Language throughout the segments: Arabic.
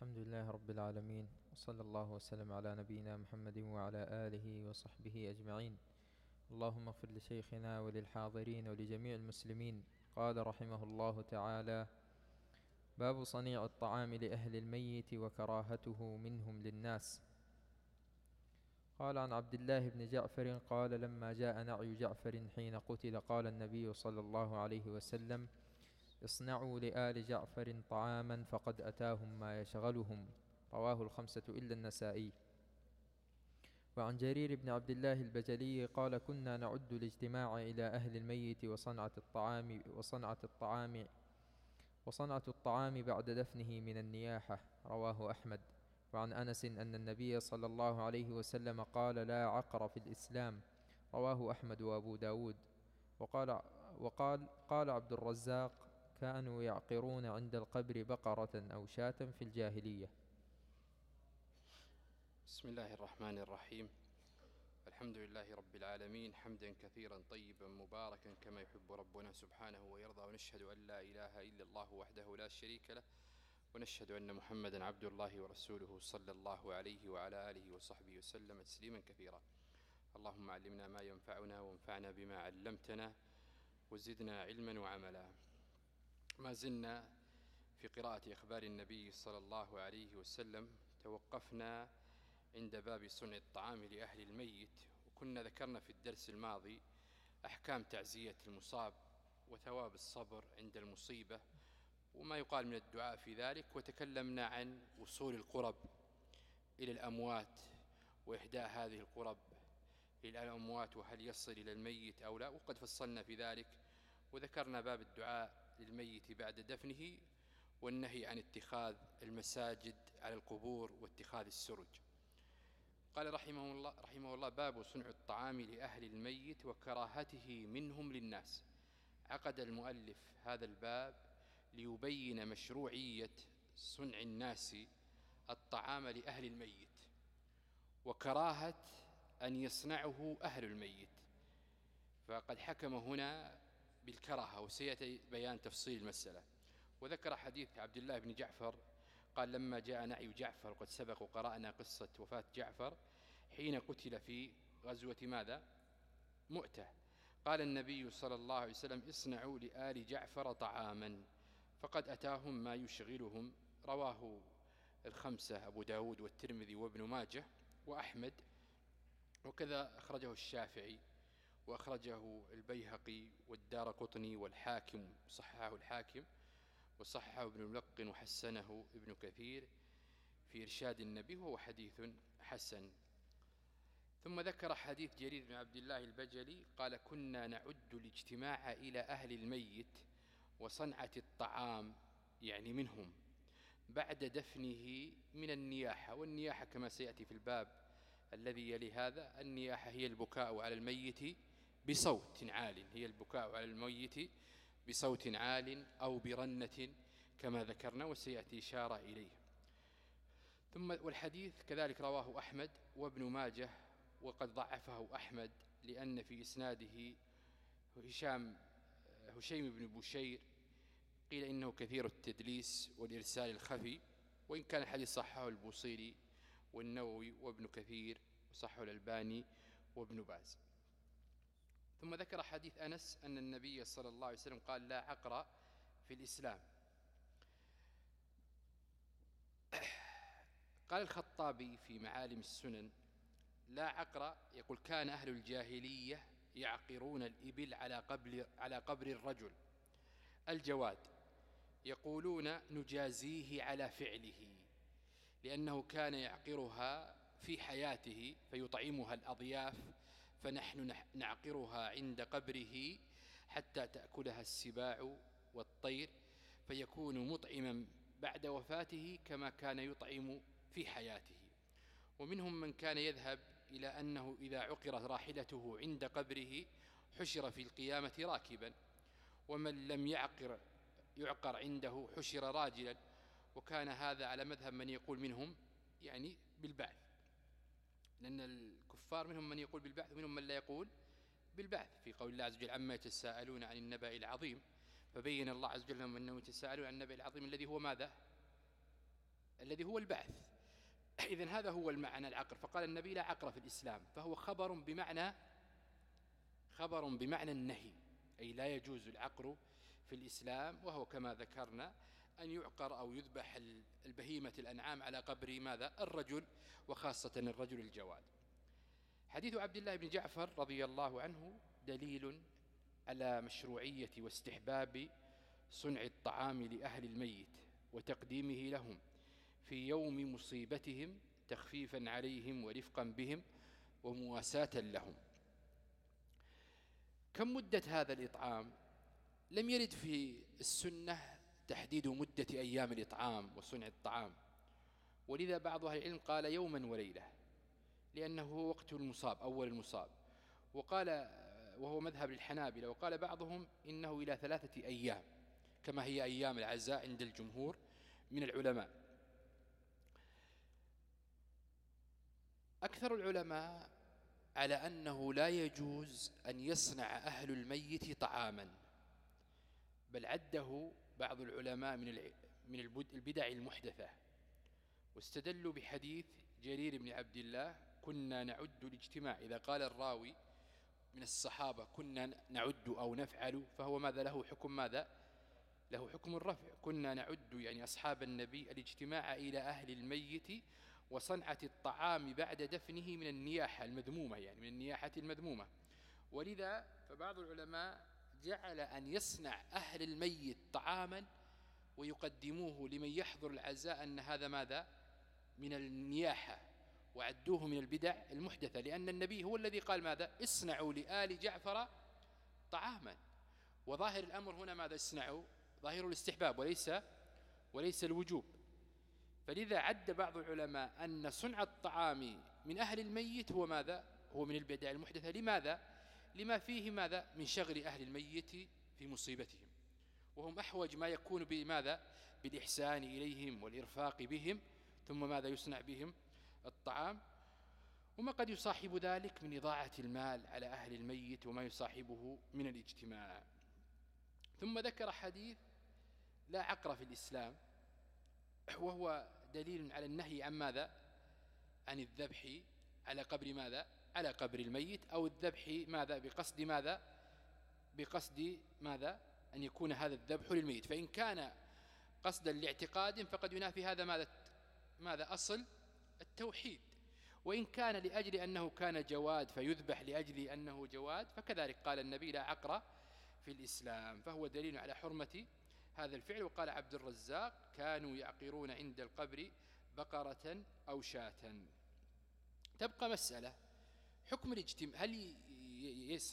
الحمد لله رب العالمين وصلى الله وسلم على نبينا محمد وعلى آله وصحبه أجمعين. اللهم اغفر لشيخنا وللحاضرين ولجميع المسلمين. قال رحمه الله تعالى باب صنيع الطعام لأهل الميت وكراهته منهم للناس. قال عن عبد الله بن جعفر قال لما جاء نعي جعفر حين قتل قال النبي صلى الله عليه وسلم اصنعوا لآل جعفر طعاما فقد أتاهم ما يشغلهم. رواه الخمسة إلا النسائي. وعن جرير بن عبد الله البجلي قال كنا نعد الاجتماع إلى أهل الميت وصنعة الطعام وصنعة الطعام وصنعة الطعام بعد دفنه من النياحة. رواه أحمد. وعن أنس أن النبي صلى الله عليه وسلم قال لا عقر في الإسلام. رواه أحمد وأبو داود. وقال, وقال قال عبد الرزاق كانوا يعقرون عند القبر بقرة أو شاة في الجاهلية. بسم الله الرحمن الرحيم. الحمد لله رب العالمين حمدا كثيرا طيبا مباركا كما يحب ربنا سبحانه ويرضى ونشهد أن لا إله إلا الله وحده لا شريك له ونشهد أن محمدا عبد الله ورسوله صلى الله عليه وعلى آله وصحبه وسلم تسليما كثيرا. اللهم علمنا ما ينفعنا وانفعنا بما علمتنا وزدنا علما وعملا. ما زلنا في قراءة أخبار النبي صلى الله عليه وسلم توقفنا عند باب صنع الطعام لأهل الميت وكنا ذكرنا في الدرس الماضي أحكام تعزية المصاب وثواب الصبر عند المصيبة وما يقال من الدعاء في ذلك وتكلمنا عن وصول القرب إلى الأموات وإهداء هذه القرب إلى الأموات وهل يصل إلى الميت أو لا وقد فصلنا في ذلك وذكرنا باب الدعاء للميت بعد دفنه والنهي عن اتخاذ المساجد على القبور واتخاذ السرج. قال رحمه الله, رحمه الله باب صنع الطعام لأهل الميت وكراهته منهم للناس. عقد المؤلف هذا الباب ليبين مشروعية صنع الناس الطعام لأهل الميت وكراهة أن يصنعه أهل الميت. فقد حكم هنا بالكراهة وسيأتي بيان تفصيل المسألة. وذكر حديث عبد الله بن جعفر قال لما جاء نعي جعفر قد سبق وقرأنا قصة وفاة جعفر حين قتل في غزوة ماذا؟ مؤتة. قال النبي صلى الله عليه وسلم اصنعوا لآل جعفر طعاما فقد أتاهم ما يشغلهم. رواه الخمسة أبو داود والترمذي وابن ماجه وأحمد وكذا أخرجه الشافعي. وأخرجه البيهقي والدار قطني والحاكم صححه الحاكم وصححه ابن الملقن وحسنه ابن كثير في إرشاد النبي وهو حديث حسن. ثم ذكر حديث جرير بن عبد الله البجلي قال كنا نعد الاجتماع إلى أهل الميت وصنعة الطعام يعني منهم بعد دفنه من النياحة والنياحة كما سيأتي في الباب الذي يلي هذا النياحة هي البكاء على الميت بصوت عال هي البكاء على الميت بصوت عال أو برنة كما ذكرنا وسيأتي إشارة إليه. ثم والحديث كذلك رواه أحمد وابن ماجه وقد ضعفه أحمد لأن في إسناده هشام هشيم بن بشير قيل إنه كثير التدليس والإرسال الخفي وإن كان الحديث صحه البوصيري والنووي وابن كثير وصحه الألباني وابن باز. ثم ذكر حديث أنس أن النبي صلى الله عليه وسلم قال لا عقر في الإسلام. قال الخطابي في معالم السنن لا عقر يقول كان أهل الجاهلية يعقرون الإبل على قبر, على قبر الرجل. الجواد يقولون نجازيه على فعله لأنه كان يعقرها في حياته فيطعمها الأضياف فنحن نعقرها عند قبره حتى تأكلها السباع والطير فيكون مطعما بعد وفاته كما كان يطعم في حياته. ومنهم من كان يذهب إلى أنه إذا عقرت راحلته عند قبره حشر في القيامة راكبا ومن لم يعقر يعقر عنده حشر راجلا. وكان هذا على مذهب من يقول منهم يعني بالبعث. لأن الكفار منهم من يقول بالبعث ومنهم من لا يقول بالبعث. في قول الله عز وجل عما يتساءلون عن النبأ العظيم. فبين الله عز وجل لهم أنهم يتساءلون عن النبأ العظيم الذي هو ماذا؟ الذي هو البعث. إذن هذا هو المعنى العقر. فقال النبي لا عقر في الإسلام. فهو خبر بمعنى خبر بمعنى النهي. أي لا يجوز العقر في الإسلام. وهو كما ذكرنا أن يعقر أو يذبح البهيمة الأنعام على قبر ماذا؟ الرجل وخاصة الرجل الجواد. حديث عبد الله بن جعفر رضي الله عنه دليل على مشروعية واستحباب صنع الطعام لأهل الميت وتقديمه لهم في يوم مصيبتهم تخفيفا عليهم ورفقا بهم ومواساة لهم. كم مدة هذا الإطعام؟ لم يرد في السنة تحديد مدة أيام الإطعام وصنع الطعام. ولذا بعض أهل العلم قال يوما وليلة لأنه وقت المصاب أول المصاب. وقال وهو مذهب للحنابلة وقال بعضهم إنه إلى ثلاثة أيام كما هي أيام العزاء عند الجمهور من العلماء. أكثر العلماء على أنه لا يجوز أن يصنع أهل الميت طعاما بل عده بعض العلماء من من البدع المحدثة. واستدلوا بحديث جرير بن عبد الله كنا نعد الاجتماع. إذا قال الراوي من الصحابة كنا نعد أو نفعل فهو ماذا؟ له حكم ماذا؟ له حكم الرفع. كنا نعد يعني أصحاب النبي الاجتماع إلى أهل الميت وصنعة الطعام بعد دفنه من النياحة المذمومة يعني من النياحة المذمومة. ولذا فبعض العلماء جعل أن يصنع أهل الميت طعاما ويقدموه لمن يحضر العزاء أن هذا ماذا؟ من النياحة وعدوه من البدع المحدثة لأن النبي هو الذي قال ماذا؟ اصنعوا لآل جعفر طعاما. وظاهر الأمر هنا ماذا؟ اصنعوا ظاهر الاستحباب وليس وليس الوجوب. فلذا عد بعض العلماء أن صنع الطعام من أهل الميت هو ماذا؟ هو من البدع المحدثة. لماذا؟ لما فيه ماذا؟ من شغل أهل الميت في مصيبتهم. وهم أحوج ما يكون بماذا؟ بالإحسان إليهم والإرفاق بهم ثم ماذا يصنع بهم؟ الطعام. وما قد يصاحب ذلك من إضاعة المال على أهل الميت وما يصاحبه من الاجتماع. ثم ذكر حديث لا عقر في الإسلام وهو دليل على النهي عن ماذا؟ عن الذبح على قبر ماذا؟ على قبر الميت أو الذبح ماذا؟ بقصد ماذا؟ بقصد ماذا؟ أن يكون هذا الذبح للميت. فإن كان قصدا لاعتقاد فقد ينافي هذا ماذا؟ ماذا؟ أصل التوحيد. وإن كان لأجل أنه كان جواد فيذبح لأجل أنه جواد فكذلك قال النبي لا عقر في الإسلام. فهو دليل على حرمة هذا الفعل. وقال عبد الرزاق كانوا يعقرون عند القبر بقرة أو شاة. تبقى مسألة. حكم الاجتماع هل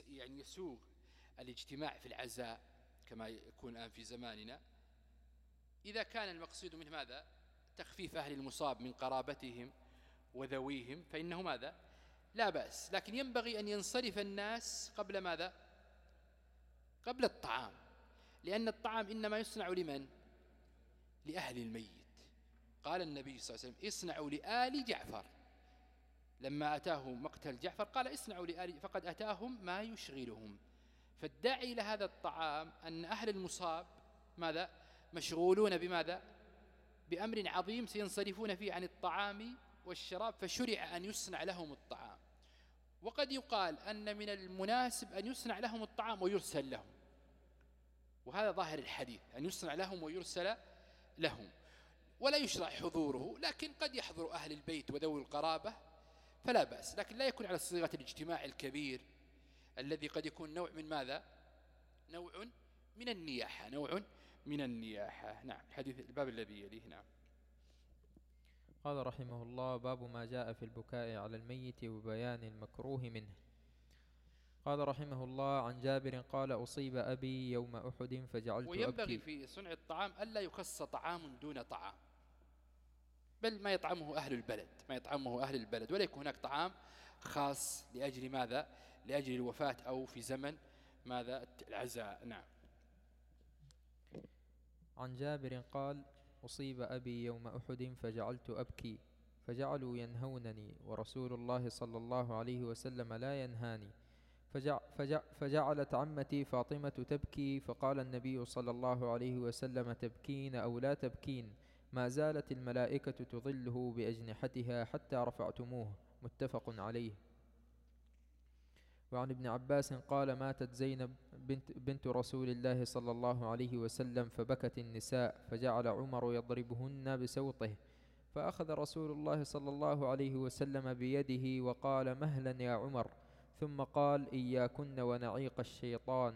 يعني يسوغ الاجتماع في العزاء كما يكون الآن في زماننا؟ إذا كان المقصود من ماذا؟ تخفيف أهل المصاب من قرابتهم وذويهم فإنه ماذا؟ لا بأس. لكن ينبغي أن ينصرف الناس قبل ماذا؟ قبل الطعام. لأن الطعام إنما يصنع لمن؟ لأهل الميت. قال النبي صلى الله عليه وسلم اصنعوا لآل جعفر. لما أتاه مقتل جعفر قال اصنعوا لآل فقد أتاهم ما يشغلهم. فالداعي إلى هذا الطعام أن أهل المصاب ماذا؟ مشغولون بماذا؟ بأمر عظيم سينصرفون فيه عن الطعام والشراب فشرع أن يصنع لهم الطعام. وقد يقال أن من المناسب أن يصنع لهم الطعام ويرسل لهم. وهذا ظاهر الحديث أن يصنع لهم ويرسل لهم. ولا يشرع حضوره لكن قد يحضر أهل البيت وذوي القرابة فلا بأس. لكن لا يكون على صيغة الاجتماع الكبير الذي قد يكون نوع من ماذا؟ نوع من النياحة نوع من النياحة. نعم الحديث الباب الذي يليه نعم. قال رحمه الله باب ما جاء في البكاء على الميت وبيان المكروه منه. قال رحمه الله عن جابر قال أصيب أبي يوم أحد فجعلت وينبغي أبكي. في صنع الطعام ألا يخص طعام دون طعام. بل ما يطعمه أهل البلد ما يطعمه أهل البلد. ولا يكون هناك طعام خاص لأجل ماذا؟ لأجل الوفاة أو في زمن ماذا؟ العزاء. نعم. عن جابر قال أصيب أبي يوم أحد فجعلت أبكي فجعلوا ينهونني ورسول الله صلى الله عليه وسلم لا ينهاني. فجع فجع فجعلت عمتي فاطمة تبكي فقال النبي صلى الله عليه وسلم تبكين أو لا تبكين؟ ما زالت الملائكة تظله بأجنحتها حتى رفعتموه متفق عليه. وعن ابن عباس قال ماتت زينب بنت, بنت رسول الله صلى الله عليه وسلم فبكت النساء فجعل عمر يضربهن بسوطه فأخذ رسول الله صلى الله عليه وسلم بيده وقال مهلا يا عمر. ثم قال إياكن ونعيق الشيطان.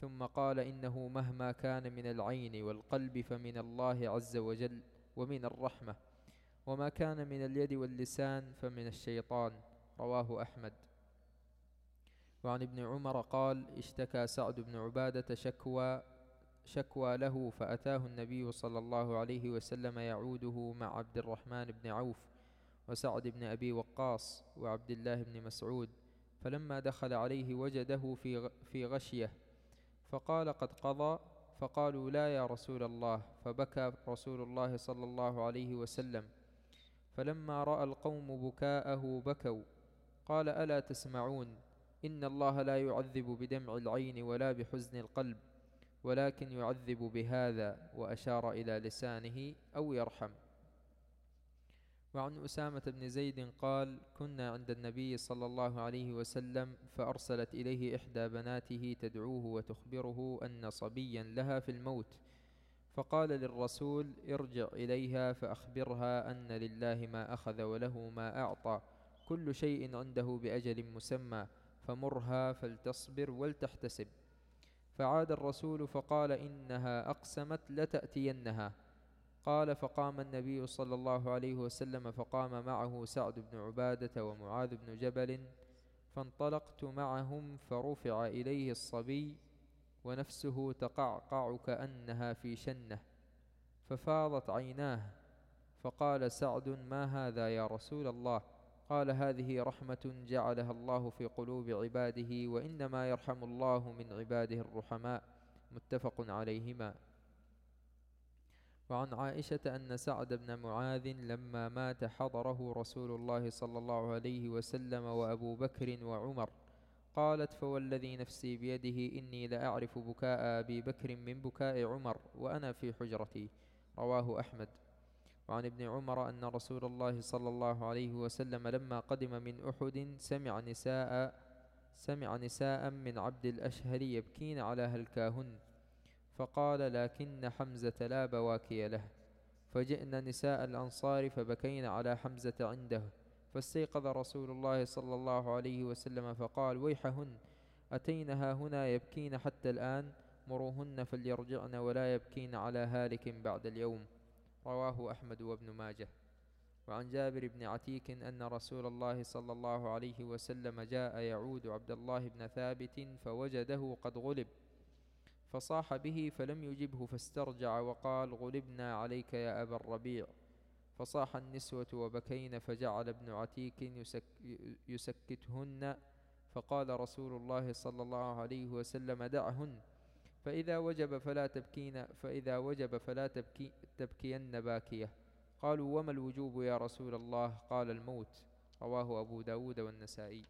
ثم قال إنه مهما كان من العين والقلب فمن الله عز وجل ومن الرحمة وما كان من اليد واللسان فمن الشيطان رواه أحمد. وعن ابن عمر قال اشتكى سعد بن عبادة شكوى شكوى له فأتاه النبي صلى الله عليه وسلم يعوده مع عبد الرحمن بن عوف وسعد بن أبي وقاص وعبد الله بن مسعود فلما دخل عليه وجده في في غشية فقال قد قضى فقالوا لا يا رسول الله فبكى رسول الله صلى الله عليه وسلم. فلما رأى القوم بكاءه بكوا قال ألا تسمعون؟ إن الله لا يعذب بدمع العين ولا بحزن القلب ولكن يعذب بهذا وأشار إلى لسانه أو يرحم. وعن أسامة بن زيد قال كنا عند النبي صلى الله عليه وسلم فأرسلت إليه إحدى بناته تدعوه وتخبره أن صبيا لها في الموت. فقال للرسول ارجع إليها فأخبرها أن لله ما أخذ وله ما أعطى. كل شيء عنده بأجل مسمى فمرها فلتصبر ولتحتسب. فعاد الرسول فقال إنها أقسمت لتأتينها. قال فقام النبي صلى الله عليه وسلم فقام معه سعد بن عبادة ومعاذ بن جبل فانطلقت معهم فرفع إليه الصبي ونفسه تقعقع كأنها في شنة ففاضت عيناه فقال سعد ما هذا يا رسول الله؟ قال هذه رحمة جعلها الله في قلوب عباده وإنما يرحم الله من عباده الرحماء. متفق عليهما. وعن عائشة أن سعد بن معاذ لما مات حضره رسول الله صلى الله عليه وسلم وأبو بكر وعمر. قالت فوالذي نفسي بيده إني لأعرف بكاء أبي بكر من بكاء عمر وأنا في حجرتي. رواه أحمد. وعن ابن عمر أن رسول الله صلى الله عليه وسلم لما قدم من أحد سمع نساء سمع نساء من عبد الأشهر يبكين على هلكاهن. فقال لكن حمزة لا بواكي له. فجئنا نساء الأنصار فبكين على حمزة عنده. فاستيقظ رسول الله صلى الله عليه وسلم فقال ويحهن أتينها هنا يبكين حتى الآن؟ مروهن فليرجعن ولا يبكين على هالك بعد اليوم. رواه أحمد وابن ماجه. وعن جابر بن عتيك أن رسول الله صلى الله عليه وسلم جاء يعود عبد الله بن ثابت فوجده قد غلب. فصاح به فلم يجبه فاسترجع وقال غلبنا عليك يا أبا الربيع. فصاح النسوة وبكين فجعل ابن عتيك يسك يسكتهن. فقال رسول الله صلى الله عليه وسلم دعهن فإذا وجب فلا تبكين فإذا وجب فلا تبكي تبكين باكية. قالوا وما الوجوب يا رسول الله؟ قال الموت. رواه أبو داود والنسائي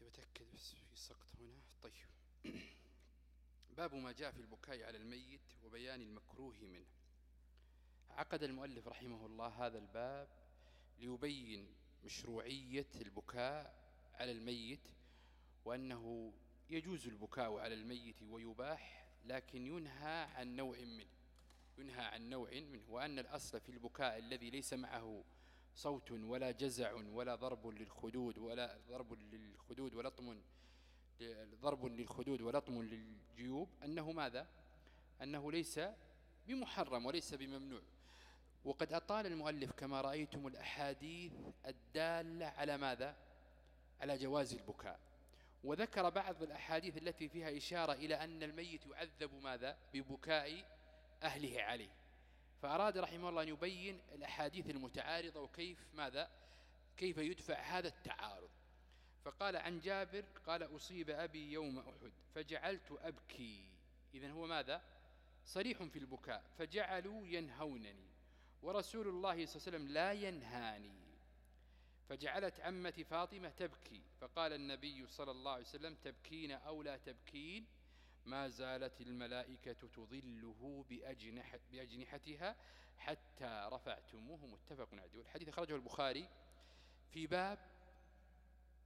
بتأكد بس في سقط هنا. طيب. باب ما جاء في البكاء على الميت وبيان المكروه منه. عقد المؤلف رحمه الله هذا الباب ليبين مشروعية البكاء على الميت وأنه يجوز البكاء على الميت ويباح لكن ينهى عن نوع منه. ينهى عن نوع منه وأن الأصل في البكاء الذي ليس معه صوت ولا جزع ولا ضرب للخدود ولا ضرب للخدود ولطم ضرب للخدود ولطم للجيوب. أنه ماذا؟ أنه ليس بمحرم وليس بممنوع. وقد أطال المؤلف كما رأيتم الأحاديث الدالة على ماذا؟ على جواز البكاء. وذكر بعض الأحاديث التي فيها إشارة إلى أن الميت يعذب ماذا؟ ببكاء أهله عليه. فأراد رحمه الله أن يبين الأحاديث المتعارضة وكيف ماذا؟ كيف يدفع هذا التعارض. فقال عن جابر قال أصيب أبي يوم أحد فجعلت أبكي. إذن هو ماذا؟ صريح في البكاء فجعلوا ينهونني ورسول الله صلى الله عليه وسلم لا ينهاني. فجعلت عمتي فاطمة تبكي فقال النبي صلى الله عليه وسلم تبكين أو لا تبكين؟ ما زالت الملائكة تظله بأجنح بأجنحتها حتى رفعتموه. متفق عليه. والحديث خرجه البخاري في باب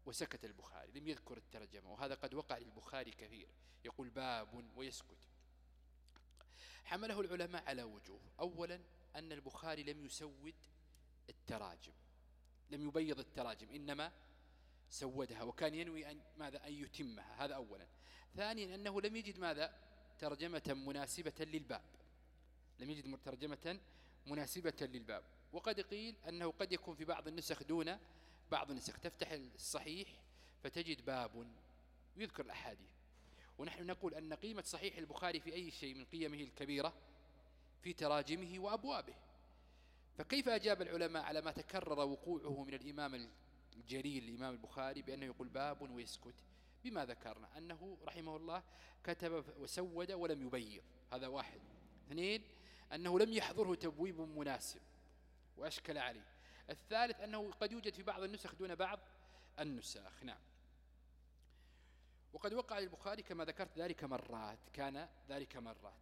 وسكت البخاري لم يذكر الترجمة وهذا قد وقع للبخاري كثير. يقول باب ويسكت. حمله العلماء على وجوه. أولا أن البخاري لم يسود التراجم لم يبيض التراجم إنما سودها وكان ينوي أن ماذا؟ أن يتمها. هذا أولا. ثانيا أنه لم يجد ماذا؟ ترجمة مناسبة للباب. لم يجد ترجمة مناسبة للباب. وقد قيل أنه قد يكون في بعض النسخ دون بعض النسخ. تفتح الصحيح فتجد باب يذكر الأحاديث. ونحن نقول أن قيمة صحيح البخاري في أي شيء من قيمه الكبيرة؟ في تراجمه وأبوابه. فكيف أجاب العلماء على ما تكرر وقوعه من الإمام الجليل الإمام البخاري بأنه يقول باب ويسكت؟ بما ذكرنا أنه رحمه الله كتب وسود ولم يبيض هذا واحد. اثنين أنه لم يحضره تبويب مناسب وأشكل عليه. الثالث أنه قد يوجد في بعض النسخ دون بعض النسخ نعم. وقد وقع البخاري كما ذكرت ذلك مرات كان ذلك مرات.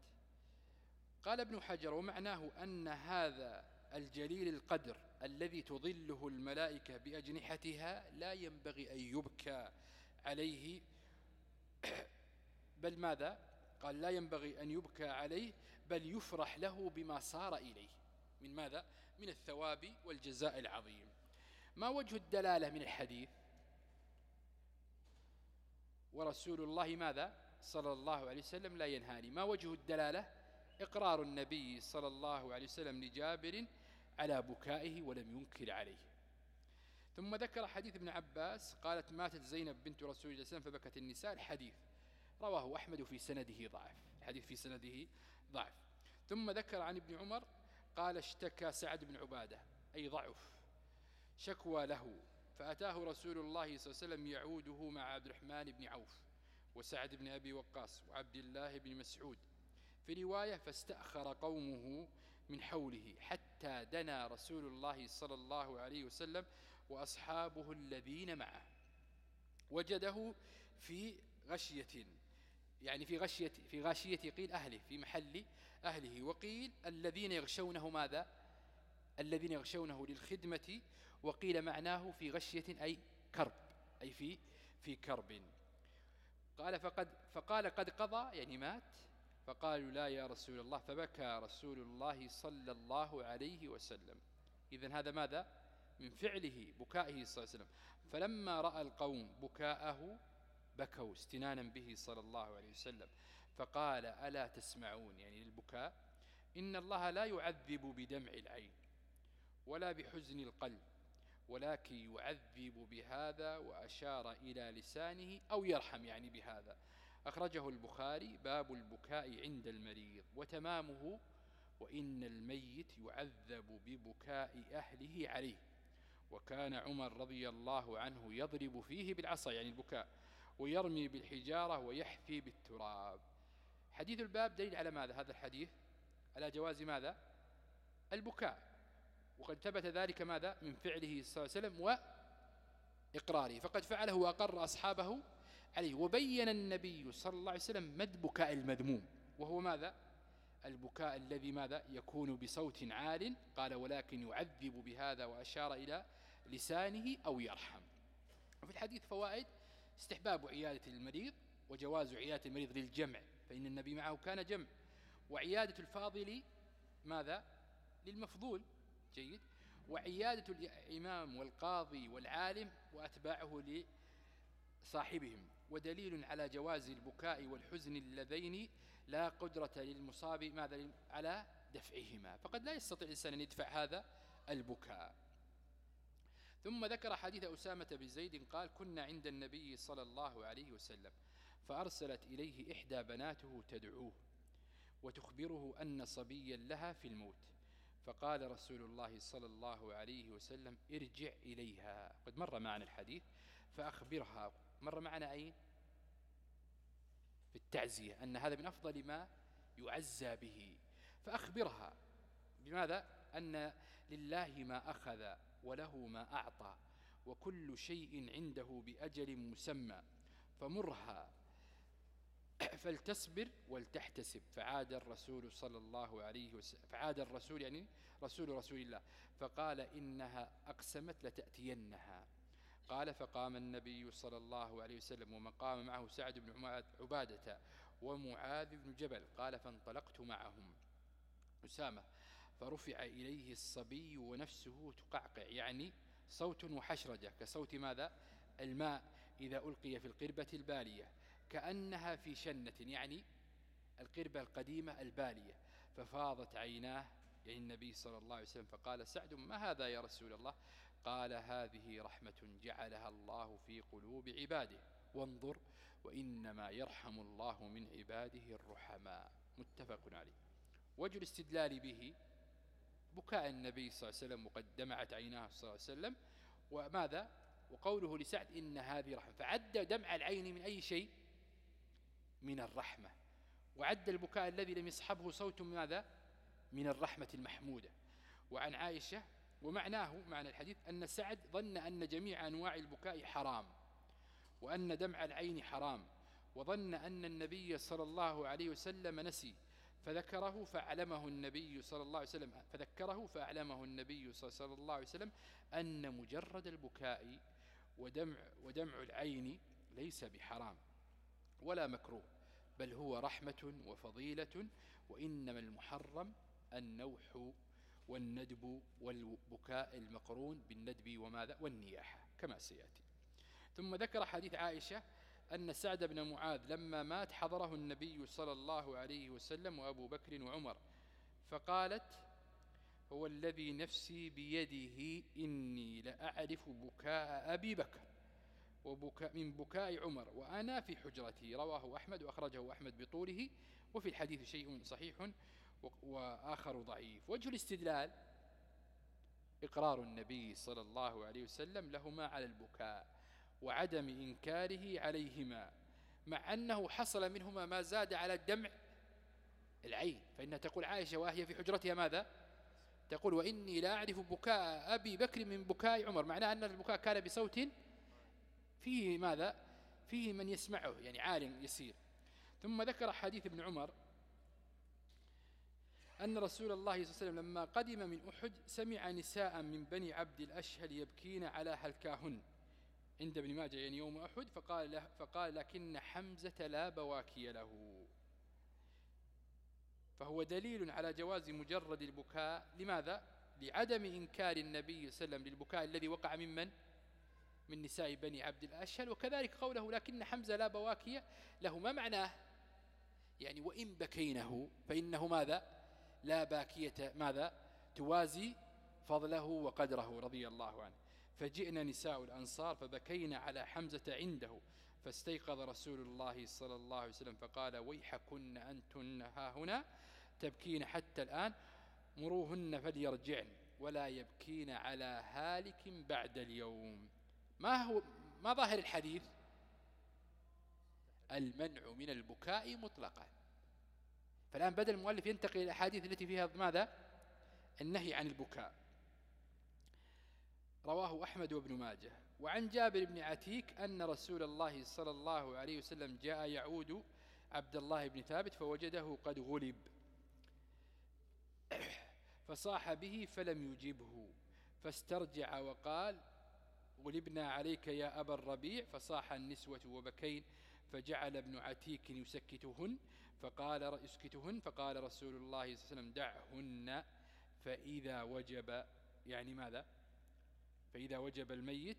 قال ابن حجر ومعناه أن هذا الجليل القدر الذي تظله الملائكة بأجنحتها لا ينبغي أن يبكى. عليه. بل ماذا؟ قال لا ينبغي أن يبكى عليه بل يفرح له بما صار إليه. من ماذا؟ من الثواب والجزاء العظيم. ما وجه الدلالة من الحديث؟ ورسول الله ماذا؟ صلى الله عليه وسلم لا ينهاني. ما وجه الدلالة؟ إقرار النبي صلى الله عليه وسلم لجابر على بكائه ولم ينكر عليه. ثم ذكر حديث ابن عباس قالت ماتت زينب بنت رسول الله وسلم فبكت النساء. الحديث. رواه أحمد في سنده ضعف. الحديث في سنده ضعف. ثم ذكر عن ابن عمر قال اشتكى سعد بن عبادة. أي ضعف. شكوى له. فأتاه رسول الله صلى الله عليه وسلم يعوده مع عبد الرحمن بن عوف وسعد بن أبي وقاص وعبد الله بن مسعود. في رواية فاستأخر قومه من حوله حتى دنا رسول الله صلى الله عليه وسلم وأصحابه الذين معه وجده في غشية يعني في غشية في غاشية قيل أهله في محل أهله وقيل الذين يغشونه ماذا؟ الذين يغشونه للخدمة وقيل معناه في غشية أي كرب أي في في كرب. قال فقد فقال قد قضى يعني مات فقالوا لا يا رسول الله فبكى رسول الله صلى الله عليه وسلم. إذن هذا ماذا؟ من فعله بكائه صلى الله عليه وسلم. فلما رأى القوم بكاءه بكوا استنانا به صلى الله عليه وسلم. فقال ألا تسمعون؟ يعني للبكاء إن الله لا يعذب بدمع العين ولا بحزن القلب ولكن يعذب بهذا وأشار إلى لسانه أو يرحم يعني بهذا. أخرجه البخاري باب البكاء عند المريض وتمامه وإن الميت يعذب ببكاء أهله عليه. وكان عمر رضي الله عنه يضرب فيه بالعصا يعني البكاء ويرمي بالحجارة ويحفي بالتراب. حديث الباب دليل على ماذا؟ هذا الحديث. على جواز ماذا؟ البكاء. وقد ثبت ذلك ماذا؟ من فعله صلى الله عليه وسلم وإقراره. فقد فعله وأقر أصحابه عليه. وبين النبي صلى الله عليه وسلم مد بكاء المذموم. وهو ماذا؟ البكاء الذي ماذا؟ يكون بصوت عال قال ولكن يعذب بهذا وأشار إلى لسانه أو يرحم. وفي الحديث فوائد استحباب عيادة المريض وجواز عيادة المريض للجمع فإن النبي معه كان جمع. وعيادة الفاضل ماذا؟ للمفضول. جيد. وعيادة الإمام والقاضي والعالم وأتباعه لصاحبهم. ودليل على جواز البكاء والحزن اللذين لا قدرة للمصاب ماذا؟ على دفعهما. فقد لا يستطيع الإنسان أن يدفع هذا البكاء. ثم ذكر حديث أسامة بن زيد قال كنا عند النبي صلى الله عليه وسلم فأرسلت إليه إحدى بناته تدعوه وتخبره أن صبيا لها في الموت فقال رسول الله صلى الله عليه وسلم ارجع إليها. قد مر معنا الحديث فأخبرها. مر معنا أين؟ في التعزية أن هذا من أفضل ما يعزى به. فأخبرها. بماذا؟ أن لله ما أخذ. وله ما أعطى وكل شيء عنده بأجل مسمى فمرها فلتصبر ولتحتسب. فعاد الرسول صلى الله عليه وسلم فعاد الرسول يعني رسول رسول الله. فقال إنها أقسمت لتأتينها. قال فقام النبي صلى الله عليه وسلم ومن قام معه سعد بن عبادة ومعاذ بن جبل. قال فانطلقت معهم. أسامة فرفع إليه الصبي ونفسه تقعقع. يعني صوت وحشرجة. كصوت ماذا؟ الماء إذا ألقي في القربة البالية. كأنها في شنة. يعني القربة القديمة البالية. ففاضت عيناه. يعني النبي صلى الله عليه وسلم فقال سعد ما هذا يا رسول الله؟ قال هذه رحمة جعلها الله في قلوب عباده. وانظر وإنما يرحم الله من عباده الرحماء. متفق عليه. وجه الاستدلال به بكاء النبي صلى الله عليه وسلم وقد دمعت عيناه صلى الله عليه وسلم. وماذا؟ وقوله لسعد إن هذه رحمة. فعد دمع العين من أي شيء؟ من الرحمة. وعد البكاء الذي لم يصحبه صوت ماذا؟ من الرحمة المحمودة. وعن عائشة ومعناه معنى الحديث أن سعد ظن أن جميع أنواع البكاء حرام وأن دمع العين حرام وظن أن النبي صلى الله عليه وسلم نسي. فذكره فأعلمه النبي صلى الله عليه وسلم. فذكره فأعلمه النبي صلى الله عليه وسلم أن مجرد البكاء ودمع, ودمع العين ليس بحرام ولا مكروه بل هو رحمة وفضيلة وإنما المحرم النوح والندب والبكاء المقرون بالندب وماذا؟ والنياحة كما سيأتي. ثم ذكر حديث عائشة أن سعد بن معاذ لما مات حضره النبي صلى الله عليه وسلم وأبو بكر وعمر فقالت هو الذي نفسي بيده إني لأعرف بكاء أبي بكر وبكاء من بكاء عمر وأنا في حجرتي. رواه أحمد وأخرجه أحمد بطوله وفي الحديث شيء صحيح وآخر ضعيف. وجه الاستدلال إقرار النبي صلى الله عليه وسلم لهما على البكاء. وعدم إنكاره عليهما مع أنه حصل منهما ما زاد على الدمع العين. فإنها تقول عائشة وهي في حجرتها ماذا؟ تقول وإني لا أعرف بكاء أبي بكر من بكاء عمر معناه أن البكاء كان بصوت فيه ماذا؟ فيه من يسمعه يعني عال يسير. ثم ذكر حديث ابن عمر أن رسول الله صلى الله عليه وسلم لما قدم من أحد سمع نساء من بني عبد الأشهل يبكين على حلكاهن عند ابن ماجه يعني يوم أحد فقال, له فقال لكن حمزة لا بواكي له. فهو دليل على جواز مجرد البكاء. لماذا؟ لعدم إنكار النبي صلى الله عليه وسلم للبكاء الذي وقع ممن؟ من نساء بني عبد الأشهل. وكذلك قوله لكن حمزة لا بواكي له. ما معناه؟ يعني وإن بكينه فإنه ماذا؟ لا باكية. ماذا؟ توازي فضله وقدره رضي الله عنه. فجئنا نساء الأنصار فبكينا على حمزة عنده فاستيقظ رسول الله صلى الله عليه وسلم فقال ويحكن أنتن ها هنا تبكين حتى الآن مروهن فليرجعن ولا يبكين على هالك بعد اليوم. ما هو ما ظاهر الحديث؟ المنع من البكاء مطلقا. فالآن بدل المؤلف ينتقل إلى الأحاديث التي فيها ماذا؟ النهي عن البكاء. رواه أحمد وابن ماجه. وعن جابر بن عتيك أن رسول الله صلى الله عليه وسلم جاء يعود عبد الله بن ثابت فوجده قد غلب. فصاح به فلم يجبه. فاسترجع وقال غلبنا عليك يا أبا الربيع. فصاح النسوة وبكين فجعل ابن عتيك يسكتهن فقال يسكتهن فقال رسول الله صلى الله عليه وسلم دعهن فإذا وجب. يعني ماذا؟ فإذا وجب الميت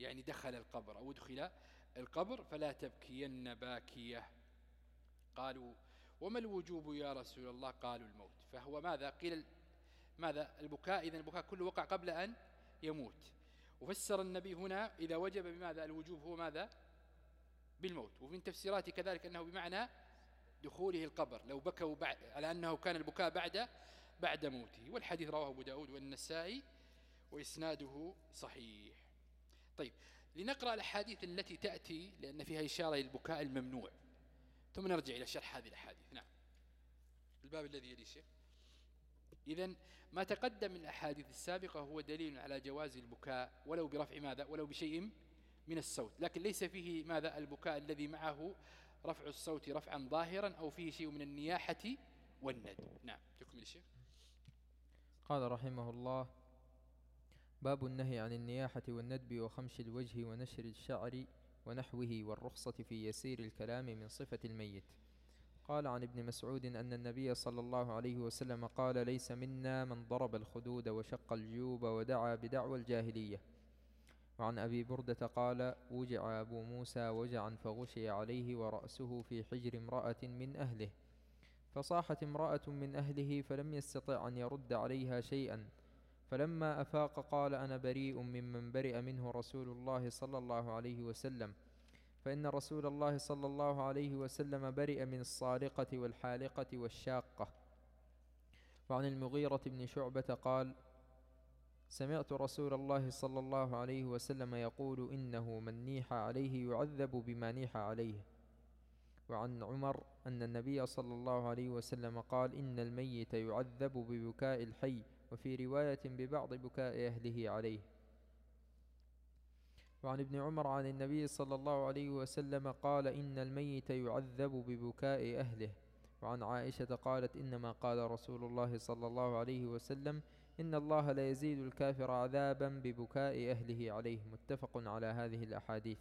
يعني دخل القبر أو أدخل القبر فلا تبكين باكية. قالوا وما الوجوب يا رسول الله؟ قالوا الموت. فهو ماذا؟ قيل ماذا؟ البكاء إذا البكاء كله وقع قبل أن يموت. وفسر النبي هنا إذا وجب بماذا؟ الوجوب هو ماذا؟ بالموت. ومن تفسيراته كذلك أنه بمعنى دخوله القبر. لو بكوا بعد على أنه كان البكاء بعد بعد موته. والحديث رواه أبو داود والنسائي وإسناده صحيح. طيب لنقرأ الأحاديث التي تأتي لأن فيها إشارة للبكاء الممنوع. ثم نرجع إلى شرح هذه الأحاديث. نعم. الباب الذي يلي شيخ إذا ما تقدم من الأحاديث السابقة هو دليل على جواز البكاء ولو برفع ماذا؟ ولو بشيء من الصوت. لكن ليس فيه ماذا؟ البكاء الذي معه رفع الصوت رفعا ظاهرا أو فيه شيء من النياحة والند. نعم. تكمل الشيخ. قال رحمه الله باب النهي عن النياحة والندب وخمش الوجه ونشر الشعر ونحوه والرخصة في يسير الكلام من صفة الميت. قال عن ابن مسعود أن النبي صلى الله عليه وسلم قال ليس منا من ضرب الخدود وشق الجيوب ودعا بدعوى الجاهلية وعن أبي بردة قال وجع أبو موسى وجعا فغشي عليه ورأسه في حجر امرأة من أهله فصاحت امرأة من أهله فلم يستطع أن يرد عليها شيئا. فلما أفاق قال أنا بريء ممن برئ منه رسول الله صلى الله عليه وسلم. فإن رسول الله صلى الله عليه وسلم برئ من الصالقة والحالقة والشاقة. وعن المغيرة بن شعبة قال سمعت رسول الله صلى الله عليه وسلم يقول إنه من نيح عليه يعذب بما نيح عليه. وعن عمر أن النبي صلى الله عليه وسلم قال إن الميت يعذب ببكاء الحي. وفي رواية ببعض بكاء أهله عليه. وعن ابن عمر عن النبي صلى الله عليه وسلم قال إن الميت يعذب ببكاء أهله. وعن عائشة قالت إنما قال رسول الله صلى الله عليه وسلم إن الله لا يزيد الكافر عذابا ببكاء أهله عليه. متفق على هذه الأحاديث.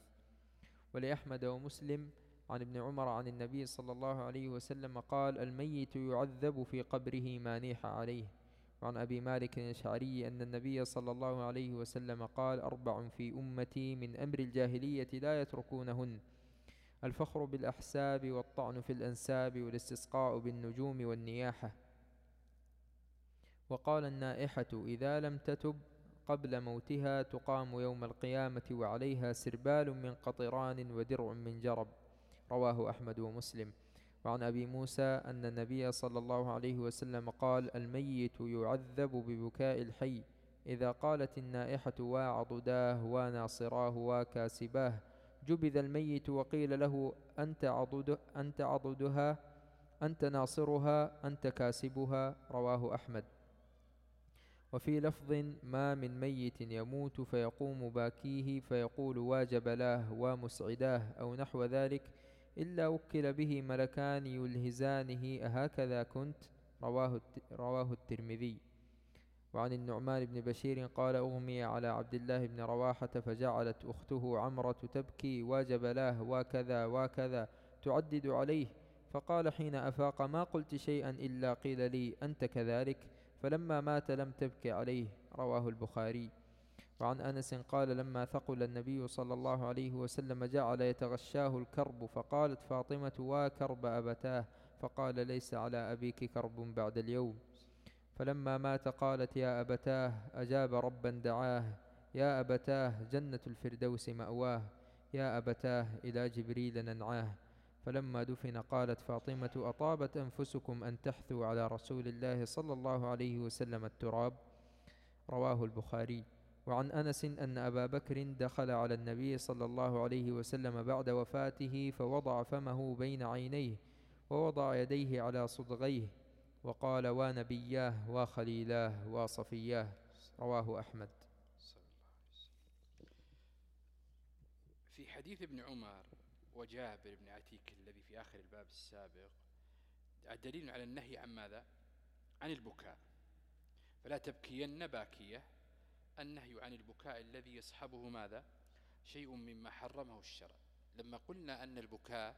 ولأحمد ومسلم عن ابن عمر عن النبي صلى الله عليه وسلم قال الميت يعذب في قبره ما نيح عليه. وعن أبي مالك الأشعري أن النبي صلى الله عليه وسلم قال أربع في أمتي من أمر الجاهلية لا يتركونهن. الفخر بالأحساب والطعن في الأنساب والاستسقاء بالنجوم والنياحة. وقال النائحة إذا لم تتب قبل موتها تقام يوم القيامة وعليها سربال من قطران ودرع من جرب. رواه أحمد ومسلم. وعن أبي موسى أن النبي صلى الله عليه وسلم قال الميت يعذب ببكاء الحي إذا قالت النائحة واعضداه وناصراه وكاسباه. جبذ الميت وقيل له أنت, عضد أنت عضدها أنت ناصرها أنت كاسبها. رواه أحمد. وفي لفظ ما من ميت يموت فيقوم باكيه فيقول واجبلاه ومسعداه أو نحو ذلك إلا وكل به ملكان يلهزانه أهكذا كنت؟ رواه, رواه الترمذي. وعن النعمان بن بشير قال أغمي على عبد الله بن رواحة فجعلت أخته عمرة تبكي وجبلاه وكذا وكذا تعدد عليه. فقال حين أفاق ما قلت شيئا إلا قيل لي أنت كذلك؟ فلما مات لم تبك عليه. رواه البخاري. وعن أنس قال لما ثقل النبي صلى الله عليه وسلم جعل يتغشاه الكرب فقالت فاطمة وكرب أبتاه. فقال ليس على أبيك كرب بعد اليوم. فلما مات قالت يا أبتاه أجاب ربا دعاه. يا أبتاه جنة الفردوس مأواه. يا أبتاه إلى جبريل ننعاه. فلما دفن قالت فاطمة أطابت أنفسكم أن تحثوا على رسول الله صلى الله عليه وسلم التراب. رواه البخاري. وعن أنس أن أبا بكر دخل على النبي صلى الله عليه وسلم بعد وفاته فوضع فمه بين عينيه ووضع يديه على صدغيه وقال ونبياه وخليلاه وصفياه رواه أحمد. في حديث ابن عمر وجابر بن عتيك الذي في آخر الباب السابق دليل على النهي عن ماذا؟ عن البكاء. فلا تبكين باكية. النهي عن البكاء الذي يصحبه ماذا؟ شيء مما حرمه الشرع. لما قلنا أن البكاء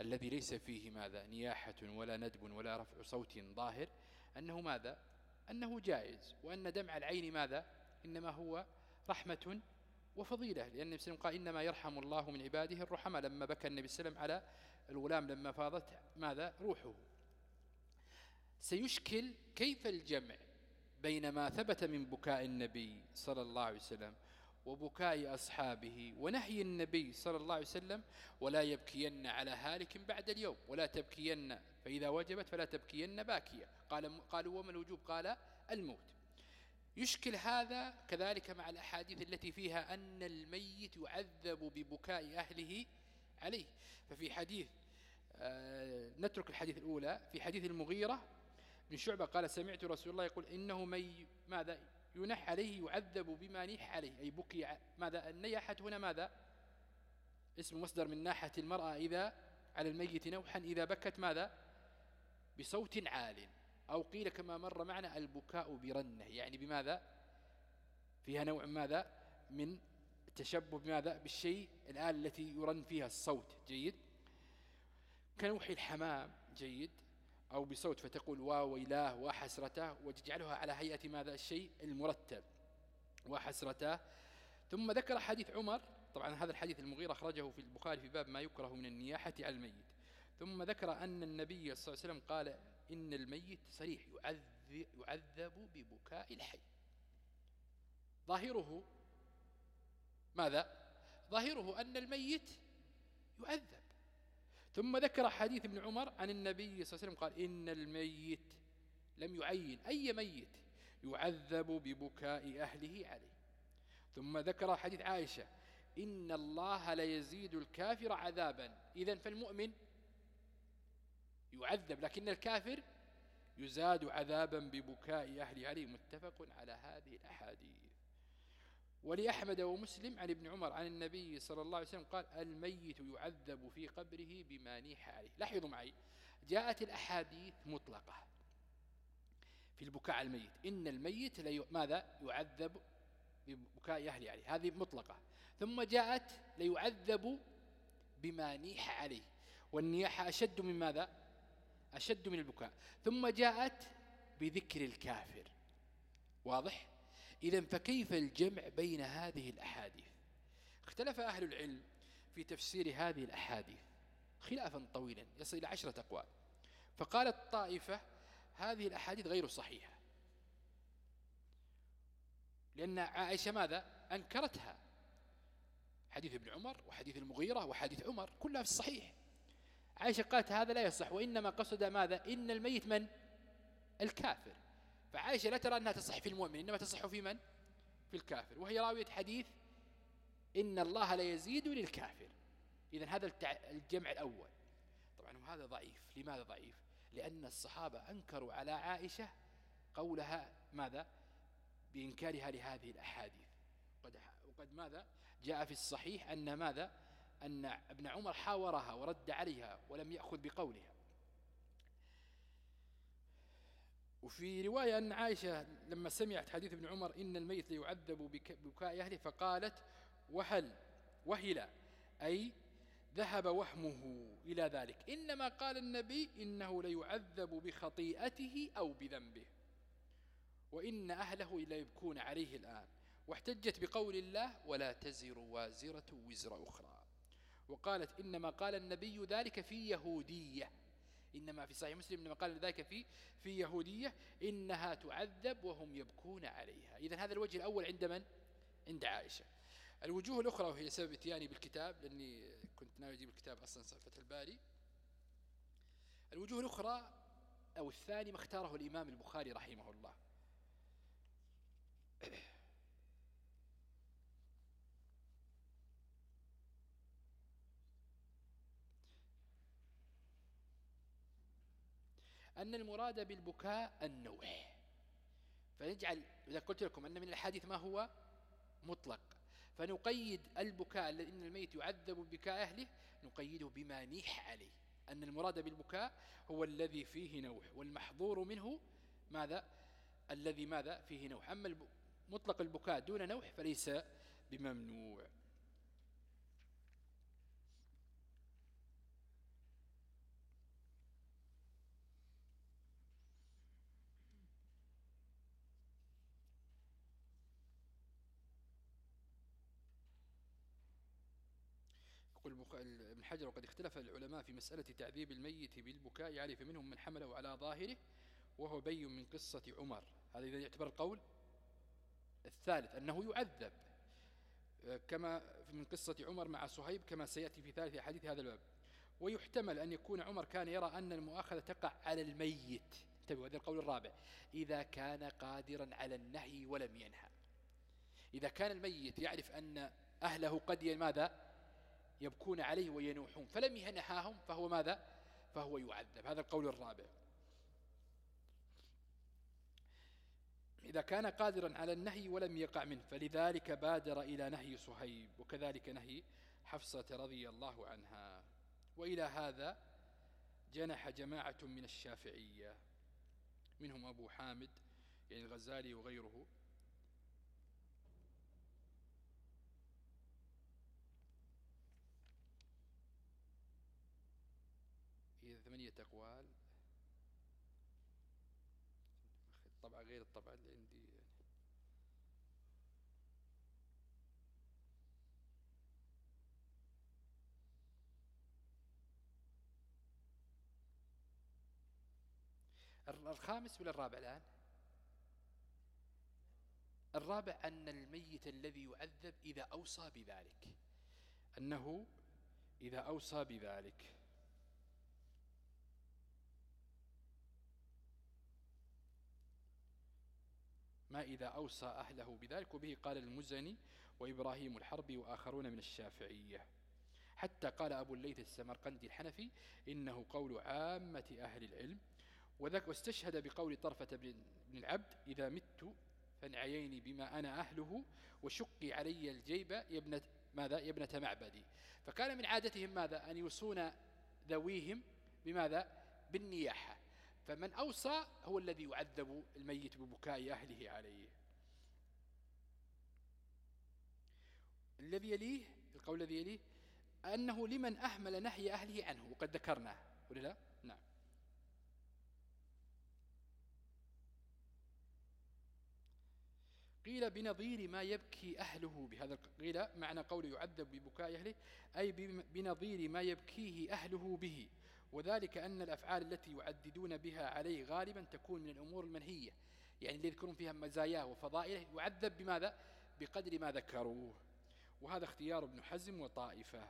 الذي ليس فيه ماذا؟ نياحة ولا ندب ولا رفع صوت ظاهر أنه ماذا؟ أنه جائز. وأن دمع العين ماذا؟ إنما هو رحمة وفضيلة. لأن النبي صلى الله عليه وسلم قال إنما يرحم الله من عباده الرحمة. لما بكى النبي صلى الله عليه وسلم على الغلام لما فاضت ماذا؟ روحه. سيشكل كيف الجمع؟ بين ما ثبت من بكاء النبي صلى الله عليه وسلم وبكاء أصحابه ونهي النبي صلى الله عليه وسلم ولا يبكين على هالك بعد اليوم ولا تبكين فإذا وجبت فلا تبكين باكية. قال قالوا وما الوجوب؟ قال الموت. يشكل هذا كذلك مع الأحاديث التي فيها أن الميت يعذب ببكاء أهله عليه. ففي حديث آه، نترك الحديث الأولى. في حديث المغيرة بن شعبة قال سمعت رسول الله يقول إنه من ماذا؟ ينح عليه يعذب بما نيح عليه أي بكي ماذا؟ النياحة هنا ماذا؟ اسم مصدر من ناحة المرأة إذا على الميت نوحا إذا بكت ماذا؟ بصوت عال أو قيل كما مر معنا البكاء برنة يعني بماذا؟ فيها نوع ماذا؟ من التشبه بماذا؟ بالشيء الآلة التي يرن فيها الصوت جيد؟ كنوحي الحمام جيد؟ أو بصوت فتقول واويلاه وحسرته وتجعلها على هيئة ماذا؟ الشيء المرتب وحسرته. ثم ذكر حديث عمر. طبعا هذا الحديث المغيرة أخرجه في البخاري في باب ما يكره من النياحة على الميت. ثم ذكر أن النبي صلى الله عليه وسلم قال إن الميت صريح يعذب ببكاء الحي. ظاهره ماذا؟ ظاهره أن الميت يعذب. ثم ذكر حديث ابن عمر عن النبي صلى الله عليه وسلم قال إن الميت لم يعين أي ميت يعذب ببكاء أهله عليه. ثم ذكر حديث عائشة إن الله ليزيد الكافر عذابا. إذا فالمؤمن يعذب لكن الكافر يزاد عذابا ببكاء أهل عليه متفق على هذه الأحاديث. ولأحمد ومسلم عن ابن عمر عن النبي صلى الله عليه وسلم قال الميت يعذب في قبره بما نيح عليه. لاحظوا معي جاءت الأحاديث مطلقة في البكاء على الميت. إن الميت لي ماذا؟ يعذب ببكاء أهل عليه. هذه مطلقة. ثم جاءت ليعذب بما نيح عليه. والنياحة أشد من ماذا؟ أشد من البكاء. ثم جاءت بذكر الكافر. واضح؟ إذا فكيف الجمع بين هذه الأحاديث؟ اختلف أهل العلم في تفسير هذه الأحاديث خلافا طويلا يصل إلى عشرة أقوال. فقالت طائفة هذه الأحاديث غير صحيحة. لأن عائشة ماذا؟ أنكرتها. حديث ابن عمر وحديث المغيرة وحديث عمر كلها في الصحيح. عائشة قالت هذا لا يصح وإنما قصد ماذا؟ إن الميت من؟ الكافر. فعائشة لا ترى أنها تصح في المؤمن إنما تصح في من؟ في الكافر. وهي راوية حديث إن الله لا يزيد للكافر. إذا هذا الجمع الأول. طبعا هذا ضعيف. لماذا ضعيف؟ لأن الصحابة أنكروا على عائشة قولها ماذا؟ بإنكارها لهذه الأحاديث. وقد, وقد ماذا؟ جاء في الصحيح أن ماذا؟ أن ابن عمر حاورها ورد عليها ولم يأخذ بقولها. وفي رواية أن عائشة لما سمعت حديث ابن عمر إن الميت ليعذب ببكاء أهله فقالت وهل وهلا أي ذهب وهمه إلى ذلك. إنما قال النبي إنه ليعذب بخطيئته أو بذنبه. وإن أهله ليبكون عليه الآن. واحتجت بقول الله ولا تزر وازرة وزر أخرى. وقالت إنما قال النبي ذلك في يهودية. إنما في صحيح مسلم إنما قال ذلك في في يهودية إنها تعذب وهم يبكون عليها. إذا هذا الوجه الأول عند من؟ عند عائشة. الوجوه الأخرى وهي سبب إتياني بالكتاب لأني كنت ناوي أجيب الكتاب أصلا فتح الباري. الوجوه الأخرى أو الثاني ما اختاره الإمام البخاري رحمه الله. أن المراد بالبكاء النوح فنجعل إذا قلت لكم أن من الحديث ما هو؟ مطلق. فنقيد البكاء الذي إن الميت يعذب ببكاء أهله نقيده بما نيح عليه. أن المراد بالبكاء هو الذي فيه نوح والمحظور منه ماذا؟ الذي ماذا؟ فيه نوح. أما مطلق البكاء دون نوح فليس بممنوع. ابن حجر وقد اختلف العلماء في مسألة تعذيب الميت بالبكاء عليه فمنهم من حمله على ظاهره وهو بي من قصة عمر. هذا إذا يعتبر القول الثالث أنه يعذب. كما من قصة عمر مع صهيب كما سيأتي في ثالث حديث هذا الباب. ويحتمل أن يكون عمر كان يرى أن المؤاخذة تقع على الميت. انتبهوا هذا القول الرابع. إذا كان قادرا على النهي ولم ينهى. إذا كان الميت يعرف أن أهله قد ماذا؟ يبكون عليه وينوحون. فلم ينهاهم فهو ماذا؟ فهو يعذب. هذا القول الرابع. إذا كان قادرا على النهي ولم يقع منه فلذلك بادر إلى نهي صهيب وكذلك نهي حفصة رضي الله عنها. وإلى هذا جنح جماعة من الشافعية منهم أبو حامد يعني الغزالي وغيره أقوال طبعا غير الطبعة اللي عندي يعني. الخامس ولا الرابع الآن؟ الرابع أن الميت الذي يعذب إذا أوصى بذلك. أنه إذا أوصى بذلك. ما إذا أوصى أهله بذلك وبه قال المزني وإبراهيم الحربي وآخرون من الشافعية حتى قال أبو الليث السمرقندي الحنفي إنه قول عامة أهل العلم. وذاك واستشهد بقول طرفة بن العبد إذا مت فانعييني بما أنا أهله وشقي علي الجيب يا ابنة ماذا؟ يا ابنة معبدي. فكان من عادتهم ماذا؟ أن يوصون ذويهم بماذا؟ بالنياحة. فمن أوصى هو الذي يعذب الميت ببكاء أهله عليه. الذي يليه القول الذي يليه أنه لمن أهمل نهي أهله عنه وقد ذكرناه ولا لا؟ نعم. قيل بنظير ما يبكي أهله بهذا قيل معنى قول يعذب ببكاء أهله أي بنظير ما يبكيه أهله به. وذلك أن الأفعال التي يعددون بها عليه غالبا تكون من الأمور المنهية يعني اللي يذكرون فيها مزاياه وفضائله يعذب بماذا؟ بقدر ما ذكروه. وهذا اختيار ابن حزم وطائفة.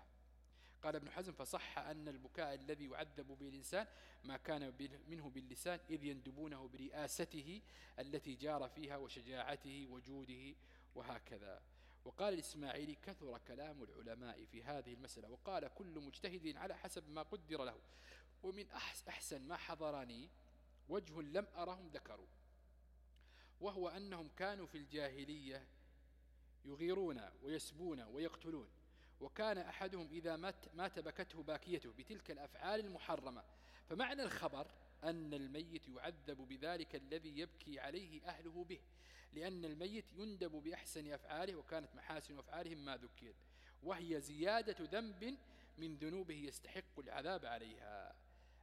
قال ابن حزم فصح أن البكاء الذي يعذب به الإنسان ما كان منه باللسان إذ يندبونه برئاسته التي جار فيها وشجاعته وجوده وهكذا. وقال الإسماعيلي كثر كلام العلماء في هذه المسألة وقال كل مجتهد على حسب ما قدر له. ومن أحسن ما حضرني وجه لم أرهم ذكروا وهو أنهم كانوا في الجاهلية يغيرون ويسبون ويقتلون. وكان أحدهم إذا مات, مات بكته باكيته بتلك الأفعال المحرمة. فمعنى الخبر أن الميت يعذب بذلك الذي يبكي عليه أهله به لأن الميت يندب بأحسن أفعاله وكانت محاسن أفعالهم ما ذكر وهي زيادة ذنب من ذنوبه يستحق العذاب عليها.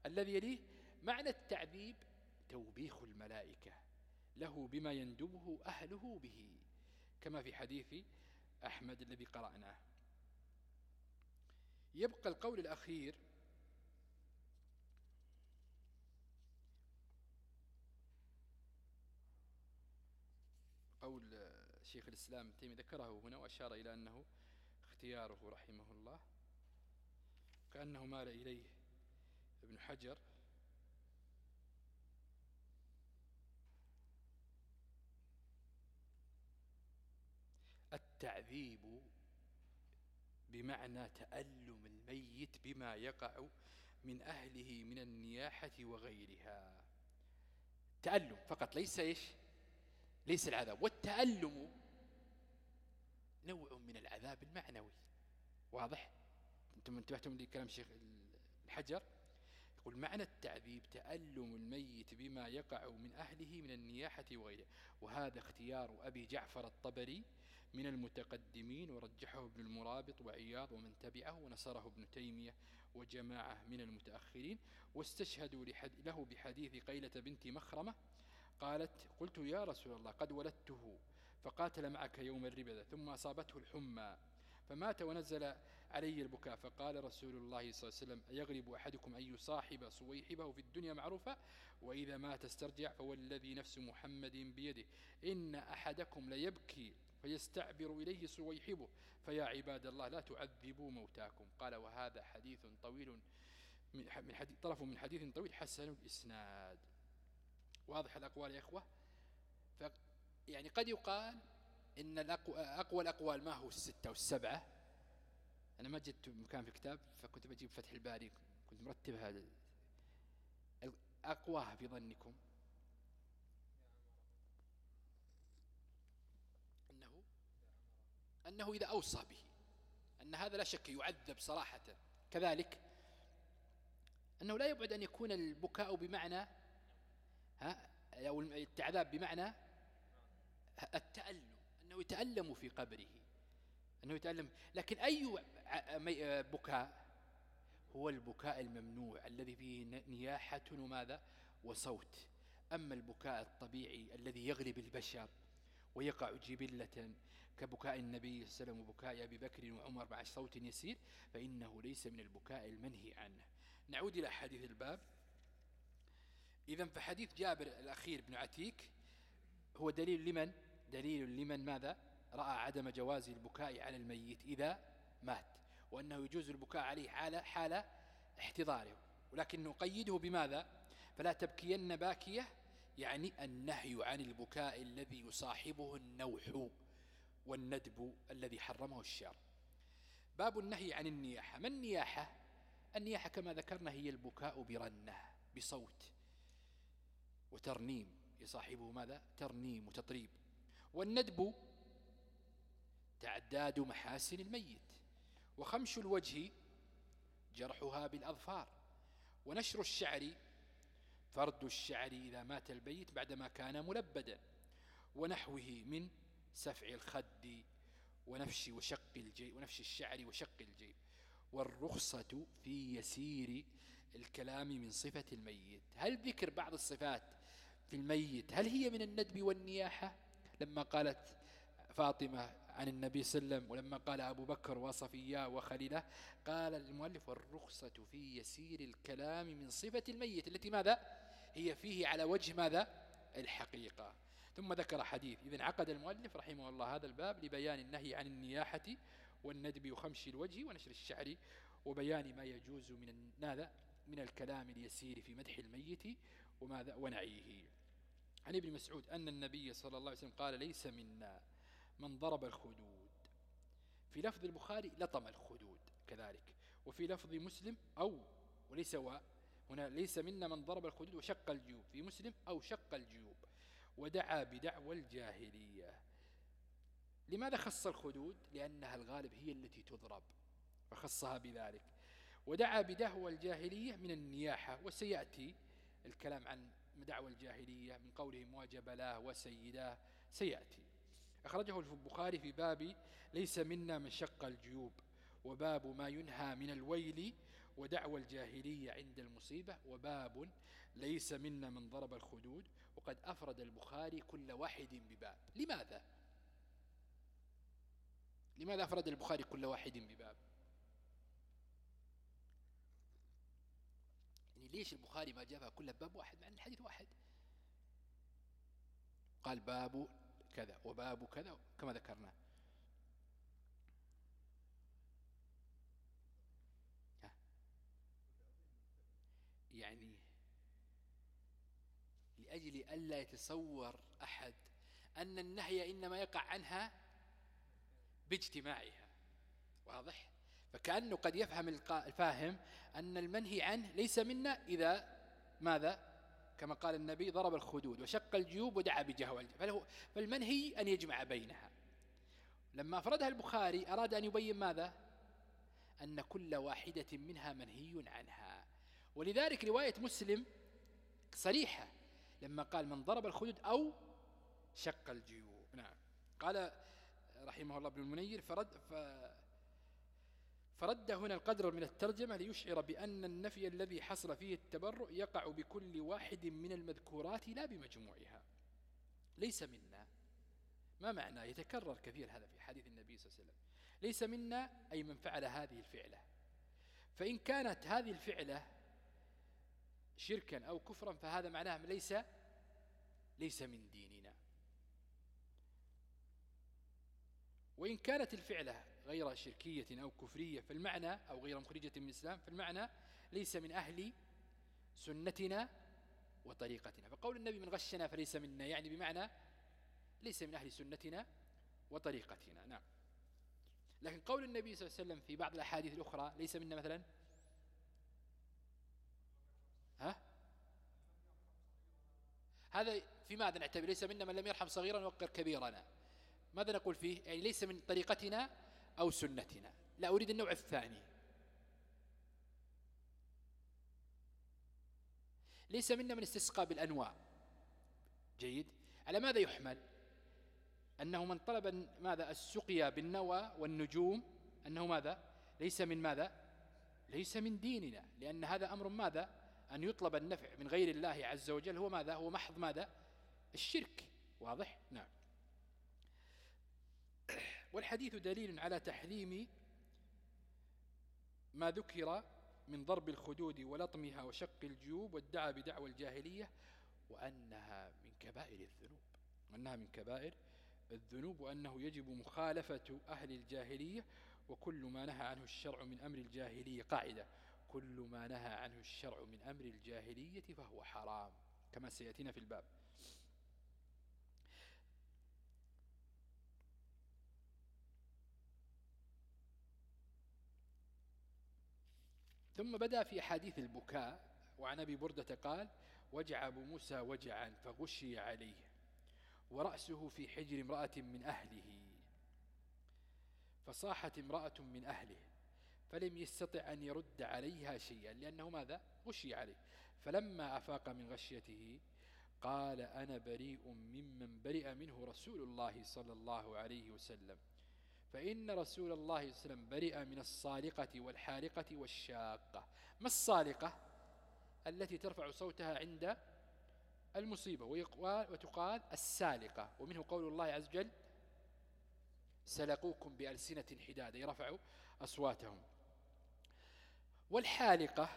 الذي يليه معنى التعذيب توبيخ الملائكة له بما يندبه أهله به كما في حديث أحمد الذي قرأناه. يبقى القول الأخير قول شيخ الإسلام تيمي ذكره هنا وأشار إلى أنه اختياره رحمه الله. كأنه مال إليه ابن حجر. التعذيب بمعنى تألم الميت بما يقع من أهله من النياحة وغيرها. تألم فقط ليس إيش؟ ليس العذاب. والتألم نوع من العذاب المعنوي. واضح؟ أنتم انتبهتم لكلام شيخ الحجر؟ يقول معنى التعذيب تألم الميت بما يقع من أهله من النياحة وغيره. وهذا اختيار أبي جعفر الطبري من المتقدمين ورجحه ابن المرابط وعياض ومن تبعه ونصره ابن تيمية وجماعة من المتأخرين. واستشهدوا له بحديث قيلة بنت مخرمة قالت قلت يا رسول الله قد ولدته فقاتل معك يوم الربذة ثم أصابته الحمى فمات ونزل علي البكاء. فقال رسول الله صلى الله عليه وسلم يغلب أحدكم أن يصاحب صويحبه في الدنيا معروفة؟ وإذا مات استرجع فوالذي نفس محمد بيده. إن أحدكم ليبكي فيستعبر إليه صويحبه. فيا عباد الله لا تعذبوا موتاكم. قال وهذا حديث طويل من حديث طرف من حديث طويل حسن الإسناد. واضح الأقوال يا إخوة؟ يعني قد يقال إن أقوى الأقوال ما هو الستة والسبعة؟ أنا ما جدت مكان في كتاب فكنت بجيب فتح الباري كنت مرتبها أقواها في ظنكم. أنه أنه إذا أوصى به أن هذا لا شك يعذب صراحة. كذلك أنه لا يبعد أن يكون البكاء بمعنى ها أو التعذاب بمعنى التألم أنه يتألم في قبره أنه يتألم. لكن أي بكاء؟ هو البكاء الممنوع الذي فيه نياحة وماذا؟ وصوت. أما البكاء الطبيعي الذي يغلب البشر ويقع جبلة كبكاء النبي صلى الله عليه وسلم وبكاء أبي بكر وعمر مع صوت يسير فإنه ليس من البكاء المنهي عنه. نعود إلى حديث الباب. إذا فحديث جابر الأخير بن عتيك هو دليل لمن؟ دليل لمن ماذا؟ رأى عدم جواز البكاء على الميت إذا مات وأنه يجوز البكاء عليه حال, حال احتضاره. ولكن نقيده بماذا؟ فلا تبكين باكية يعني النهي عن البكاء الذي يصاحبه النوح والندب الذي حرمه الشر باب النهي عن النياحة. ما النياحة؟ النياحة كما ذكرنا هي البكاء برنة بصوت. وترنيم. يصاحبه ماذا؟ ترنيم وتطريب. والندب تعداد محاسن الميت وخمش الوجه جرحها بالأظفار. ونشر الشعر فرد الشعر إذا مات البيت بعدما كان ملبدا. ونحوه من سفع الخد ونفش وشق الجيب ونفش الشعر وشق الجيب. والرخصة في يسير الكلام من صفة الميت. هل ذكر بعض الصفات في الميت. هل هي من الندب والنياحة؟ لما قالت فاطمة عن النبي صلى الله عليه وسلم ولما قال أبو بكر وصفية وخليلة قال المؤلف والرخصة في يسير الكلام من صفة الميت. التي ماذا؟ هي فيه على وجه ماذا؟ الحقيقة. ثم ذكر حديث. إذن عقد المؤلف رحمه الله هذا الباب لبيان النهي عن النياحة والندب وخمش الوجه ونشر الشعر وبيان ما يجوز من ماذا؟ من الكلام اليسير في مدح الميت وماذا؟ ونعيه. عن ابن مسعود أن النبي صلى الله عليه وسلم قال ليس منا من ضرب الخدود. في لفظ البخاري لطم الخدود كذلك وفي لفظ مسلم أو وليس و هنا ليس منا من ضرب الخدود وشق الجيوب في مسلم أو شق الجيوب ودعا بدعوى الجاهلية. لماذا خص الخدود؟ لأنها الغالب هي التي تضرب فخصها بذلك. ودعا بدعوى الجاهلية من النياحة وسيأتي الكلام عن دعوى الجاهلية من قولهم وجبلاه وسيداه سيأتي أخرجه البخاري في باب ليس منا من شق الجيوب وباب ما ينهى من الويل ودعوى الجاهلية عند المصيبة وباب ليس منا من ضرب الخدود وقد أفرد البخاري كل واحد بباب لماذا؟ لماذا أفرد البخاري كل واحد بباب؟ يعني ليش البخاري ما جابها كلها باب واحد مع أن الحديث واحد؟ قال باب كذا وباب كذا كما ذكرنا. يعني لأجل ألا يتصور أحد أن النهي إنما يقع عنها باجتماعها. واضح؟ فكأنه قد يفهم الفاهم أن المنهي عنه ليس منا إذا ماذا؟ كما قال النبي ضرب الخدود وشق الجيوب ودعا بجهوة. فالمنهي أن يجمع بينها. لما أفردها البخاري أراد أن يبين ماذا؟ أن كل واحدة منها منهي عنها. ولذلك رواية مسلم صريحة. لما قال من ضرب الخدود أو شق الجيوب. نعم. قال رحمه الله ابن المنير فرد ف فرد هنا القدر من الترجمة ليشعر بأن النفي الذي حصل فيه التبرؤ يقع بكل واحد من المذكورات لا بمجموعها. ليس منا. ما معنى؟ يتكرر كثير هذا في حديث النبي صلى الله عليه وسلم. ليس منا أي من فعل هذه الفعلة. فإن كانت هذه الفعلة شركا أو كفرا فهذا معناه ليس ليس من ديننا. وإن كانت الفعلة غير شركية أو كفرية فالمعنى أو غير مخرجة من الإسلام فالمعنى ليس من أهل سنتنا وطريقتنا. فقول النبي من غشنا فليس منا يعني بمعنى ليس من أهل سنتنا وطريقتنا. نعم. لكن قول النبي صلى الله عليه وسلم في بعض الأحاديث الأخرى ليس منا مثلا؟ ها؟ هذا في ماذا نعتبر؟ ليس منا من لم يرحم صغيرا وقر كبيرنا ماذا نقول فيه؟ يعني ليس من طريقتنا أو سنتنا. لا أريد النوع الثاني. ليس منا من استسقى بالأنواع. جيد. على ماذا يحمل؟ أنه من طلب ماذا؟ السقيا بالنوى والنجوم. أنه ماذا؟ ليس من ماذا؟ ليس من ديننا. لأن هذا أمر ماذا؟ أن يطلب النفع من غير الله عز وجل. هو ماذا؟ هو محض ماذا؟ الشرك. واضح؟ نعم. والحديث دليل على تحريم ما ذكر من ضرب الخدود ولطمها وشق الجيوب وادعى بدعوى الجاهلية وأنها من كبائر الذنوب. وأنها من كبائر الذنوب وأنه يجب مخالفة أهل الجاهلية وكل ما نهى عنه الشرع من أمر الجاهلية. قاعدة كل ما نهى عنه الشرع من أمر الجاهلية فهو حرام كما سيأتينا في الباب. ثم بدأ في حديث البكاء وعن أبي بردة قال وجع أبو موسى وجعا فغشي عليه ورأسه في حجر امرأة من أهله فصاحت امرأة من أهله فلم يستطع أن يرد عليها شيئا لأنه ماذا؟ غشي عليه. فلما أفاق من غشيته قال أنا بريء ممن برئ منه رسول الله صلى الله عليه وسلم. فإن رسول الله صلى الله عليه وسلم برئ من الصالقة والحالقة والشاقة. ما الصالقة؟ التي ترفع صوتها عند المصيبة وتقال السالقة. ومنه قول الله عز وجل سلقوكم بألسنة حدادة. يرفعوا أصواتهم. والحالقة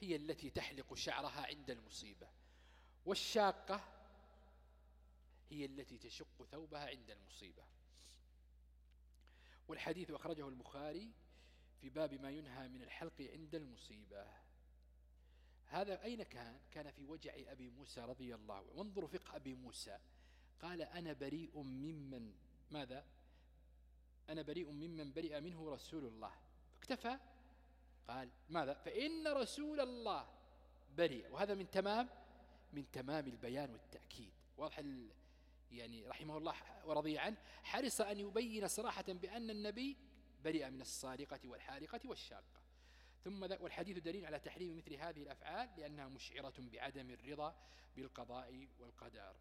هي التي تحلق شعرها عند المصيبة. والشاقة هي التي تشق ثوبها عند المصيبة. والحديث أخرجه البخاري في باب ما ينهى من الحلق عند المصيبة. هذا أين كان؟ كان في وجع أبي موسى رضي الله عنه. وانظروا فقه أبي موسى. قال أنا بريء ممن ماذا؟ أنا بريء ممن برئ منه رسول الله. اكتفى. قال ماذا؟ فإن رسول الله بريء. وهذا من تمام من تمام البيان والتأكيد. واضح يعني رحمه الله ورضي عنه حرص أن يبين صراحة بأن النبي برئ من الصارقة والحارقة والشاقة ثم والحديث دليل على تحريم مثل هذه الأفعال لأنها مشعرة بعدم الرضا بالقضاء والقدر.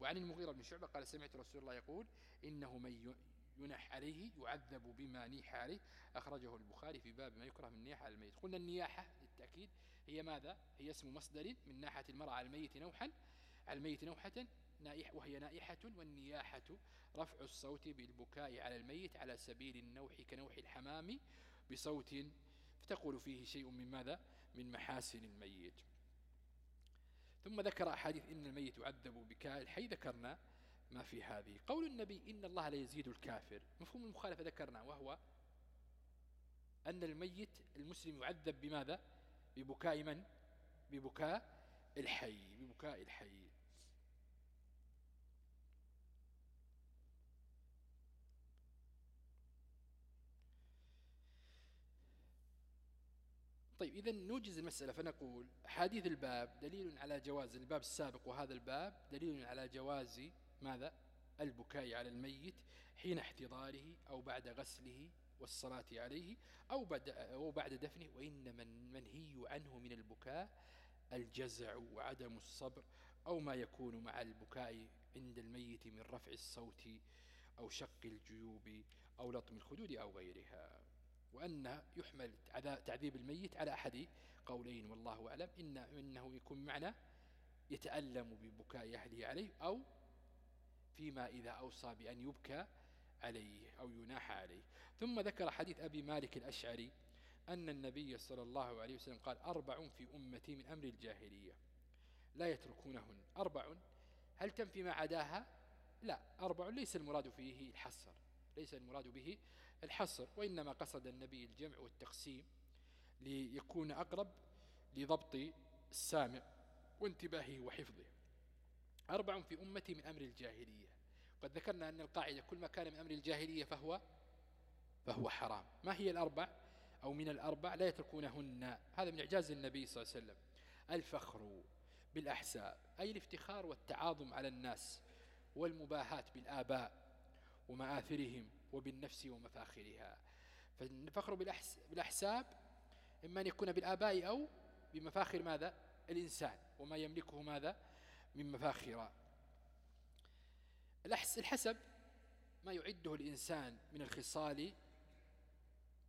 وعن المغيرة بن شعبة قال سمعت رسول الله يقول إنه من ينح عليه يعذب بما نيح عليه. أخرجه البخاري في باب ما يكره من نياحة على الميت. قلنا النياحة للتأكيد هي ماذا؟ هي اسم مصدر من ناحة المرأة على الميت نوحا على الميت نوحة نائح وهي نائحة والنياحة رفع الصوت بالبكاء على الميت على سبيل النوح كنوح الحمام بصوت فتقول فيه شيء من ماذا؟ من محاسن الميت. ثم ذكر أحاديث إن الميت يعذب بكاء الحي ذكرنا ما في هذه. قول النبي إن الله لا يزيد الكافر. مفهوم المخالفة ذكرنا وهو أن الميت المسلم يعذب بماذا؟ ببكاء من؟ ببكاء الحي ببكاء الحي. طيب إذا نوجز المسألة فنقول حديث الباب دليل على جواز الباب السابق وهذا الباب دليل على جواز ماذا؟ البكاء على الميت حين احتضاره أو بعد غسله والصلاة عليه أو بعد, أو بعد دفنه وإنما المنهي عنه من البكاء الجزع وعدم الصبر أو ما يكون مع البكاء عند الميت من رفع الصوت أو شق الجيوب أو لطم الخدود أو غيرها. وأن يحمل تعذيب الميت على أحد قولين والله أعلم. إن إنه يكون معنى يتألم ببكاء أهله عليه أو فيما إذا أوصى بأن يبكى عليه أو يناح عليه. ثم ذكر حديث أبي مالك الأشعري أن النبي صلى الله عليه وسلم قال أربع في أمتي من أمر الجاهلية. لا يتركونهن. أربع. هل تنفي ما عداها؟ لا. أربع ليس المراد فيه الحصر ليس المراد به الحصر وإنما قصد النبي الجمع والتقسيم ليكون أقرب لضبط السامع وانتباهه وحفظه. أربع في أمتي من أمر الجاهلية. قد ذكرنا أن القاعدة كل ما كان من أمر الجاهلية فهو فهو حرام. ما هي الأربع؟ أو من الأربع لا يتركونهن. هذا من إعجاز النبي صلى الله عليه وسلم. الفخر بالأحساب أي الافتخار والتعاظم على الناس والمباهاة بالآباء ومآثرهم وبالنفس ومفاخرها. فالفخر بالأحساب إما أن يكون بالآباء أو بمفاخر ماذا؟ الإنسان. وما يملكه ماذا؟ من مفاخر. الحسب ما يعده الإنسان من الخصال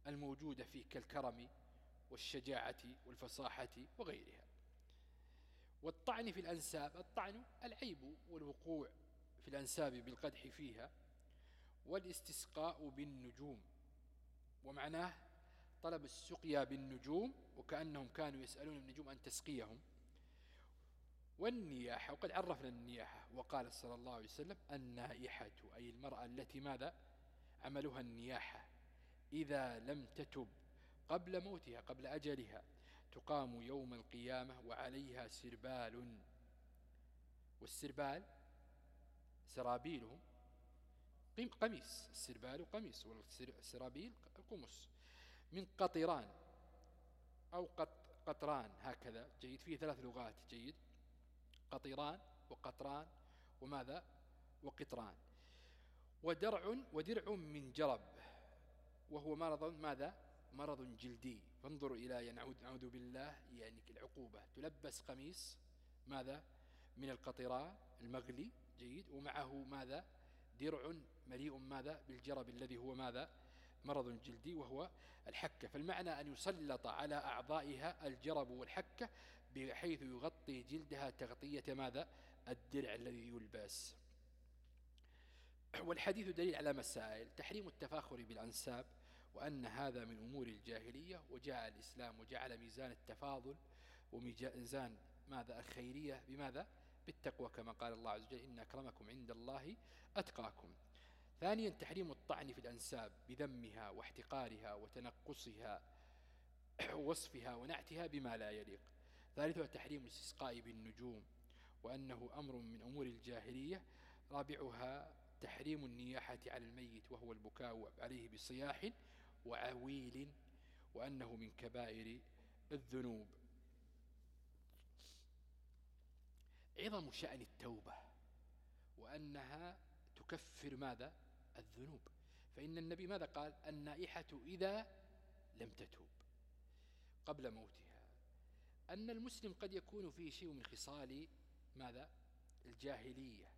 الموجودة فيه كالكرم والشجاعة والفصاحة وغيرها. والطعن في الأنساب الطعن العيب والوقوع في الأنساب بالقدح فيها والاستسقاء بالنجوم. ومعناه طلب السقيا بالنجوم وكأنهم كانوا يسألون النجوم أن تسقيهم. والنياحة وقد عرفنا النياحة وقال صلى الله عليه وسلم النائحة أي المرأة التي ماذا؟ عملها النياحة. إذا لم تتب قبل موتها قبل أجلها تقام يوم القيامة وعليها سربال. والسربال سرابيلهم قميص السربال قميص والسرابيل القمص من قطران أو قطران هكذا جيد. فيه ثلاث لغات جيد. قطران وقطران وماذا؟ وقطران. ودرع ودرع من جرب وهو مرض ماذا؟ مرض جلدي. فانظروا إلى نعود نعوذ بالله يعني العقوبة. تلبس قميص ماذا؟ من القطران المغلي جيد. ومعه ماذا؟ درع مليء ماذا؟ بالجرب الذي هو ماذا؟ مرض جلدي وهو الحكة. فالمعنى أن يسلط على أعضائها الجرب والحكة بحيث يغطي جلدها تغطية ماذا؟ الدرع الذي يلبس. والحديث دليل على مسائل. تحريم التفاخر بالأنساب وأن هذا من أمور الجاهلية وجاء الإسلام وجعل ميزان التفاضل وميزان ماذا؟ الخيرية بماذا؟ بالتقوى كما قال الله عز وجل إن أكرمكم عند الله أتقاكم. ثانيا تحريم الطعن في الأنساب بذمها واحتقارها وتنقصها ووصفها ونعتها بما لا يليق. ثالثها تحريم الاستسقاء بالنجوم وأنه أمر من أمور الجاهلية. رابعها تحريم النياحة على الميت وهو البكاء عليه بصياح وعويل وأنه من كبائر الذنوب. عظم شأن التوبة وأنها تكفر ماذا؟ الذنوب. فإن النبي ماذا قال؟ النائحة إذا لم تتوب قبل موتها. أن المسلم قد يكون فيه شيء من خصال ماذا؟ الجاهلية.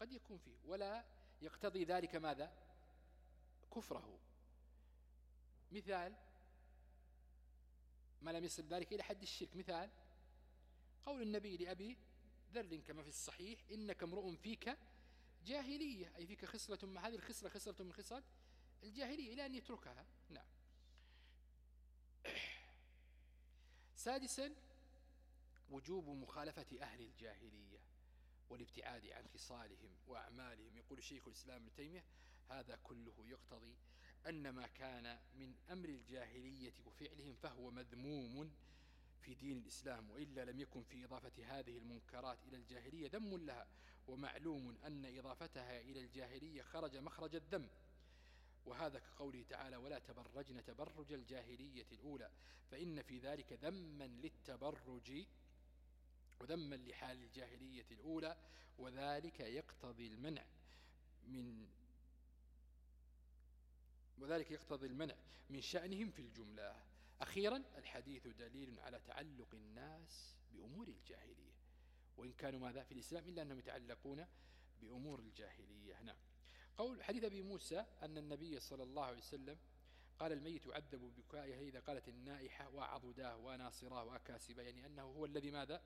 قد يكون فيه. ولا يقتضي ذلك ماذا؟ كفره. مثال ما لم يصل ذلك إلى حد الشرك. مثال قول النبي لأبي ذر كما في الصحيح إنك امرؤ فيك جاهلية أي فيك خصلة مع هذه الخصلة خصلة من خصال الجاهلية إلى أن يتركها. نعم. سادسا وجوب مخالفة أهل الجاهلية والابتعاد عن خصالهم وأعمالهم. يقول شيخ الإسلام ابن تيمية هذا كله يقتضي أن ما كان من أمر الجاهلية وفعلهم فهو مذموم في دين الإسلام وإلا لم يكن في إضافة هذه المنكرات إلى الجاهلية ذم لها ومعلوم أن إضافتها إلى الجاهلية خرج مخرج الذم وهذا كقوله تعالى ولا تبرجن تبرج الجاهلية الأولى فإن في ذلك ذما للتبرج وذما لحال الجاهلية الأولى وذلك يقتضي المنع من وذلك يقتضي المنع من شأنهم في الجملة. أخيرا الحديث دليل على تعلق الناس بأمور الجاهلية. وإن كانوا ماذا في الإسلام إلا أنهم يتعلقون بأمور الجاهلية. نعم. قول حديث أبي موسى أن النبي صلى الله عليه وسلم قال الميت يعذب بكائه إذا قالت النائحة وعضداه وناصراه وأكاسبه. يعني أنه هو الذي ماذا؟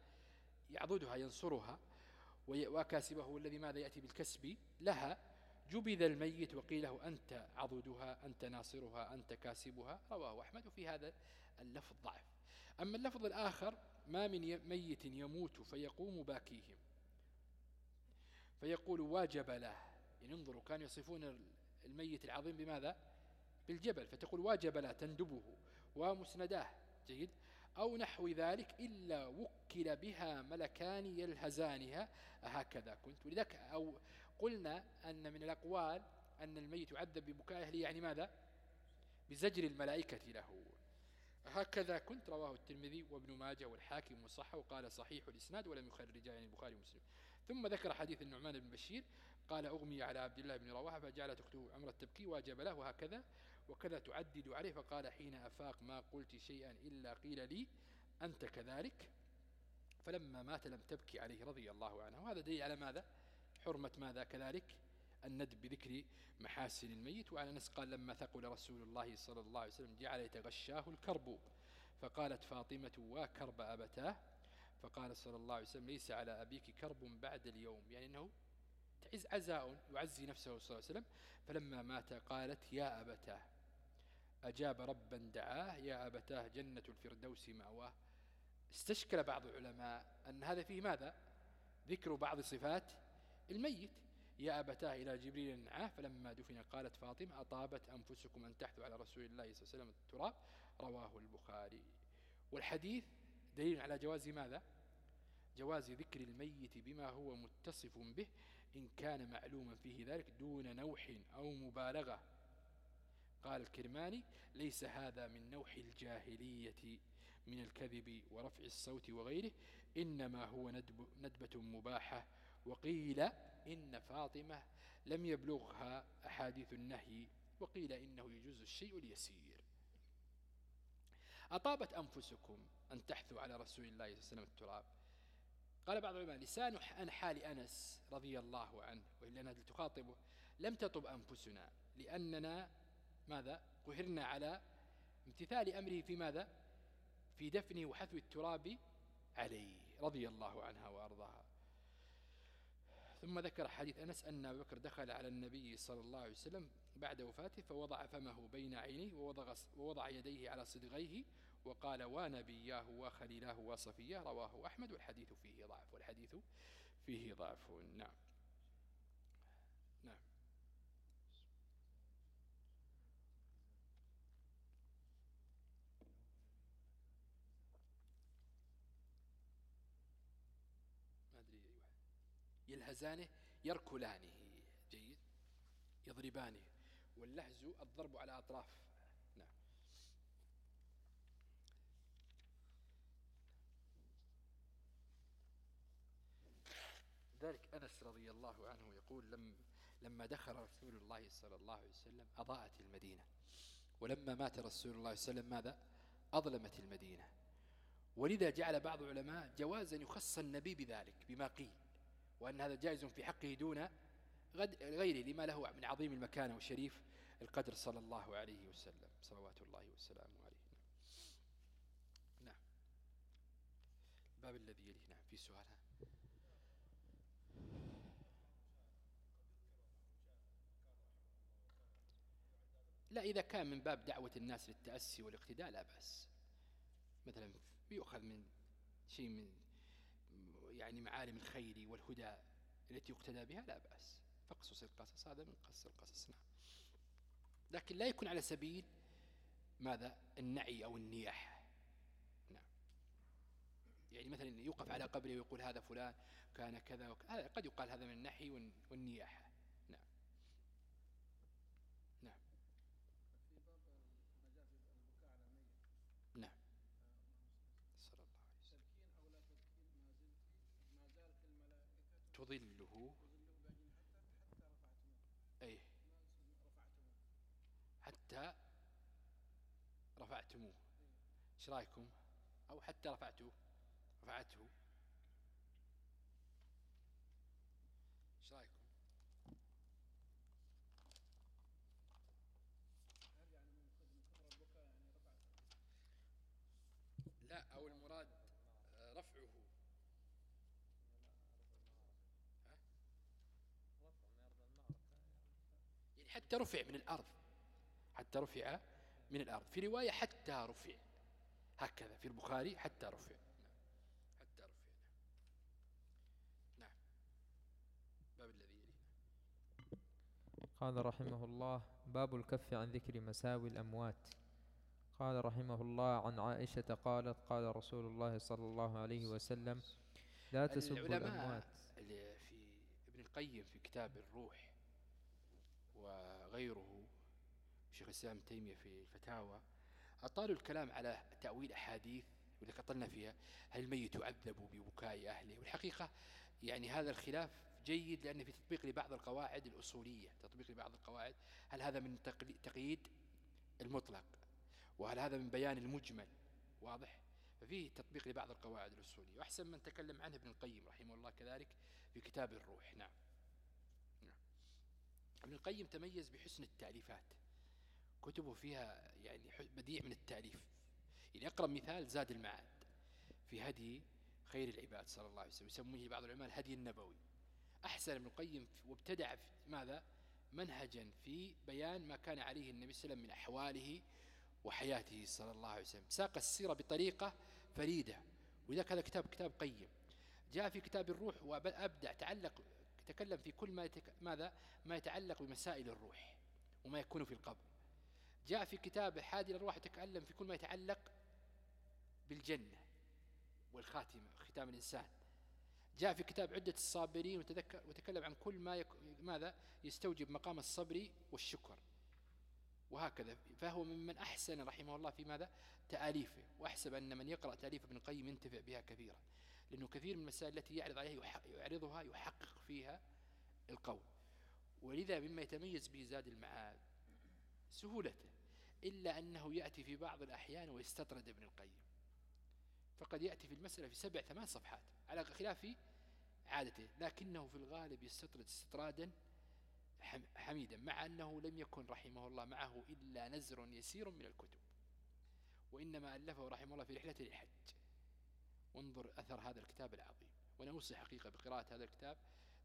يعضدها ينصرها وأكاسبه هو الذي ماذا؟ يأتي بالكسب لها جبذ الميت وقيل له أنت عضدها أنت ناصرها أنت كاسبها رواه أحمد وفي هذا اللفظ ضعف أما اللفظ الآخر ما من ميت يموت فيقوم باكيهم. فيقول واجب له. يعني انظروا كانوا يصفون الميت العظيم بماذا؟ بالجبل. فتقول واجب له تندبه ومسنداه جيد. أو نحو ذلك إلا وكل بها ملكان يلهزانها. هكذا كنت. ولذلك أو قلنا أن من الأقوال أن الميت يعذب ببكاء أهله يعني ماذا؟ بزجر الملائكة له. هكذا كنت رواه الترمذي وابن ماجه والحاكم وصحه وقال صحيح الإسناد ولم يخرجا يعني البخاري ومسلم. ثم ذكر حديث النعمان بن بشير قال أغمي على عبد الله بن رواحة فجعلت أخته عمرة تبكي واجب له وهكذا وكذا تعدد عليه فقال حين أفاق ما قلت شيئا إلا قيل لي أنت كذلك. فلما مات لم تبكي عليه رضي الله عنه. وهذا دليل على ماذا؟ حرمة ماذا كذلك؟ الندب بذكر محاسن الميت. وعلى نس قال لما ثقل رسول الله صلى الله عليه وسلم جعل يتغشاه الكرب. فقالت فاطمة وكرب أبتاه. فقال صلى الله عليه وسلم ليس على أبيك كرب بعد اليوم. يعني أنه تعز عزاء يعزي نفسه صلى الله عليه وسلم. فلما مات قالت يا أبتاه. أجاب ربا دعاه يا أبتاه جنة الفردوس مأواه. استشكل بعض العلماء أن هذا فيه ماذا؟ ذكر بعض صفات الميت. يا أبتاه إلى جبريل نعاه فلما دفن قالت فاطمة أطابت أنفسكم أن تحثوا على رسول الله صلى الله عليه وسلم التراب؟ رواه البخاري. والحديث دليل على جواز ماذا؟ جواز ذكر الميت بما هو متصف به إن كان معلوما فيه ذلك دون نوح أو مبالغة. قال الكرماني ليس هذا من نوح الجاهلية من الكذب ورفع الصوت وغيره إنما هو ندب ندبة مباحة وقيل إن فاطمة لم يبلغها أحاديث النهي وقيل إنه يجوز الشيء اليسير. أطابت أنفسكم أن تحثوا على رسول الله صلى الله عليه وسلم التراب. قال بعض العلماء لسان حال أنس رضي الله عنه وإلا أنها تخاطبه لم تطب أنفسنا لأننا ماذا؟ قهرنا على امتثال أمره في ماذا؟ في دفنه وحثو التراب عليه رضي الله عنها وأرضاها. ثم ذكر حديث أنس أن أبو بكر دخل على النبي صلى الله عليه وسلم بعد وفاته فوضع فمه بين عينيه ووضع يديه على صدغيه وقال ونبياه وخليلاه وصفياه رواه أحمد والحديث فيه ضعف والحديث فيه ضعف. نعم. يلهزانه يركلانه جيد؟ يضربانه. واللهز الضرب على أطراف. ذلك أنس رضي الله عنه يقول لم لما دخل رسول الله صلى الله عليه وسلم أضاءت المدينة. ولما مات رسول الله صلى الله عليه وسلم ماذا؟ أظلمت المدينة. ولذا جعل بعض العلماء جوازا يخص النبي بذلك بما قيل. وأن هذا جائز في حقه دون غيره لما له من عظيم المكانة وشريف القدر صلى الله عليه وسلم. صلوات الله وسلامه عليه. نعم. الباب الذي يليه. نعم. في سؤال. لا إذا كان من باب دعوة الناس للتأسي والاقتداء لا بأس. مثلا يؤخذ من شيء من يعني معالم الخير والهدى التي يقتدى بها لا بأس. فقصص القصص هذا من قصص القصص نعم. لكن لا يكون على سبيل ماذا؟ النعي أو النياح. نعم. يعني مثلا يوقف على قبره ويقول هذا فلان كان كذا وكذا قد يقال هذا من النحي والنياحة تظله أي حتى رفعتموه إيش رأيكم؟ أو حتى رفعته. رفعته. إيش رأيكم؟ لا أو المراد رفعه. حتى رفع من الأرض. حتى رفع من الأرض. في رواية حتى رفع. هكذا. في البخاري حتى رفع. حتى رفع. نعم. باب الذي قال رحمه الله باب الكف عن ذكر مساوي الأموات. قال رحمه الله عن عائشة قالت قال رسول الله صلى الله عليه وسلم لا تسبوا الأموات. في ابن القيم في كتاب الروح وغيره شيخ الإسلام تيمية في الفتاوى أطالوا الكلام على تأويل أحاديث واللي قطلنا فيها هل الميت يعذب ببكاء أهله؟ والحقيقة يعني هذا الخلاف جيد لأن في تطبيق لبعض القواعد الأصولية تطبيق لبعض القواعد هل هذا من تقييد المطلق؟ وهل هذا من بيان المجمل؟ واضح؟ ففيه تطبيق لبعض القواعد الأصولية وأحسن من تكلم عنه ابن القيم رحمه الله كذلك في كتاب الروح. نعم, نعم. ابن القيم تميز بحسن التعريفات كتبه فيها يعني بديع من التعريف يعني أقرب مثال زاد المعاد في هدي خير العباد صلى الله عليه وسلم يسميه بعض العلماء الهدي النبوي. أحسن ابن القيم وابتدع في ماذا؟ منهجا في بيان ما كان عليه النبي صلى الله عليه وسلم من أحواله وحياته صلى الله عليه وسلم. ساق السيرة بطريقة فريدة ولذلك هذا كتاب كتاب قيم. جاء في كتاب الروح وأبدع تعلق تكلم في كل ما. ماذا؟ ما يتعلق بمسائل الروح وما يكون في القبر. جاء في كتاب حادي الأرواح يتكلم في كل ما يتعلق بالجنة والخاتمة ختام الإنسان. جاء في كتاب عدة الصابرين وتذكر وتكلم عن كل ما يك... ماذا؟ يستوجب مقام الصبر والشكر. وهكذا. فهو ممن أحسن رحمه الله في ماذا؟ تآليفه. وأحسب أن من يقرأ تأليف ابن القيم ينتفع بها كثيرا. لأنه كثير من المسائل التي يعرض عليها يعرضها يحقق فيها القول. ولذا مما يتميز به زاد المعاد سهولته. إلا أنه يأتي في بعض الأحيان ويستطرد ابن القيم. فقد يأتي في المسألة في سبع ثمان صفحات على خلاف عادته لكنه في الغالب يستطرد استطرادا حميدا مع أنه لم يكن رحمه الله معه إلا نزر يسير من الكتب. وإنما ألفه رحمه الله في رحلة الحج وانظر أثر هذا الكتاب العظيم. وأنا حقيقة بقراءة هذا الكتاب.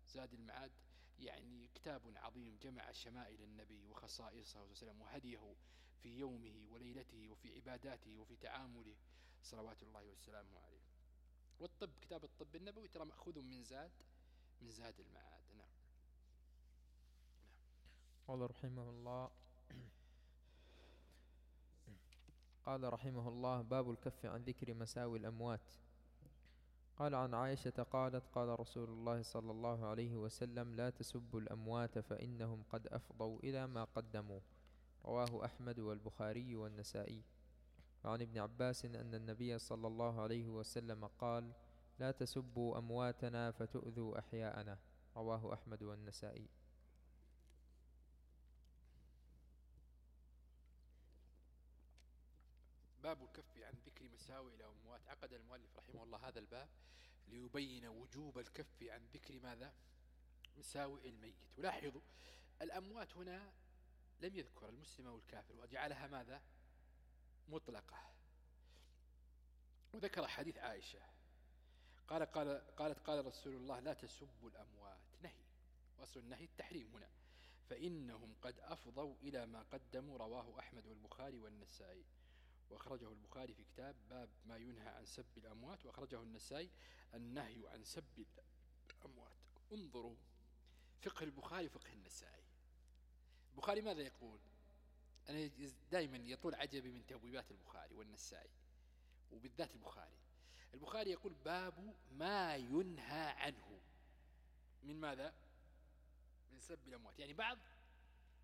زاد المعاد يعني كتاب عظيم جمع شمائل النبي وخصائصه وسلم وهديه في يومه وليلته وفي عباداته وفي تعامله. صلوات الله والسلام عليه. والطب كتاب الطب النبوي ترى مأخوذ من زاد من زاد المعاد. نعم. نعم. قال رحمه الله قال رحمه الله باب الكف عن ذكر مساوي الأموات. قال عن عائشة قالت قال رسول الله صلى الله عليه وسلم لا تسبوا الأموات فإنهم قد أفضوا إلى ما قدموا. رواه أحمد والبخاري والنسائي. وعن ابن عباس أن النبي صلى الله عليه وسلم قال لا تسبوا أمواتنا فتؤذوا أحياءنا. رواه أحمد والنسائي. باب الكف عن ذكر مساوئ الأموات عقد المؤلف رحمه الله هذا الباب ليبين وجوب الكف عن ذكر ماذا؟ مساوئ الميت. ولاحظوا الأموات هنا لم يذكر المسلم والكافر وجعلها ماذا؟ مطلقة. وذكر حديث عائشة. قال قال قالت قال رسول الله لا تسبوا الأموات. نهي. وأصل النهي التحريم هنا. فإنهم قد أفضوا إلى ما قدموا رواه أحمد والبخاري والنسائي. وأخرجه البخاري في كتاب باب ما ينهى عن سب الأموات وأخرجه النسائي النهي عن سب الأموات. انظروا فقه البخاري وفقه النسائي. البخاري ماذا يقول؟ أنا دائما يطول عجبي من تبويبات البخاري والنسائي وبالذات البخاري. البخاري يقول باب ما ينهى عنه. من ماذا؟ من سب الأموات. يعني بعض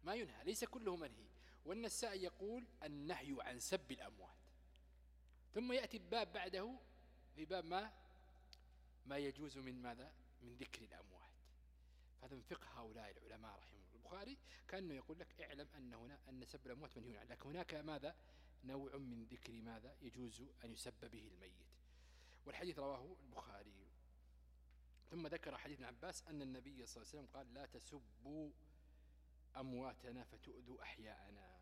ما ينهى ليس كله منهي. والنسائي يقول النهي عن سب الأموات. ثم يأتي الباب بعده في باب ما؟ ما يجوز من ماذا؟ من ذكر الأموات. هذا من فقه هؤلاء العلماء رحمه البخاري كأنه يقول لك اعلم أن هنا أن سب الأموات منهي عنه. لكن هناك ماذا؟ نوع من ذكر ماذا؟ يجوز أن يسب به الميت. والحديث رواه البخاري. ثم ذكر حديث عباس أن النبي صلى الله عليه وسلم قال لا تسبوا أمواتنا فتؤذوا أحياءنا.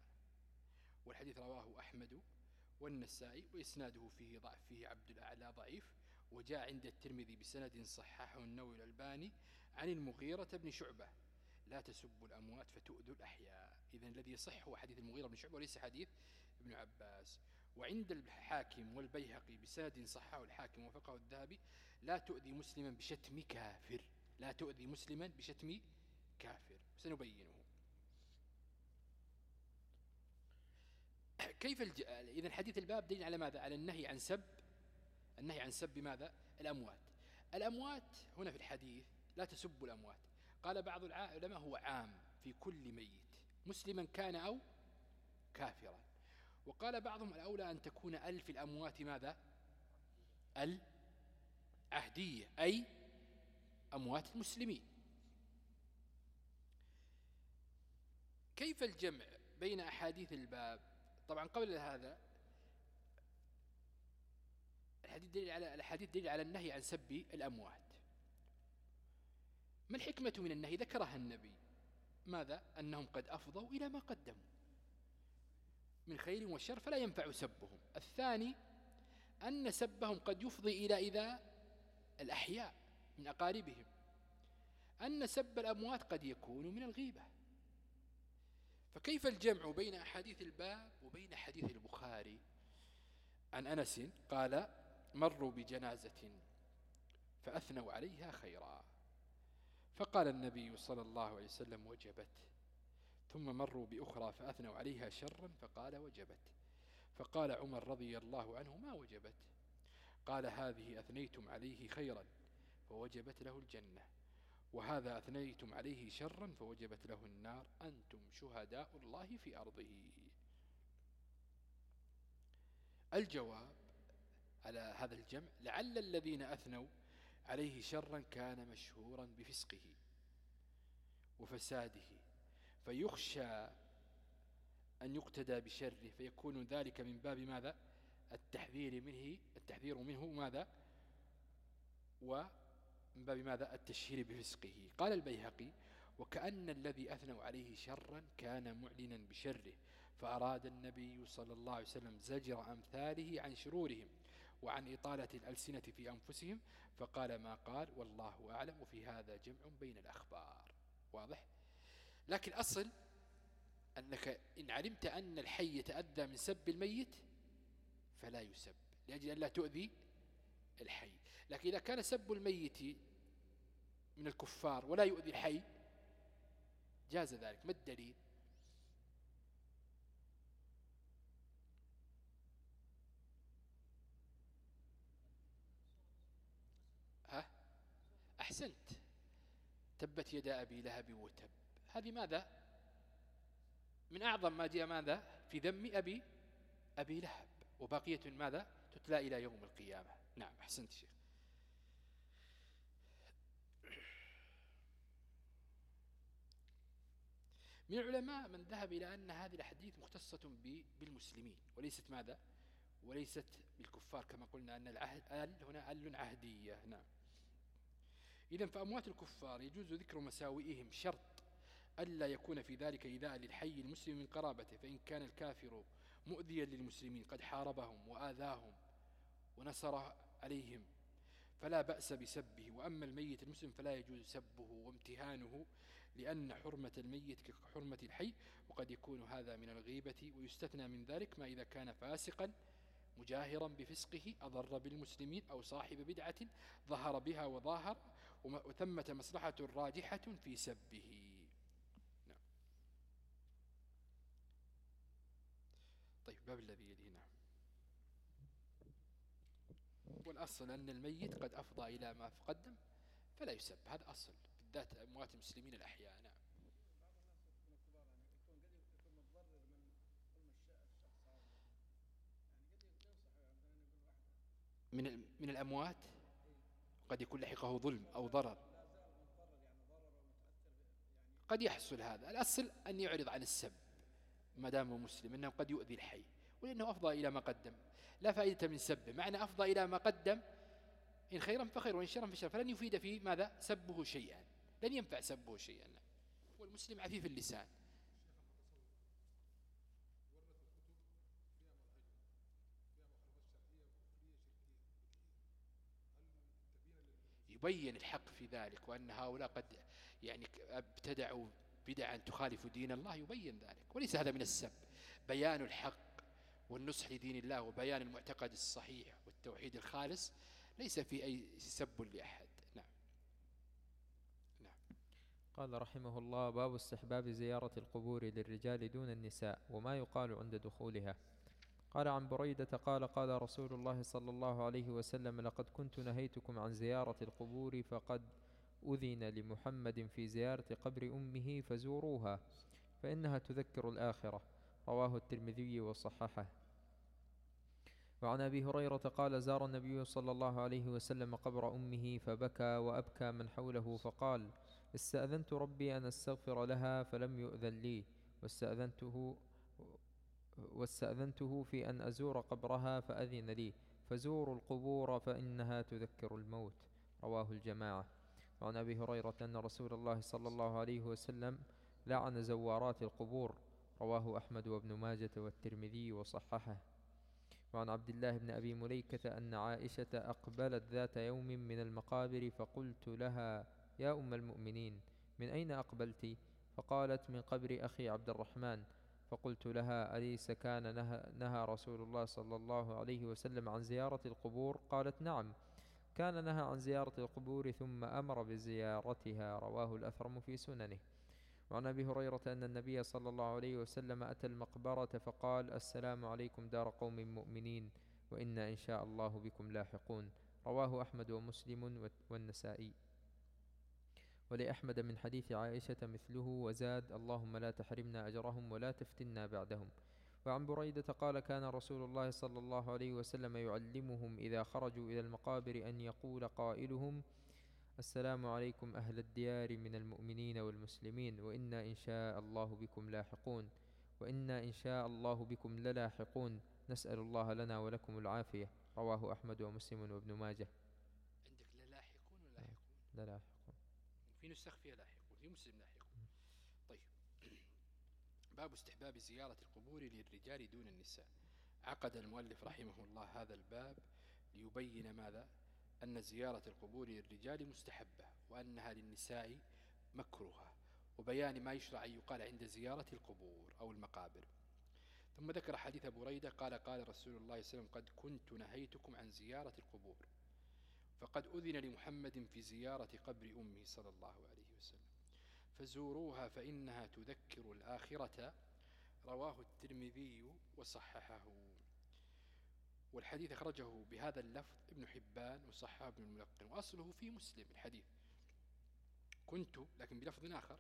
والحديث رواه أحمد والنسائي وإسناده فيه ضعف فيه عبد الأعلى ضعيف وجاء عند الترمذي بسند صححه النووي الألباني عن المغيرة بن شعبة. لا تسبوا الأموات فتؤذوا الأحياء. إذا الذي يصح هو حديث المغيرة بن شعبة وليس حديث ابن عباس. وعند الحاكم والبيهقي بسند صححه الحاكم وفقه الذهبي لا تؤذي مسلما بشتم كافر. لا تؤذي مسلما بشتم كافر. سنبينه. كيف الج... إذا حديث الباب دليل على ماذا؟ على النهي عن سب. النهي عن سب ماذا الأموات. الأموات هنا في الحديث لا تسبوا الأموات. قال بعض العلماء هو عام في كل ميت مسلما كان أو كافرا. وقال بعضهم الأولى أن تكون أل في الأموات ماذا؟ العهدية أي أموات المسلمين. كيف الجمع بين أحاديث الباب؟ طبعا قبل هذا الحديث دليل على الحديث دليل على النهي عن سب الأموات. ما الحكمة من النهي ذكرها النبي؟ ماذا؟ أنهم قد أفضوا إلى ما قدموا. من خير وشر فلا ينفع سبهم. الثاني أن سبهم قد يفضي إلى إذا؟ الأحياء من أقاربهم. أن سب الأموات قد يكون من الغيبة. فكيف الجمع بين أحاديث الباب وبين حديث البخاري؟ عن أنس قال مروا بجنازة فأثنوا عليها خيرا. فقال النبي صلى الله عليه وسلم وجبت. ثم مروا بأخرى فأثنوا عليها شرا فقال وجبت. فقال عمر رضي الله عنه ما وجبت؟ قال هذه أثنيتم عليه خيرا فوجبت له الجنة وهذا أثنيتم عليه شرا فوجبت له النار. أنتم شهداء الله في أرضه. الجواب على هذا الجمع لعل الذين أثنوا عليه شرا كان مشهورا بفسقه وفساده فيخشى أن يقتدى بشره فيكون ذلك من باب ماذا؟ التحذير منه التحذير منه ماذا؟ ومن باب ماذا؟ التشهير بفسقه. قال البيهقي وكأن الذي أثنوا عليه شرا كان معلنا بشره فأراد النبي صلى الله عليه وسلم زجر أمثاله عن شرورهم وعن إطالة الألسنة في أنفسهم فقال ما قال والله أعلم وفي هذا جمع بين الأخبار. واضح؟ لكن أصل أنك إن علمت أن الحي يتأذى من سب الميت فلا يسب لأجل أن لا تؤذي الحي. لكن إذا كان سب الميت من الكفار ولا يؤذي الحي جاز ذلك. ما الدليل؟ أحسنت. تبت يدا أبي لهب وتب. هذه ماذا؟ من أعظم ما جاء ماذا؟ في ذم أبي أبي لهب. وبقية ماذا؟ تتلى إلى يوم القيامة. نعم أحسنت شيخ. من العلماء من ذهب إلى أن هذه الأحاديث مختصة بالمسلمين وليست ماذا؟ وليست بالكفار كما قلنا أن العهد هنا أل عهدية. نعم. إذا فأموات الكفار يجوز ذكر مساوئهم شرط ألا يكون في ذلك إذاء للحي المسلم من قرابته فإن كان الكافر مؤذيا للمسلمين قد حاربهم وآذاهم ونصر عليهم فلا بأس بسبه وأما الميت المسلم فلا يجوز سبه وامتهانه لأن حرمة الميت كحرمة الحي وقد يكون هذا من الغيبة ويستثنى من ذلك ما إذا كان فاسقا مجاهرا بفسقه أضر بالمسلمين أو صاحب بدعة ظهر بها وظاهر وثمة مصلحة راجحة في سبه. نعم. طيب باب الذي يليه نعم. والأصل أن الميت قد أفضى إلى ما قدم فلا يسب. هذا أصل بالذات أموات المسلمين الأحياء. نعم. من من الأموات؟ قد يكون لحقه ظلم أو ضرر. قد يحصل هذا. الأصل أن يعرض عن السب ما دام مسلم أنه قد يؤذي الحي ولأنه أفضى إلى ما قدم. لا فائدة من سبه معنى أفضى إلى ما قدم إن خيرا فخير وإن شرا فشر فلن يفيد في ماذا؟ سبه شيئا. لن ينفع سبه شيئا. والمسلم عفيف اللسان. يبين الحق في ذلك وأن هؤلاء قد يعني ابتدعوا بدعا تخالف دين الله يبين ذلك. وليس هذا من السب. بيان الحق والنصح لدين الله وبيان المعتقد الصحيح والتوحيد الخالص ليس في أي سب لأحد. نعم. نعم. قال رحمه الله باب استحباب زيارة القبور للرجال دون النساء وما يقال عند دخولها. قال عن بريدة قال قال رسول الله صلى الله عليه وسلم لقد كنت نهيتكم عن زيارة القبور فقد أذن لمحمد في زيارة قبر أمه فزوروها فإنها تذكر الآخرة. رواه الترمذي وصححه. وعن أبي هريرة قال زار النبي صلى الله عليه وسلم قبر أمه فبكى وأبكى من حوله فقال استأذنت ربي أن أستغفر لها فلم يؤذن لي. واستأذنته واستأذنته في أن أزور قبرها فأذن لي. فزوروا القبور فإنها تذكر الموت. رواه الجماعة. وعن أبي هريرة أن رسول الله صلى الله عليه وسلم لعن زوارات القبور. رواه أحمد وابن ماجة والترمذي وصححه. وعن عبد الله بن أبي مليكة أن عائشة أقبلت ذات يوم من المقابر فقلت لها يا أم المؤمنين من أين أقبلت؟ فقالت من قبر أخي عبد الرحمن. فقلت لها أليس كان نهى, نهى رسول الله صلى الله عليه وسلم عن زيارة القبور؟ قالت نعم. كان نهى عن زيارة القبور ثم أمر بزيارتها رواه الأثرم في سننه. وعن أبي هريرة أن النبي صلى الله عليه وسلم أتى المقبرة فقال السلام عليكم دار قوم مؤمنين وإنا إن شاء الله بكم لاحقون. رواه أحمد ومسلم والنسائي. ولأحمد من حديث عائشة مثله وزاد اللهم لا تحرمنا أجرهم ولا تفتنا بعدهم. وعن بريدة قال كان رسول الله صلى الله عليه وسلم يعلمهم إذا خرجوا إلى المقابر أن يقول قائلهم السلام عليكم أهل الديار من المؤمنين والمسلمين وإنا إن شاء الله بكم لاحقون وإنا إن شاء الله بكم للاحقون. نسأل الله لنا ولكم العافية. رواه أحمد ومسلم وابن ماجه. عندك للاحقون ولاحقون. للاحقون في نسخ فيها لاحقون في مسلم لاحقون. طيب. باب استحباب زيارة القبور للرجال دون النساء. عقد المؤلف رحمه الله هذا الباب ليبين ماذا؟ أن زيارة القبور للرجال مستحبة وأنها للنساء مكروهة وبيان ما يشرع أن يقال عند زيارة القبور أو المقابر. ثم ذكر حديث بريدة قال قال رسول الله صلى الله عليه وسلم قد كنت نهيتكم عن زيارة القبور. فقد أذن لمحمد في زيارة قبر أمه صلى الله عليه وسلم. فزوروها فإنها تذكر الآخرة. رواه الترمذي وصححه. والحديث أخرجه بهذا اللفظ ابن حبان وصحاب ابن الملقن. وأصله في مسلم الحديث. كنت لكن بلفظ آخر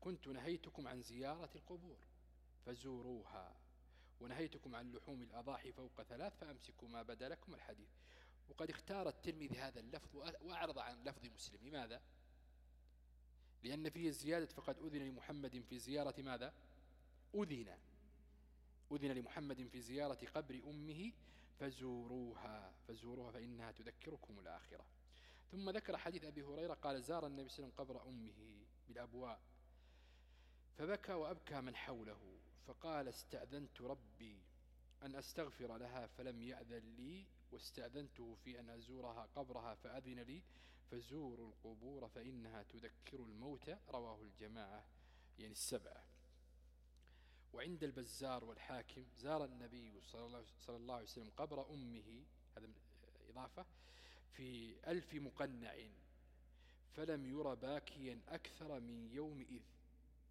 كنت نهيتكم عن زيارة القبور فزوروها. ونهيتكم عن لحوم الأضاحي فوق ثلاث فأمسكوا ما بدا لكم الحديث. وقد اختار الترمذي هذا اللفظ وأعرض عن لفظ مسلم لماذا؟ لأن فيه زيادة فقد أذن لمحمد في زيارة ماذا؟ أذن أذن لمحمد في زيارة قبر أمه فزوروها فزوروها فإنها تذكركم الآخرة ثم ذكر حديث أبي هريرة قال زار النبي صلى الله عليه وسلم قبر أمه بالأبواء فبكى وأبكى من حوله فقال استأذنت ربي أن أستغفر لها فلم يأذن لي واستأذنته في أن أزورها قبرها فأذن لي فزوروا القبور فإنها تذكر الموت رواه الجماعة يعني السبعة وعند البزار والحاكم زار النبي صلى الله عليه وسلم قبر أمه هذا إضافة في ألف مقنع. فلم ير باكيا أكثر من يومئذ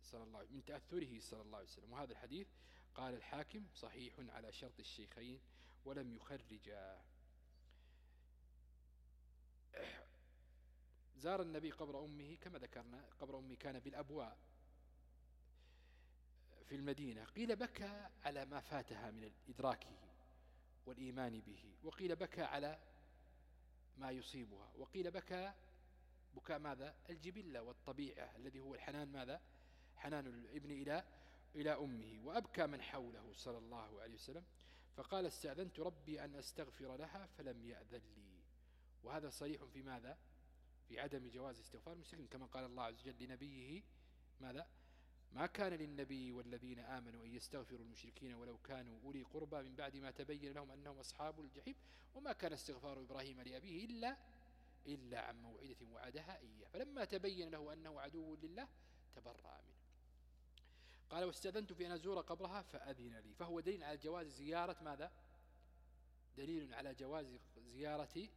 صلى الله من تأثره صلى الله عليه وسلم. وهذا الحديث قال الحاكم صحيح على شرط الشيخين ولم يخرجا. زار النبي قبر أمه كما ذكرنا قبر أمه كان بالأبواء في المدينة. قيل بكى على ما فاتها من إدراكه والإيمان به وقيل بكى على ما يصيبها وقيل بكى بكاء ماذا؟ الجبلة والطبيعة الذي هو الحنان ماذا؟ حنان الابن إلى إلى أمه. وأبكى من حوله صلى الله عليه وسلم فقال استأذنت ربي أن أستغفر لها فلم يأذن لي. وهذا صريح في ماذا؟ في عدم جواز استغفار المسلمين كما قال الله عز وجل لنبيه ماذا؟ ما كان للنبي والذين آمنوا أن يستغفروا المشركين ولو كانوا أولي قربى من بعد ما تبين لهم أنهم أصحاب الجحيم وما كان استغفار إبراهيم لأبيه إلا إلا عن موعدة وعدها إياه. فلما تبين له أنه عدو لله تبرأ منه. قال واستأذنت في أن أزور قبرها فأذن لي. فهو دليل على جواز زيارة ماذا؟ دليل على جواز زيارة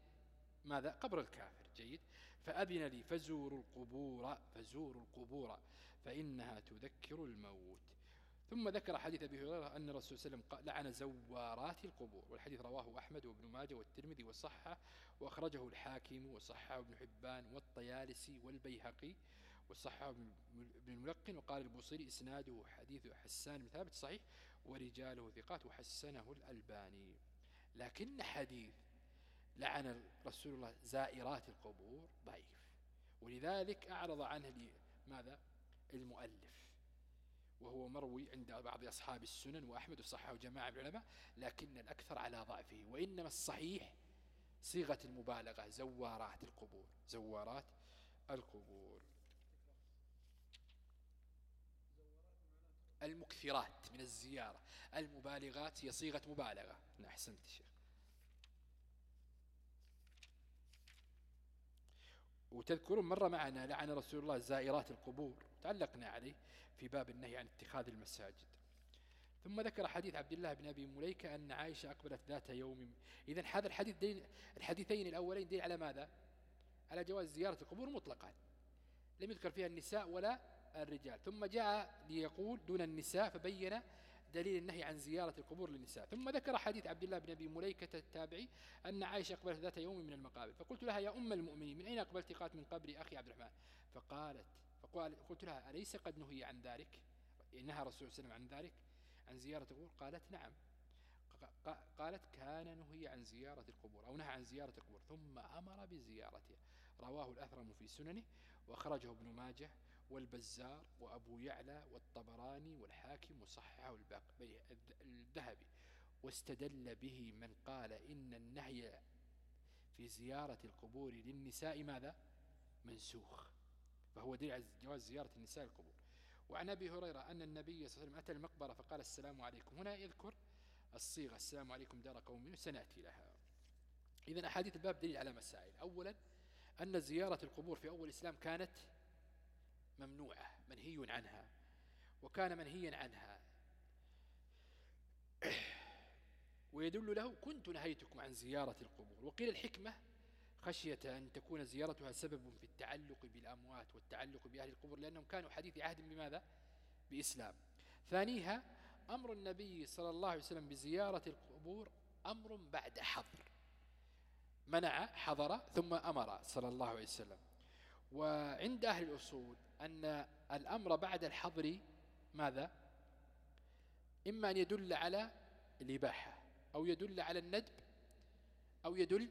ماذا؟ قبر الكافر جيد. فأذن لي فزوروا القبور فزوروا القبور فإنها تذكر الموت. ثم ذكر حديث أبي هريرة أن الرسول صلى الله عليه وسلم لعن زوارات القبور. والحديث رواه أحمد وابن ماجه والترمذي وصحه وأخرجه الحاكم وصحه ابن حبان والطيالسي والبيهقي وصحه ابن الملقن. وقال البوصيري إسناده حديث حسان بن ثابت صحيح ورجاله ثقات وحسنه الألباني. لكن حديث لعن رسول الله زائرات القبور ضعيف. ولذلك أعرض عنه ماذا؟ المؤلف. وهو مروي عند بعض أصحاب السنن وأحمد وصحه جماعة من العلماء لكن الأكثر على ضعفه. وإنما الصحيح صيغة المبالغة زوارات القبور زوارات القبور. المكثرات من الزيارة المبالغات هي صيغة مبالغة. أحسنت شيخ. وتذكرون مرة معنا لعن رسول الله زائرات القبور. تعلقنا عليه في باب النهي عن اتخاذ المساجد. ثم ذكر حديث عبد الله بن أبي مليكة أن عائشة أقبلت ذات يوم. إذا هذا الحديث دين الحديثين الأولين دين على ماذا؟ على جواز زيارة القبور مطلقا. لم يذكر فيها النساء ولا الرجال. ثم جاء ليقول دون النساء فبين دليل النهي عن زيارة القبور للنساء. ثم ذكر حديث عبد الله بن أبي مليكة التابعي أن عائشة أقبلت ذات يوم من المقابر فقلت لها يا أم المؤمنين من أين أقبلت قالت من قبر أخي عبد الرحمن. فقالت فقال قلت لها أليس قد نهي عن ذلك؟ نهى رسول الله عن ذلك عن زيارة القبور؟ قالت نعم. قالت كان نهي عن زيارة القبور أو نهى عن زيارة القبور ثم أمر بزيارتها رواه الأثرم في سننه وأخرجه ابن ماجه والبزار وأبو يعلى والطبراني والحاكم وصححه الذهبي. واستدل به من قال إن النهي في زيارة القبور للنساء ماذا؟ منسوخ. فهو دليل على جواز زيارة النساء القبور وعن أبي هريرة أن النبي صلى الله عليه وسلم أتى المقبرة فقال السلام عليكم. هنا يذكر الصيغة السلام عليكم دار قوم سنأتي لها. إذا أحاديث الباب دليل على مسائل. أولا أن زيارة القبور في أول الإسلام كانت ممنوعة منهي عنها. وكان منهيا عنها. ويدل له كنت نهيتكم عن زيارة القبور. وقيل الحكمة خشية أن تكون زيارتها سبب في التعلق بالأموات والتعلق بأهل القبور لأنهم كانوا حديث عهد بماذا؟ بإسلام. ثانيها أمر النبي صلى الله عليه وسلم بزيارة القبور أمر بعد حظر. منع حضر ثم أمر صلى الله عليه وسلم. وعند أهل الأصول أن الأمر بعد الحظر ماذا؟ إما أن يدل على الإباحة أو يدل على الندب أو يدل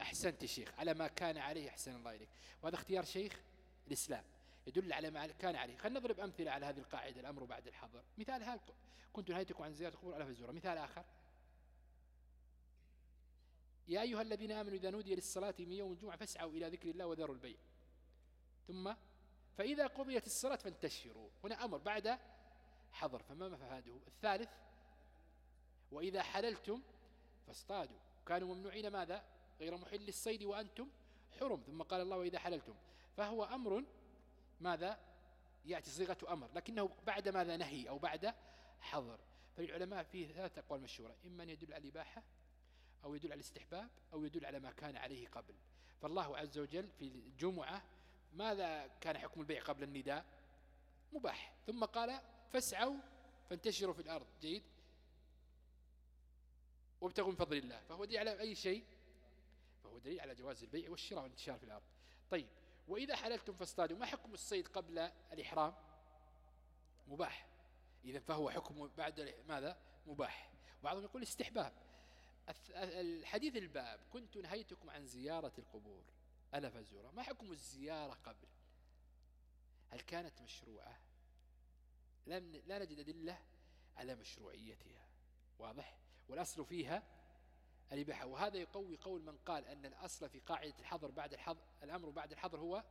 أحسنت شيخ على ما كان عليه أحسن الله إليك. وهذا اختيار شيخ الإسلام يدل على ما كان عليه. خلينا نضرب أمثلة على هذه القاعدة الأمر بعد الحظر. مثال هل كنت نهيتكم عن زيارة القبور ألف الزورة مثال آخر. يا أيها الذين آمنوا إذا نودي للصلاة من يوم الجمعة فاسعوا إلى ذكر الله وذروا البيع. ثم فإذا قضيت الصلاة فانتشروا هنا أمر بعد حظر فما مفاده الثالث وإذا حللتم فاصطادوا. كانوا ممنوعين ماذا؟ غير محل الصيد وأنتم حرم. ثم قال الله وإذا حللتم. فهو أمر ماذا؟ يأتي صيغة أمر لكنه بعد ماذا نهي أو بعد حظر. فالعلماء فيه ثلاثة أقوال مشهورة. إما أن يدل على الإباحة أو يدل على الاستحباب أو يدل على ما كان عليه قبل. فالله عز وجل في الجمعة ماذا كان حكم البيع قبل النداء؟ مباح. ثم قال فاسعوا فانتشروا في الأرض. جيد. وابتغوا من فضل الله. فهو دليل على أي شيء؟ فهو دليل على جواز البيع والشراء والانتشار في الأرض. طيب وإذا حللتم فاصطادوا ما حكم الصيد قبل الإحرام؟ مباح. إذا فهو حكم بعد ماذا؟ مباح. بعضهم يقول استحباب. الحديث الباب كنت نهيتكم عن زيارة القبور. ألا فزورة؟ ما حكم الزيارة قبل؟ هل كانت مشروعة؟ لم لا نجد أدلة على مشروعيتها. واضح؟ والأصل فيها الإباحة. وهذا يقوي قول من قال أن الأصل في قاعدة الحظر بعد الحظر الأمر بعد الحظر هو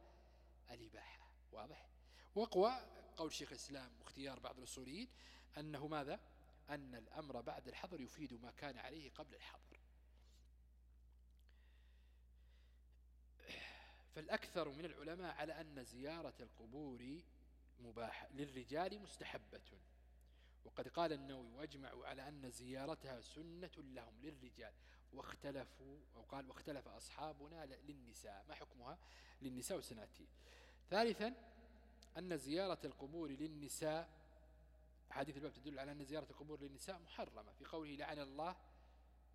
الإباحة. واضح؟ وقوى قول شيخ الإسلام واختيار بعض الأصوليين أنه ماذا؟ أن الأمر بعد الحظر يفيد ما كان عليه قبل الحظر. فالأكثر من العلماء على أن زيارة القبور مباحة للرجال مستحبة. وقد قال النووي وأجمعوا على أن زيارتها سنة لهم للرجال. واختلفوا أو قال واختلف أصحابنا للنساء. ما حكمها؟ للنساء وسناتي. ثالثا أن زيارة القبور للنساء حديث الباب تدل على أن زيارة القبور للنساء محرمة في قوله لعن الله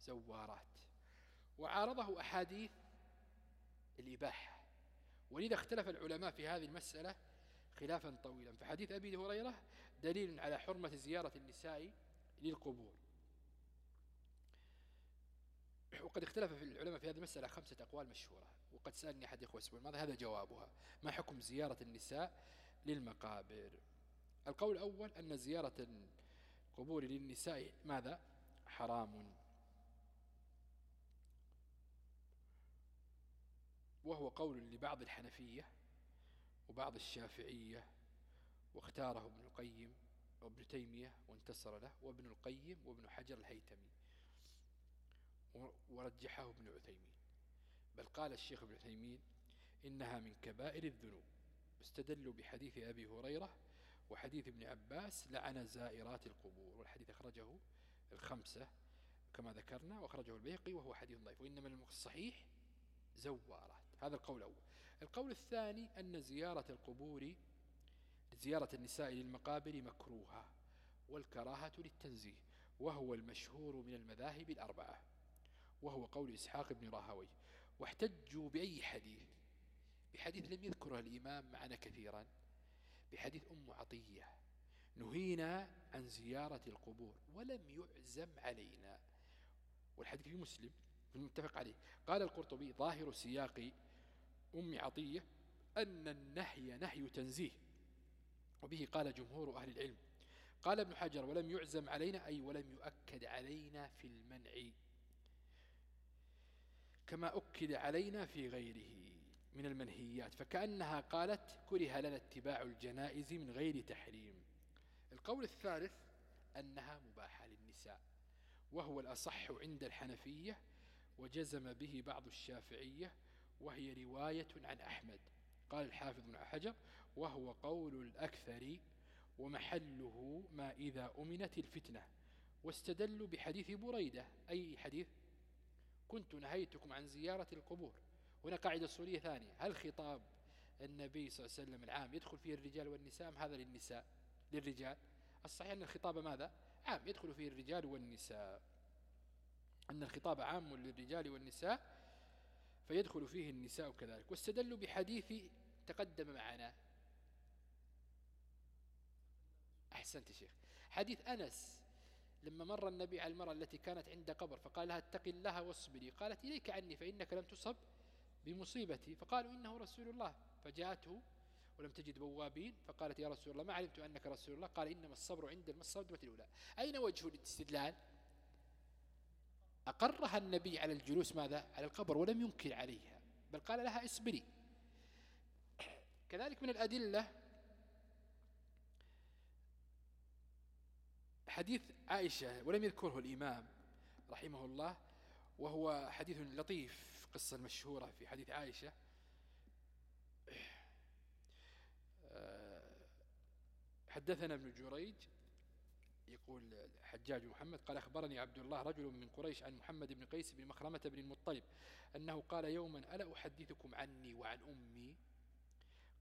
زوارات. وعارضه أحاديث الإباحة. ولذا اختلف العلماء في هذه المسألة خلافا طويلا. فحديث أبي هريرة دليل على حرمة زيارة النساء للقبور. وقد اختلف في العلماء في هذه المسألة خمسة أقوال مشهورة. وقد سألني أحد إخوة الأسبوع الماضي هذا جوابها؟ ما حكم زيارة النساء للمقابر؟ القول الأول أن زيارة القبور للنساء ماذا؟ حرام. وهو قول لبعض الحنفية وبعض الشافعية واختاره ابن القيم وابن تيمية وانتصر له وابن القيم وابن حجر الهيتمي ورجحه ابن عثيمين. بل قال الشيخ ابن عثيمين إنها من كبائر الذنوب. استدلوا بحديث أبي هريرة وحديث ابن عباس لعن زائرات القبور والحديث أخرجه الخمسة كما ذكرنا وأخرجه البيقي وهو حديث ضعيف. وإنما الصحيح زوارات هذا القول الأول. القول الثاني أن زيارة القبور زيارة النساء للمقابر مكروهة والكراهة للتنزيه وهو المشهور من المذاهب الأربعة وهو قول إسحاق بن راهوي. واحتجوا بأي حديث؟ بحديث لم يذكره الإمام معنا كثيرا بحديث أم عطية. نهينا عن زيارة القبور ولم يعزم علينا. والحديث في مسلم المتفق عليه. قال القرطبي ظاهر سياق أم عطية أن النهي نهي تنزيه. وبه قال جمهور أهل العلم قال ابن حجر ولم يعزم علينا أي ولم يؤكد علينا في المنع كما أكد علينا في غيره من المنهيات فكأنها قالت كره لنا اتباع الجنائز من غير تحريم القول الثالث أنها مباحة للنساء وهو الأصح عند الحنفية وجزم به بعض الشافعية وهي رواية عن أحمد. قال الحافظ بن حجر وهو قول الأكثر ومحله ما إذا أمنت الفتنة واستدلوا بحديث بريدة. أي حديث؟ كنت نهيتكم عن زيارة القبور. هنا قاعدة صورية ثانية. هل خطاب النبي صلى الله عليه وسلم العام يدخل فيه الرجال والنساء هذا للنساء؟ للرجال. الصحيح أن الخطاب ماذا؟ عام يدخل فيه الرجال والنساء. أن الخطاب عام للرجال والنساء فيدخل فيه النساء كذلك. واستدلوا بحديث تقدم معنا. أحسنت شيخ. حديث أنس لما مر النبي على المرأة التي كانت عند قبر فقال لها اتق الله واصبري. قالت إليك عني فإنك لم تصب بمصيبتي. فقالوا إنه رسول الله. فجاءته ولم تجد بوابين. فقالت يا رسول الله ما علمت أنك رسول الله؟ قال إنما الصبر عند المصدمة الأولى. أين وجه الاستدلال؟ أقرها النبي على الجلوس ماذا؟ على القبر ولم ينكر عليها بل قال لها اصبري. كذلك من الأدلة حديث عائشة ولم يذكره الإمام رحمه الله وهو حديث لطيف قصة مشهورة في حديث عائشة. حدثنا ابن جريج يقول حجاج محمد قال أخبرني عبد الله رجل من قريش عن محمد بن قيس بن مخرمة بن المطلب أنه قال يوما ألا أحدثكم عني وعن أمي؟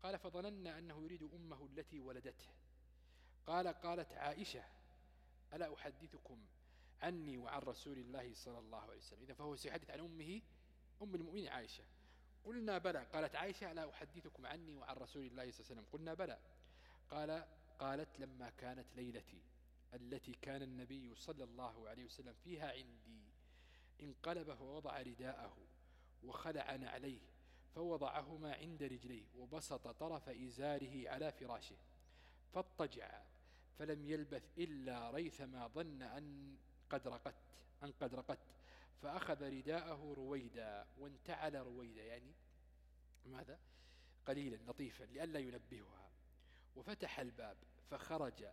قال فظننا أنه يريد أمه التي ولدته. قال قالت عائشة ألا أحدثكم عني وعن رسول الله صلى الله عليه وسلم؟ إذا فهو سيحدث عن أمه أم المؤمنين عائشة. قلنا بلى. قالت عائشة ألا أحدثكم عني وعن رسول الله صلى الله عليه وسلم؟ قلنا بلى. قال قالت لما كانت ليلتي. التي كان النبي صلى الله عليه وسلم فيها عندي. انقلب فوضع رداءه وخلع نعليه فوضعهما عند رجليه وبسط طرف إزاره على فراشه فاضطجع فلم يلبث إلا ريثما ظن أن قد رقت أن قد رقت فأخذ رداءه رويدا وانتعل رويدا يعني ماذا؟ قليلا لطيفا لئلا ينبهها. وفتح الباب فخرج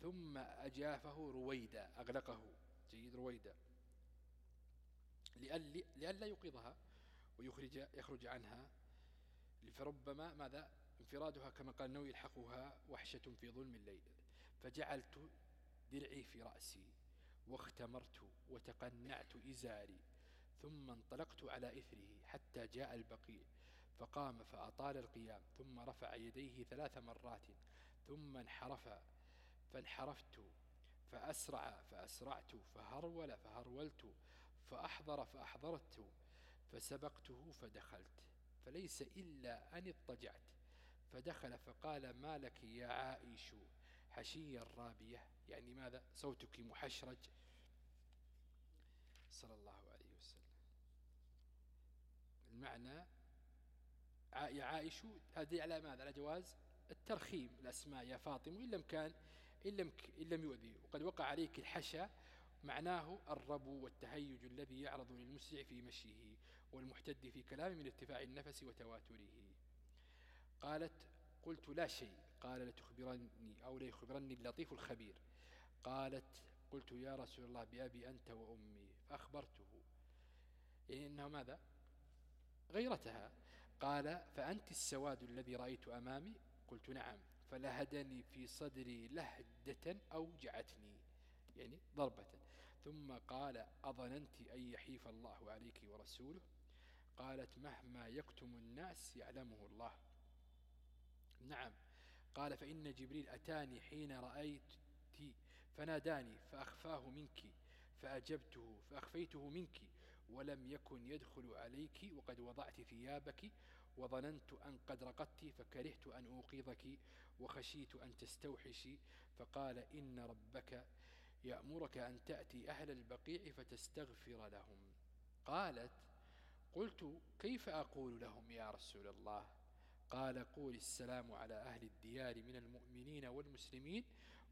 ثم أجافه رويدا أغلقه. جيد رويدا. لئلا يوقظها ويخرج يخرج عنها. فربما ماذا؟ انفرادها كما قال النووي يلحقها وحشة في ظلم الليل. فجعلت درعي في رأسي واختمرت وتقنعت إزاري ثم انطلقت على إثره حتى جاء البقيع فقام فأطال القيام ثم رفع يديه ثلاث مرات ثم انحرف فانحرفت فأسرع فأسرعت فهرول فهرولت فأحضر فأحضرت فسبقته فدخلت. فليس إلا أن اضطجعت. فدخل فقال ما لك يا عائش حشي الرابية يعني ماذا؟ صوتك محشرج. صلى الله عليه وسلم. المعنى يا عائش هذه على ماذا؟ على جواز الترخيم. الأسماء يا فاطمة إن لم كان إن لم, إن لم يؤذي. وقد وقع عليك الحشا معناه الربو والتهيج الذي يعرض للمسرع في مشيه والمحتد في كلامه من ارتفاع النفس وتواتره. قالت قلت لا شيء. قال لتخبرني أو ليخبرني اللطيف الخبير. قالت قلت يا رسول الله بأبي أنت وأمي. فأخبرته. يعني إنه ماذا؟ غيرتها. قال فأنت السواد الذي رأيت أمامي. قلت نعم. فلهدني في صدري لهدة أوجعتني يعني ضربة. ثم قال أظننت أن يحيف الله عليك ورسوله؟ قالت مهما يكتم الناس يعلمه الله. نعم. قال فإن جبريل أتاني حين رأيت فناداني فأخفاه منك فأجبته فأخفيته منك ولم يكن يدخل عليك وقد وضعت ثيابك وظننت أن قد رقدت فكرهت أن أوقظك وخشيت أن تستوحشي فقال إن ربك يأمرك أن تأتي أهل البقيع فتستغفر لهم. قالت قلت كيف أقول لهم يا رسول الله؟ قال قول السلام على أهل الديار من المؤمنين والمسلمين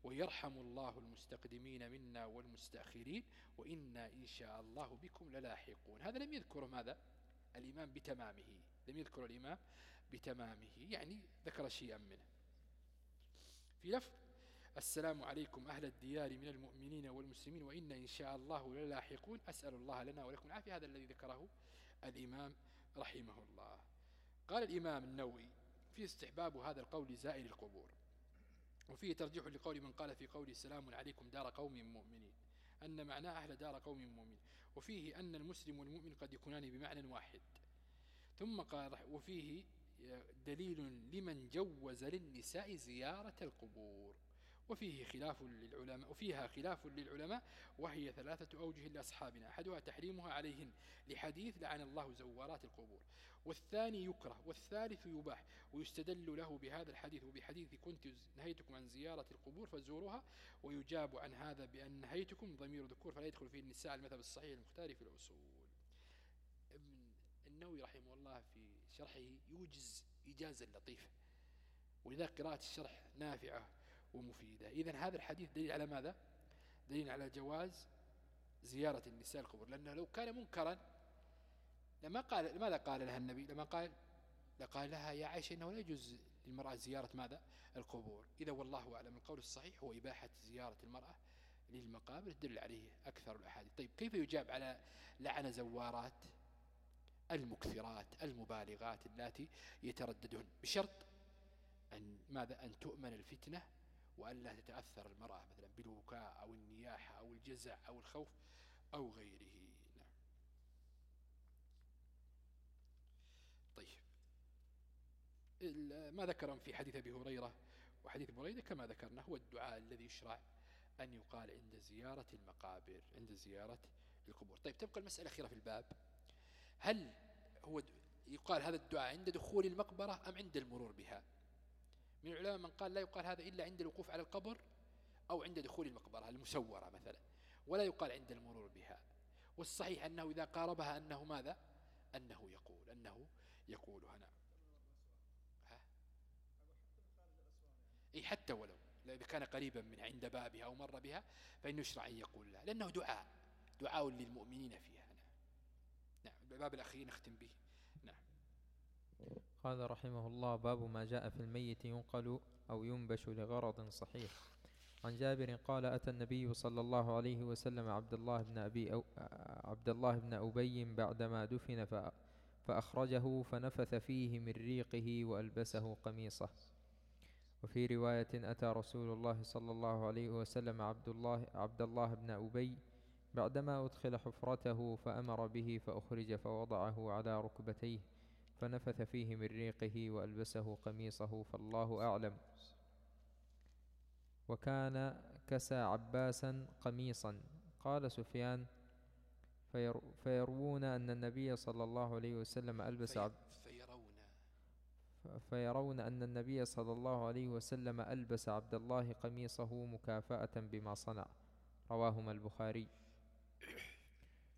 ويرحم الله المستقدمين منا والمستأخرين وإنا إن شاء الله بكم للاحقون. هذا لم يذكر ماذا؟ الإمام بتمامه. لم يذكر الإمام بتمامه يعني ذكر شيئا منه. في لفظ السلام عليكم أهل الديار من المؤمنين والمسلمين وإن إن شاء الله للاحقون. أسأل الله لنا ولكم العافية. هذا الذي ذكره الإمام رحمه الله. قال الإمام النووي في استحباب هذا القول زائر القبور وفيه ترجيح لقول من قال في قوله سلام عليكم دار قوم مؤمنين أن معناه أهل دار قوم مؤمنين. وفيه أن المسلم والمؤمن قد يكونان بمعنى واحد. ثم قال وفيه دليل لمن جوز للنساء زيارة القبور. وفيه خلاف للعلماء وفيها خلاف للعلماء وهي ثلاثة أوجه لأصحابنا أحدها تحريمها عليهن لحديث لعن الله زوارات القبور. والثاني يكره والثالث يباح ويستدل له بهذا الحديث وبحديث كنت نهيتكم عن زيارة القبور فزوروها ويجاب عن هذا بأن نهيتكم ضمير ذكور فلا يدخل فيه النساء المذهب الصحيح المختار في الأصول. النووي رحمه الله في شرحه يوجز إجازة لطيفة ولذا قراءة الشرح نافعة ومفيدة. إذا هذا الحديث دليل على ماذا؟ دليل على جواز زيارة النساء القبور. لأنه لو كان منكرا لما قال ماذا قال لها النبي؟ لما قال لقال لها يا عائشة إنه لا يجوز للمرأة زيارة ماذا؟ القبور. إذا والله أعلم القول الصحيح هو إباحة زيارة المرأة للمقابر تدل عليه أكثر الأحاديث. طيب كيف يجاب على لعن زوارات؟ المكثرات المبالغات التي يترددون بشرط أن ماذا؟ أن تؤمن الفتنة وأن لا تتأثر المرأة مثلا بالبكاء أو النياحة أو الجزع أو الخوف أو غيره. نعم. طيب. ما ذكر في حديث أبي هريرة؟ وحديث بريدة كما ذكرنا هو الدعاء الذي يشرع أن يقال عند زيارة المقابر عند زيارة القبور. طيب تبقى المسألة الأخيرة في الباب. هل هو يقال هذا الدعاء عند دخول المقبرة أم عند المرور بها؟ من العلماء من قال لا يقال هذا إلا عند الوقوف على القبر أو عند دخول المقبرة المسورة مثلا ولا يقال عند المرور بها. والصحيح أنه إذا قاربها أنه ماذا؟ أنه يقول أنه يقولها نعم أي حتى ولو إذا كان قريبا من عند بابها أو مر بها فإنه يشرع أن يقول لها لأنه دعاء دعاء للمؤمنين فيها. نعم نعم الباب الأخير نختم به. قال رحمه الله باب ما جاء في الميت ينقل أو ينبش لغرض صحيح. عن جابر قال أتى النبي صلى الله عليه وسلم عبد الله بن أبي أو عبد الله بن أبي بعدما دفن فأخرجه فنفث فيه من ريقه وألبسه قميصه. وفي رواية أتى رسول الله صلى الله عليه وسلم عبد الله, عبد الله بن أبي بعدما أدخل حفرته فأمر به فأخرج فوضعه على ركبتيه فنفث فيه من ريقه وألبسه قميصه فالله أعلم. وكان كسى عباسا قميصا. قال سفيان فيروون أن النبي صلى الله عليه وسلم ألبس عبد فيرون. فيرون أن النبي صلى الله عليه وسلم ألبس عبد الله قميصه مكافأة بما صنع. رواهما البخاري.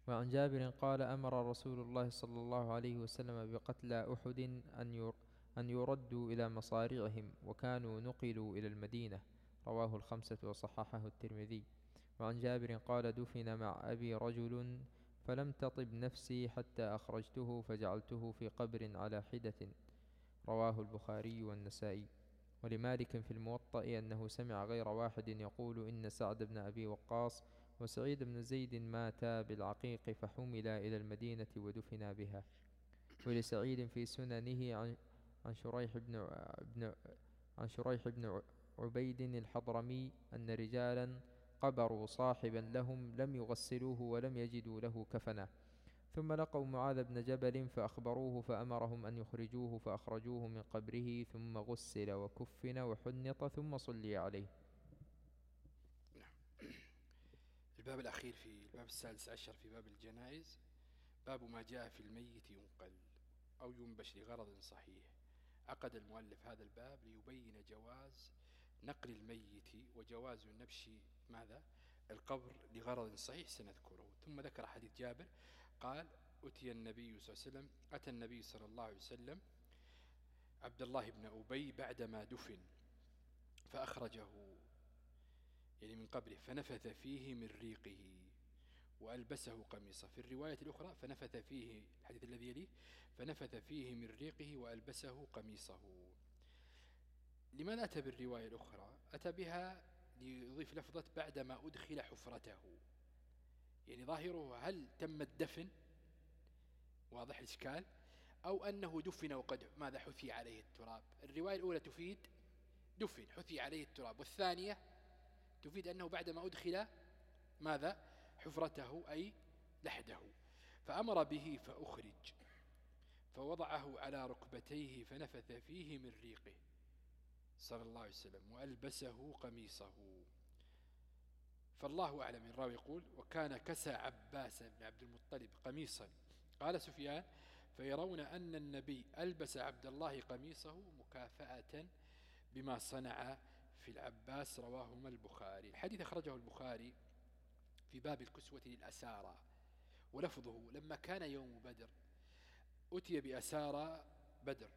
وعن جابر قال أمر رسول الله صلى الله عليه وسلم بقتل أحد أن أن يردوا إلى مصارعهم وكانوا نقلوا إلى المدينة. رواه الخمسة وصححه الترمذي. وعن جابر قال دفن مع أبي رجل فلم تطب نفسي حتى أخرجته فجعلته في قبر على حدة. رواه البخاري والنسائي. ولمالك في الموطأ أنه سمع غير واحد يقول إن سعد بن أبي وقاص وسعيد بن زيد ماتا بالعقيق فحملا إلى المدينة ودفنا بها. ولسعيد في سننه عن عن شريح بن بن عن شريح بن عبيد الحضرمي أن رجالا قبروا صاحبا لهم لم يغسلوه ولم يجدوا له كفنا ثم لقوا معاذ بن جبل فأخبروه فأمرهم أن يخرجوه فأخرجوه من قبره ثم غسل وكفن وحنط ثم صلي عليه. الباب الأخير في الباب السادس عشر في باب الجنائز باب ما جاء في الميت ينقل أو ينبش لغرض صحيح. عقد المؤلف هذا الباب ليبين جواز نقل الميت وجواز نبش ماذا؟ القبر لغرض صحيح سنذكره. ثم ذكر حديث جابر قال أتي النبي صلى الله عليه وسلم أتى النبي صلى الله عليه وسلم عبد الله بن أبي بعدما دفن فأخرجه يعني من قبره فنفث فيه من ريقه. وألبسه قميصه في الرواية الأخرى فنفث فيه الحديث الذي يليه فنفث فيه من ريقه وألبسه قميصه. لماذا أتى بالرواية الأخرى؟ أتى بها ليضيف لفظة بعدما أدخل حفرته. يعني ظاهره هل تم الدفن؟ واضح الإشكال. أو أنه دفن وقد ماذا حثي عليه التراب؟ الرواية الأولى تفيد دفن حثي عليه التراب. والثانية تفيد أنه بعدما أدخل ماذا؟ حفرته أي لحده. فأمر به فأخرج. فوضعه على ركبتيه فنفث فيه من ريقه. صلى الله عليه وسلم. وألبسه قميصه. فالله أعلم. الراوي يقول وكان كسى عباس بن عبد المطلب قميصا. قال سفيان فيرون أن النبي ألبس عبد الله قميصه مكافأة بما صنع في العباس رواهما البخاري. الحديث أخرجه البخاري في باب الكسوة للأسارى. ولفظه لما كان يوم بدر أتي بأسارى بدر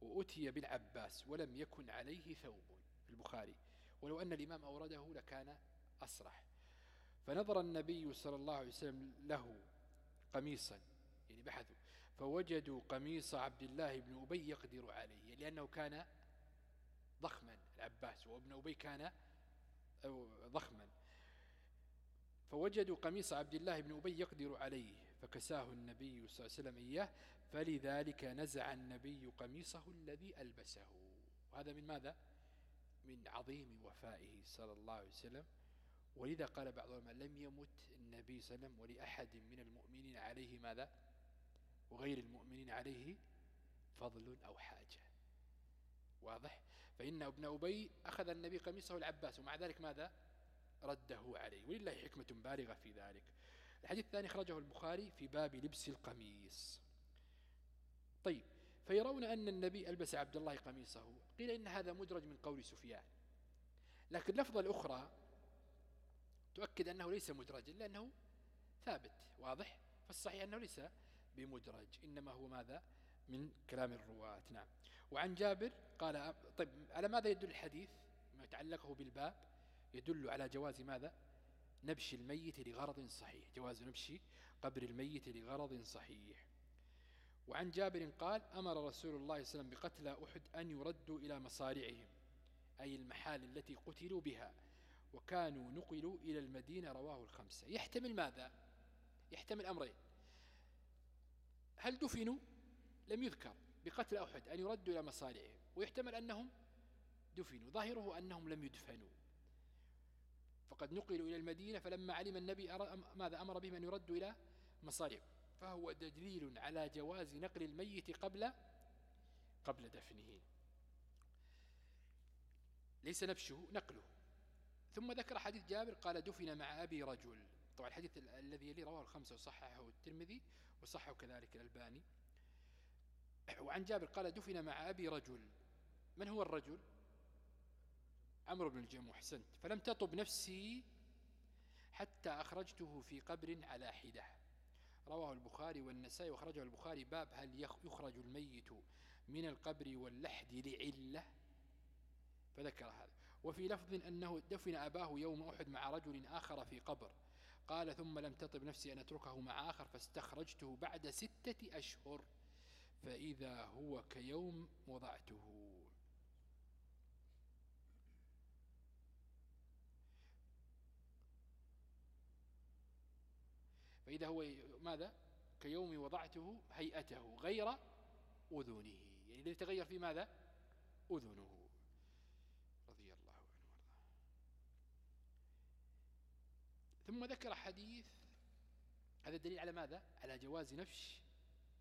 وأتي بالعباس ولم يكن عليه ثوب. في البخاري. ولو أن الإمام أورده لكان أصرح. فنظر النبي صلى الله عليه وسلم له قميصا يعني بحثوا. فوجدوا قميص عبد الله بن أبي يقدر عليه لأنه كان ضخما. العباس وابن أبي كان ضخما فوجدوا قميص عبد الله بن أبي يقدر عليه فكساه النبي صلى الله عليه وسلم إياه فلذلك نزع النبي قميصه الذي ألبسه وهذا من ماذا؟ من عظيم وفائه صلى الله عليه وسلم ولذا قال بعض لم يمت النبي صلى الله عليه وسلم ولأحد من المؤمنين عليه ماذا؟ وغير المؤمنين عليه فضل أو حاجة واضح؟ فإن ابن أبي أخذ النبي قميصه العباس ومع ذلك ماذا؟ رده عليه. ولله حكمة بالغة في ذلك. الحديث الثاني خرجه البخاري في باب لبس القميص. طيب فيرون أن النبي ألبس عبد الله قميصه. قيل إن هذا مدرج من قول سفيان. لكن اللفظة الأخرى تؤكد أنه ليس مدرجا لأنه ثابت واضح فالصحيح أنه ليس بمدرج إنما هو ماذا؟ من كلام الرواة. نعم. وعن جابر قال طيب على ماذا يدل الحديث؟ ما يتعلقه بالباب يدل على جواز ماذا؟ نبش الميت لغرض صحيح. جواز نبش قبر الميت لغرض صحيح. وعن جابر قال أمر رسول الله صلى الله عليه وسلم بقتل أحد أن يردوا إلى مصارعهم أي المحال التي قتلوا بها وكانوا نقلوا إلى المدينة رواه الخمسة. يحتمل ماذا؟ يحتمل أمرين. هل دفنوا؟ لم يذكر. بقتل أحد أن يردوا إلى مصارعهم ويحتمل أنهم دفنوا ظاهره أنهم لم يدفنوا. فقد نقلوا إلى المدينة فلما علم النبي ماذا أمر بهم أن يردوا إلى مصارعهم فهو دليل على جواز نقل الميت قبل قبل دفنه. ليس نبشه نقله. ثم ذكر حديث جابر قال دفن مع أبي رجل. طبعا الحديث الذي يلي رواه الخمسة وصححه الترمذي وصححه كذلك الألباني. وعن جابر قال دفن مع أبي رجل. من هو الرجل؟ عمرو بن الجموح حسنت. فلم تطب نفسي حتى أخرجته في قبر على حدة. رواه البخاري والنسائي وخرجه البخاري باب هل يخرج الميت من القبر واللحد لعلة؟ فذكر هذا. وفي لفظ أنه دفن أباه يوم أحد مع رجل آخر في قبر. قال ثم لم تطب نفسي أن أتركه مع آخر فاستخرجته بعد ستة أشهر. فإذا هو كيوم وضعته. فإذا هو ماذا؟ كيوم وضعته هيئته غير أذنه. يعني تغير في ماذا؟ أذنه. رضي الله عنه ثم ذكر حديث هذا الدليل على ماذا؟ على جواز نفش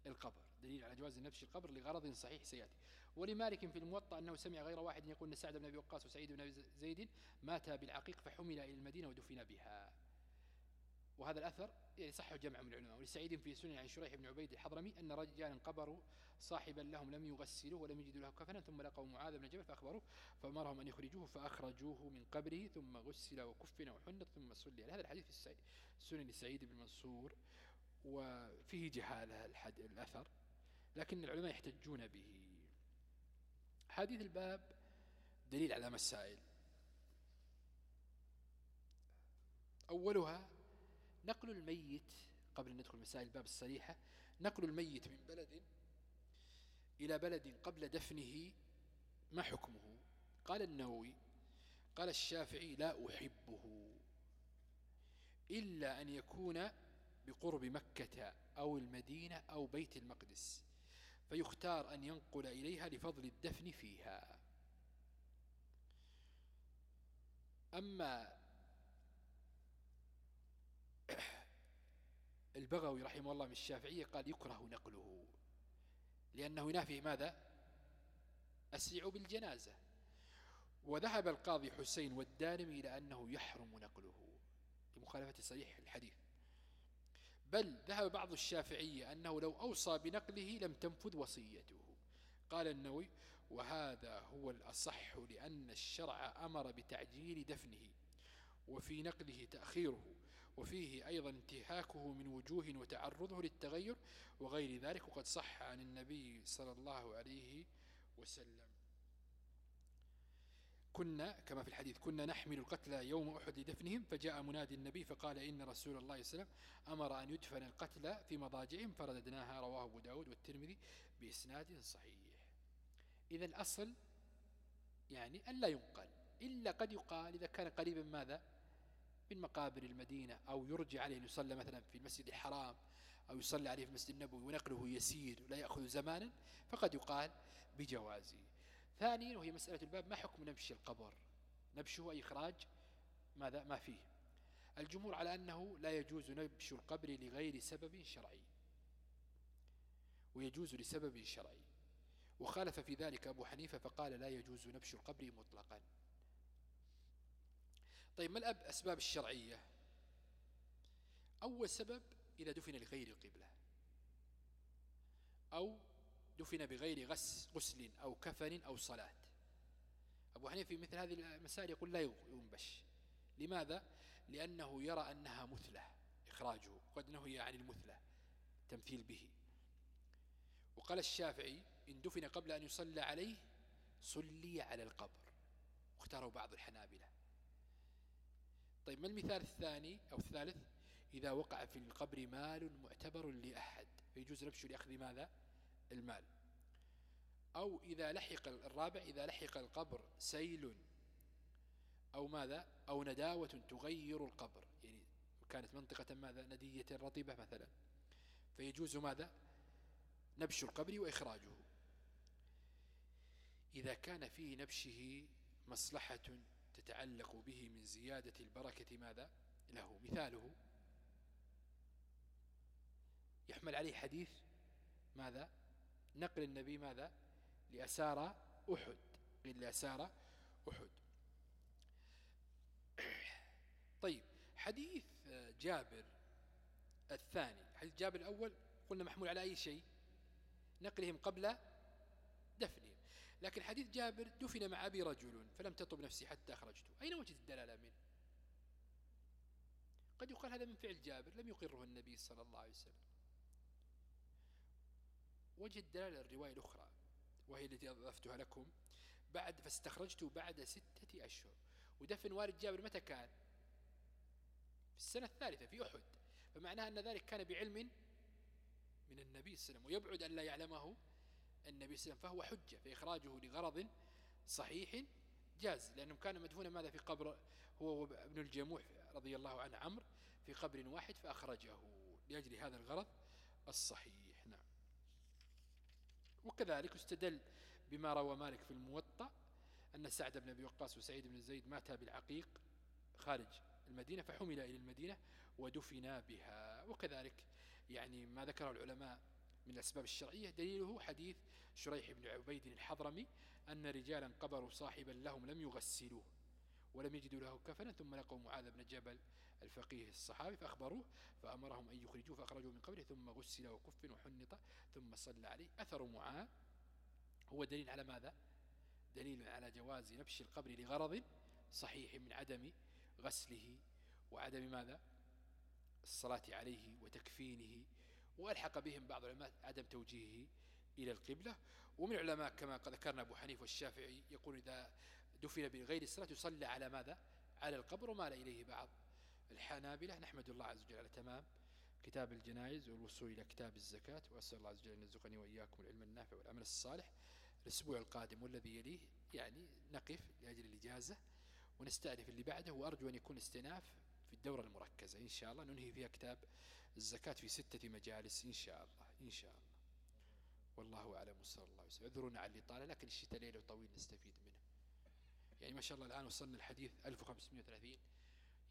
القبر. دليل على جواز نفش القبر لغرض صحيح سيأتي. ولمالك في الموطأ أنه سمع غير واحد يقول أن سعد بن أبي وقاص وسعيد بن زيد ماتا بالعقيق فحمل إلى المدينة ودفن بها. وهذا الأثر يعني صح جمع من العلماء. ولسعيد في سنن عن شريح بن عبيد الحضرمي أن رجالا قبروا صاحبا لهم لم يغسلوه ولم يجدوا له كفنا ثم لقوا معاذ بن جبل فأخبروه فأمرهم أن يخرجوه فأخرجوه من قبره ثم غسل وكفن وحنط ثم صلي. هذا الحديث في سنن سعيد بن منصور وفيه جهالة الأثر. لكن العلماء يحتجون به. حديث الباب دليل على مسائل. أولها نقل الميت قبل أن ندخل مسائل الباب الصريحة نقل الميت من بلد إلى بلد قبل دفنه ما حكمه؟ قال النووي قال الشافعي لا أحبه إلا أن يكون بقرب مكة أو المدينة أو بيت المقدس. فيختار أن ينقل إليها لفضل الدفن فيها. أما البغوي رحمه الله من الشافعية قال يكره نقله. لأنه ينافي ماذا؟ أسرع بالجنازة. وذهب القاضي حسين والدارمي إلى أنه يحرم نقله. لمخالفة صحيح الحديث. بل ذهب بعض الشافعية أنه لو أوصى بنقله لم تنفذ وصيته. قال النووي وهذا هو الأصح لأن الشرع أمر بتعجيل دفنه وفي نقله تأخيره وفيه أيضا انتهاكه من وجوه وتعرضه للتغير وغير ذلك وقد صح عن النبي صلى الله عليه وسلم. كنا كما في الحديث كنا نحمل القتلى يوم أحد لدفنهم فجاء منادي النبي فقال إن رسول الله صلى الله عليه وسلم أمر أن يدفن القتلى في مضاجعهم فرددناها رواه أبو داود والترمذي بإسناد صحيح. إذا الأصل يعني أن لا ينقل إلا قد يقال إذا كان قريبا ماذا؟ من مقابر المدينة أو يرجع عليه أن يصلى مثلا في المسجد الحرام أو يصلي عليه في المسجد النبوي ونقله يسير لا يأخذ زمانا فقد يقال بجوازه. ثانيا وهي مسألة الباب ما حكم نبش القبر؟ نبشه أي إخراج؟ ماذا؟ ما فيه. الجمهور على أنه لا يجوز نبش القبر لغير سبب شرعي. ويجوز لسبب شرعي. وخالف في ذلك أبو حنيفة فقال لا يجوز نبش القبر مطلقا. طيب ما الأسباب الشرعية؟ أول سبب إذا دفن لغير القبلة أو دفن بغير غس غسل أو كفن أو صلاة. أبو حنيفة في مثل هذه المسائل يقول لا ينبش. لماذا؟ لأنه يرى أنها مثلة إخراجه قد نهي عن المثلة تمثيل به. وقال الشافعي إن دفن قبل أن يصلى عليه صلي على القبر. واختاره بعض الحنابلة. طيب ما المثال الثاني أو الثالث؟ إذا وقع في القبر مال معتبر لأحد فيجوز نبشه لأخذ ماذا؟ المال. أو إذا لحق الرابع إذا لحق القبر سيل أو ماذا؟ أو نداوة تغير القبر. يعني كانت منطقة ماذا؟ ندية رطبة مثلا. فيجوز ماذا؟ نبش القبر وإخراجه. إذا كان فيه نبشه مصلحة تتعلق به من زيادة البركة ماذا؟ له مثاله. يحمل عليه حديث ماذا؟ نقل النبي ماذا؟ لأسارى أحد. قيل لأسارى أحد. طيب حديث جابر الثاني. حديث جابر الأول قلنا محمول على أي شيء؟ نقلهم قبل دفنهم. لكن حديث جابر دفن مع أبي رجل فلم تطب نفسي حتى أخرجته. أين وجد الدلالة منه؟ قد يقال هذا من فعل جابر لم يقره النبي صلى الله عليه وسلم. وجه الدلالة الرواية الأخرى وهي التي أضفتها لكم بعد فاستخرجته بعد ستة أشهر. ودفن والد جابر متى كان؟ في السنة الثالثة في أحد. فمعناها أن ذلك كان بعلم من النبي صلى الله عليه وسلم. ويبعد أن لا يعلمه النبي صلى الله عليه وسلم فهو حجة فإخراجه لغرض صحيح جاز. لأنه كان مدفونا ماذا في قبر هو ابن الجموح رضي الله عنه عمرو في قبر واحد فأخرجه لأجل هذا الغرض الصحيح. وكذلك استدل بما روى مالك في الموطأ أن سعد بن أبي وقاص وسعيد بن زيد ماتا بالعقيق خارج المدينة فحمل إلى المدينة ودفنا بها. وكذلك يعني ما ذكره العلماء من الأسباب الشرعية دليله حديث شريح بن عبيد الحضرمي أن رجالا قبروا صاحبا لهم لم يغسلوه. ولم يجدوا له كفنا ثم لقوا معاذ بن جبل الفقيه الصحابي فأخبروه فأمرهم أن يخرجوه فأخرجوه من قبره ثم غسل وكف وحنط ثم صلى عليه. أثر معاذ هو دليل على ماذا؟ دليل على جواز نبش القبر لغرض صحيح من عدم غسله وعدم ماذا؟ الصلاة عليه وتكفينه وألحق بهم بعض العلماء عدم توجيهه إلى القبلة. ومن العلماء كما ذكرنا أبو حنيفة والشافعي يقول إذا دفن بغير الصلاة يصلى على ماذا؟ على القبر ومال إليه بعض الحنابلة. نحمد الله عز وجل على تمام كتاب الجنائز والوصول إلى كتاب الزكاة وأسأل الله عز وجل أن يرزقني وإياكم العلم النافع والعمل الصالح الأسبوع القادم والذي يليه. يعني نقف لأجل الإجازة ونستأنف اللي بعده وأرجو أن يكون استئناف في الدورة المركزة. إن شاء الله ننهي فيها كتاب الزكاة في ستة مجالس إن شاء الله إن شاء الله. والله أعلم. صلى الله وسلم. اعذرونا على الإطالة لكن الشتاء ليلة طويل نستفيد منه. يعني ما شاء الله الآن وصلنا الحديث 1530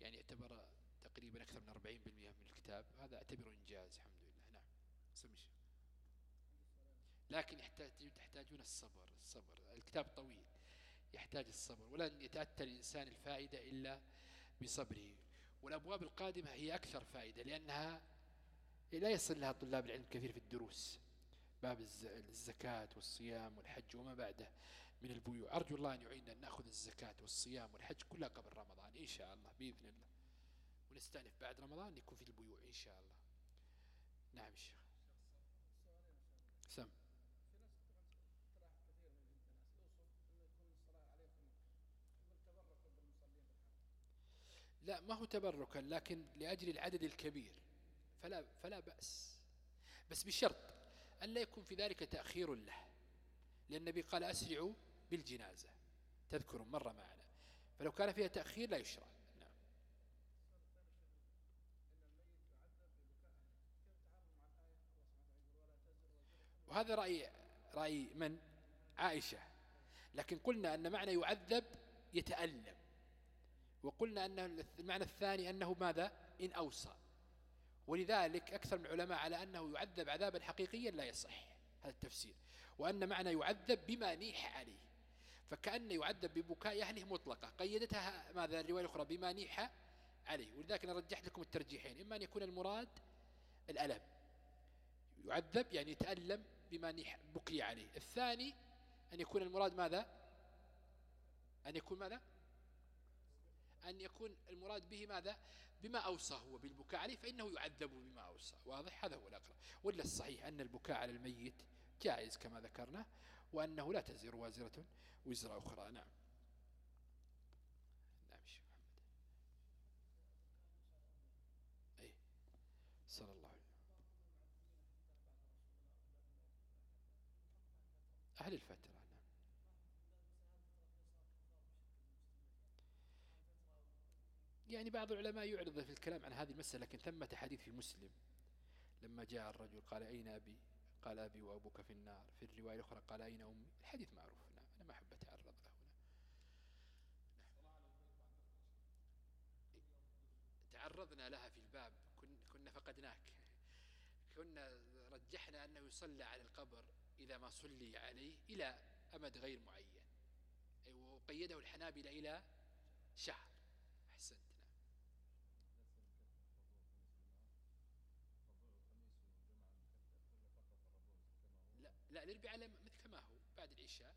يعني اعتبر تقريبا أكثر من 40% من الكتاب. هذا أعتبره إنجاز الحمد لله. نعم. سمش لكن تحتاجون الصبر الصبر. الكتاب طويل يحتاج الصبر. ولن يتأتى الإنسان الفائدة إلا بصبره. والأبواب القادمة هي أكثر فائدة لأنها لا يصل لها طلاب العلم كثير في الدروس. باب الزكاة والصيام والحج وما بعده. من البيوع. أرجو الله أن يعيننا أن نأخذ الزكاة والصيام والحج كلها قبل رمضان إن شاء الله بإذن الله. ونستأنف بعد رمضان يكون في البيوع إن شاء الله. نعم الشيخ سم. لا ما هو تبركا لكن لأجل العدد الكبير. فلا, فلا بأس. بس بشرط أن لا يكون في ذلك تأخير له. لأن النبي قال أسرعوا بالجنازة. تذكر مرة معنا. فلو كان فيها تأخير لا يشرع. نعم. وهذا رأي رأي من؟ عائشة. لكن قلنا أن معنى يعذب يتألم. وقلنا أن المعنى الثاني أنه ماذا؟ إن أوصى. ولذلك أكثر من العلماء على أنه يعذب عذابا حقيقيا لا يصح. هذا التفسير. وأن معنى يعذب بما نيح عليه. فكأن يعذب ببكاء أهله مطلقة. قيدتها ماذا؟ الرواية الأخرى بما نيح عليه. ولذلك أنا رجحت لكم الترجيحين. إما أن يكون المراد الألم. يعذب يعني يتألم بما نيح بكي عليه. الثاني أن يكون المراد ماذا؟ أن يكون ماذا؟ أن يكون المراد به ماذا؟ بما أوصى هو بالبكاء عليه فإنه يعذب بما أوصى واضح؟ هذا هو الأقرب. ولا الصحيح أن البكاء على الميت جائز كما ذكرنا وأنه لا تزر وازرة وزر أخرى. نعم. نعم شيخ محمد. أي صلى الله عليه أهل الفترة. يعني بعض العلماء يعرض في الكلام عن هذه المسألة لكن ثمة حديث في مسلم. لما جاء الرجل قال أين أبي؟ قال أبي وأبوك في النار. في الرواية الأخرى قال أين أمي؟ الحديث معروف نعم أنا ما أحب أتعرض له هنا. تعرضنا لها في الباب. كنا فقدناك. كنا رجحنا أنه يصلى على القبر إذا ما صلي عليه إلى أمد غير معين. وقيده الحنابلة إلى شهر أحسنت لا لا الاربعاء مثل كما هو بعد العشاء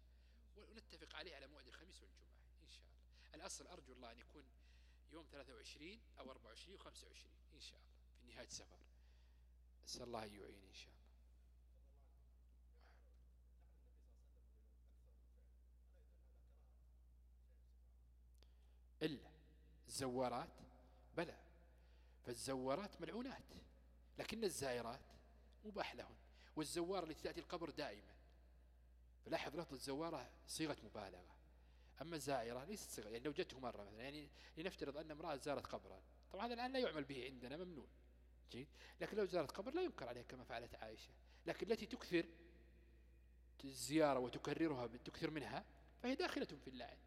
ونتفق عليه على موعد الخميس والجمعة إن شاء الله. الأصل أرجو الله أن يكون يوم 23 أو 24 و25 إن شاء الله في نهاية سفر. أسأل الله أن يعين إن شاء الله. إلا الزوارات بلى فالزوارات ملعونات لكن الزائرات مباح لهن. والزوار التي تأتي القبر دائما. فلاحظ لفظ الزوارة صيغة مبالغة. أما الزائرة ليست صيغة يعني لو جته مرة مثلا يعني لنفترض أن امرأة زارت قبرا. طبعا هذا الآن لا يعمل به عندنا ممنوع. جيد؟ لكن لو زارت قبر لا ينكر عليها كما فعلت عائشة. لكن التي تكثر الزيارة وتكررها تكثر منها فهي داخلة في اللعن.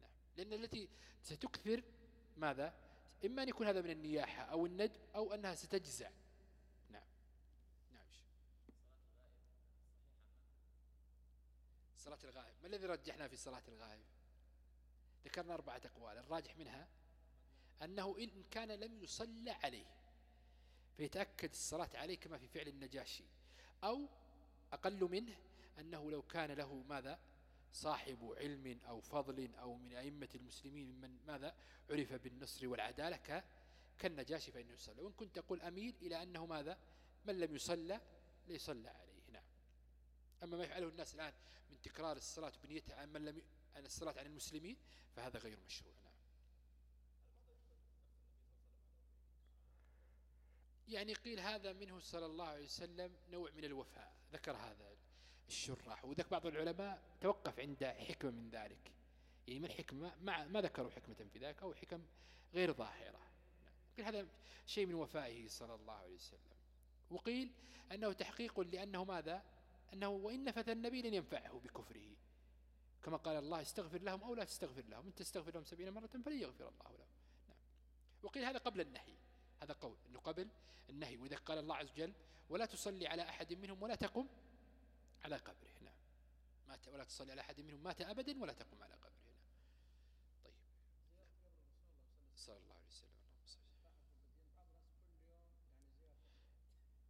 نعم. لأن التي ستكثر ماذا؟ إما أن يكون هذا من النياحة أو الندب أو أنها ستجزع نعم نعم صلاة الغائب. ما الذي رجحنا في صلاة الغائب؟ ذكرنا أربعة أقوال. الراجح منها أنه إن كان لم يصلى عليه فيتأكد الصلاة عليه كما في فعل النجاشي. أو أقل منه أنه لو كان له ماذا؟ صاحب علم أو فضل أو من أئمة المسلمين من ماذا؟ عرف بالنصر والعدالة كالنجاشي فإنه يصلى وإن كنت أقول أميل إلى أنه ماذا؟ من لم يصلى ليصلى عليه. أما ما يفعله الناس الآن من تكرار الصلاة بنيتها عن من لم عن الصلاة عن المسلمين فهذا غير مشروع. نعم. يعني قيل هذا منه صلى الله عليه وسلم نوع من الوفاء. ذكر هذا الشراح. وذاك بعض العلماء توقف عند حكمة من ذلك. يعني ما الحكمة؟ ما, ما ذكروا حكمة في ذلك أو حكم غير ظاهرة. قيل هذا شيء من وفائه صلى الله عليه وسلم. وقيل أنه تحقيق لأنه ماذا؟ أنه وإن فتى النبي لن ينفعه بكفره. كما قال الله استغفر لهم أو لا تستغفر لهم. إن تستغفر لهم سبعين مرة فلن يغفر الله لهم. نعم. وقيل هذا قبل النهي. هذا قول. أنه قبل النهي. وإذا قال الله عز وجل ولا تصلي على أحد منهم ولا تقم على قبره. نعم. مات ولا تصلي على أحد منهم مات أبدا ولا تقم على قبره. نعم. طيب. صلى الله عليه وسلم.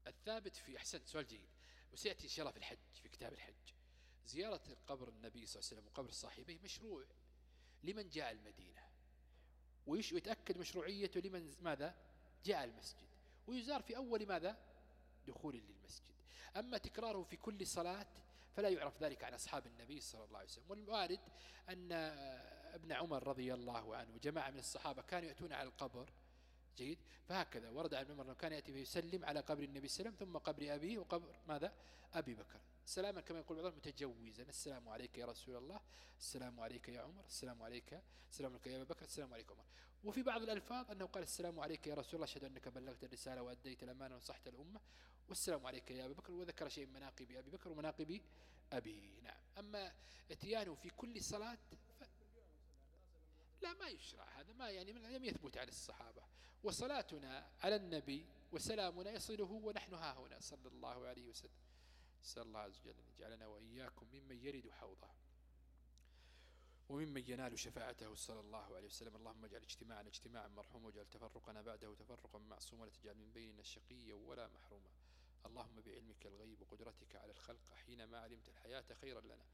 الثابت في أحسن سؤال جيد. وسيأتي إن شاء الله في الحج في كتاب الحج. زيارة قبر النبي صلى الله عليه وسلم وقبر صاحبيه مشروع لمن جاء المدينة. ويتأكد مشروعيته لمن ماذا؟ جاء المسجد. ويزار في أول ماذا؟ دخول للمسجد. أما تكراره في كل صلاة فلا يعرف ذلك عن أصحاب النبي صلى الله عليه وسلم. والوارد أن ابن عمر رضي الله عنه وجماعة من الصحابة كانوا يأتون على القبر جيد. فهكذا ورد عن عمر كان يأتي فيسلم على قبر النبي صلى الله عليه وسلم ثم قبر أبيه وقبر ماذا؟ أبي بكر. سلاما كما يقول بعضهم متجوزا. السلام عليك يا رسول الله. السلام عليك يا عمر. السلام عليك. السلام عليك يا أبا بكر. السلام عليك عمر. وفي بعض الألفاظ أنه قال السلام عليك يا رسول الله. أشهد أنك بلغت الرسالة وأديت الأمانة ونصحت الأمة. والسلام عليك يا أبي بكر. وذكر شيء من مناقب أبي بكر ومناقب أبي. نعم. أما إتيانه في كل صلاة. لا ما يشرع هذا. ما يعني لم يثبت عن الصحابة. وصلاتنا على النبي وسلامنا يصله ونحن ها هنا. صلى الله عليه وسلم. نسأل الله عز وجل أن يجعلنا وإياكم ممن يرد حوضه وممن ينال شفاعته. صلى الله عليه وسلم. اللهم اجعل اجتماعنا اجتماعا مرحوما واجعل تفرقنا بعده تفرقا معصوما. ولا تجعل من بيننا شقيا ولا محروما. اللهم بعلمك الغيب وقدرتك على الخلق حينما علمت الحياة خيرا لنا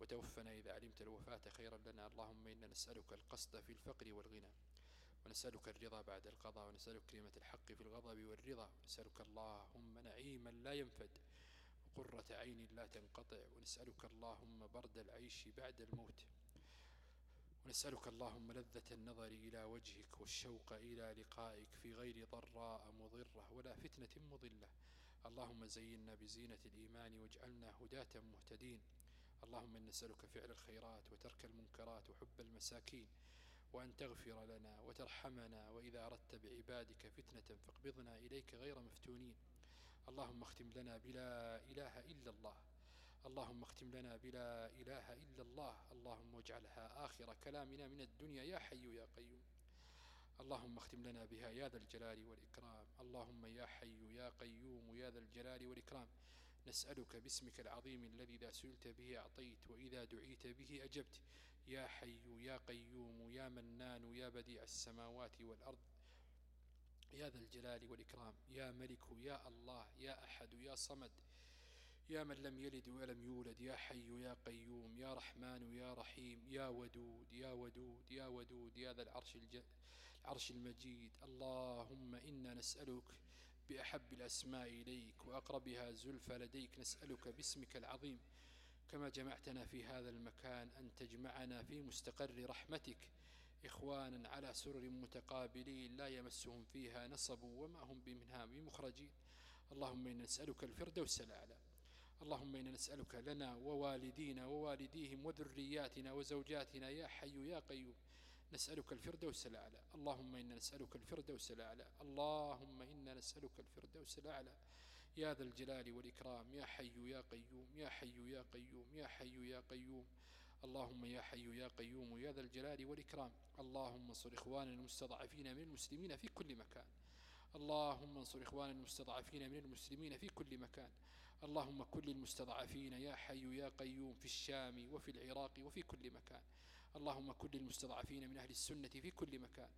وتوفنا إذا علمت الوفاة خيرا لنا. اللهم إنا نسألك القصد في الفقر والغنى. ونسألك الرضا بعد القضاء ونسألك كلمة الحق في الغضب والرضا ونسألك اللهم نعيما لا ينفد وقرة عين لا تنقطع ونسألك اللهم برد العيش بعد الموت ونسألك اللهم لذة النظر إلى وجهك والشوق إلى لقائك في غير ضراء مضرة ولا فتنة مضلة اللهم زينا بزينة الإيمان واجعلنا هداة مهتدين اللهم نسألك فعل الخيرات وترك المنكرات وحب المساكين وأن تغفر لنا وترحمنا وإذا أردت بعبادك فتنة فاقبضنا إليك غير مفتونين. اللهم اختم لنا بلا إله إلا الله. اللهم اختم لنا بلا إله إلا الله. اللهم واجعلها آخر كلامنا من الدنيا. يا حي يا قيوم. اللهم اختم لنا بها يا ذا الجلال والإكرام. اللهم يا حي يا قيوم يا ذا الجلال والإكرام. نسألك باسمك العظيم الذي إذا سئلت به أعطيت وإذا دعيت به أجبت. يا حي يا قيوم يا منان يا بديع السماوات والأرض يا ذا الجلال والإكرام يا ملك يا الله يا أحد يا صمد يا من لم يلد ولم يولد يا حي يا قيوم يا رحمن يا رحيم يا ودود يا ودود يا ودود يا ذا العرش الج... العرش المجيد اللهم إنا نسألك بأحب الأسماء إليك وأقربها زلفى لديك نسألك باسمك العظيم كما جمعتنا في هذا المكان أن تجمعنا في مستقر رحمتك. إخوانا على سرر متقابلين لا يمسهم فيها نصب وما هم منها بمخرجين. اللهم إنا نسألك الفردوس الأعلى. اللهم إنا نسألك لنا ووالدينا ووالديهم وذرياتنا وزوجاتنا يا حي يا قيوم. نسألك الفردوس الأعلى. اللهم إنا نسألك الفردوس الأعلى. اللهم إنا نسألك الفردوس الأعلى. يا ذا الجلال والإكرام يا حي يا قيوم يا حي يا قيوم يا حي يا قيوم. اللهم يا حي يا قيوم يا ذا الجلال والإكرام. اللهم انصر إخواننا المستضعفين من المسلمين في كل مكان. اللهم انصر إخواننا المستضعفين من المسلمين في كل مكان. اللهم كل المستضعفين يا حي يا قيوم في الشام وفي العراق وفي كل مكان. اللهم كل المستضعفين من أهل السنة في كل مكان.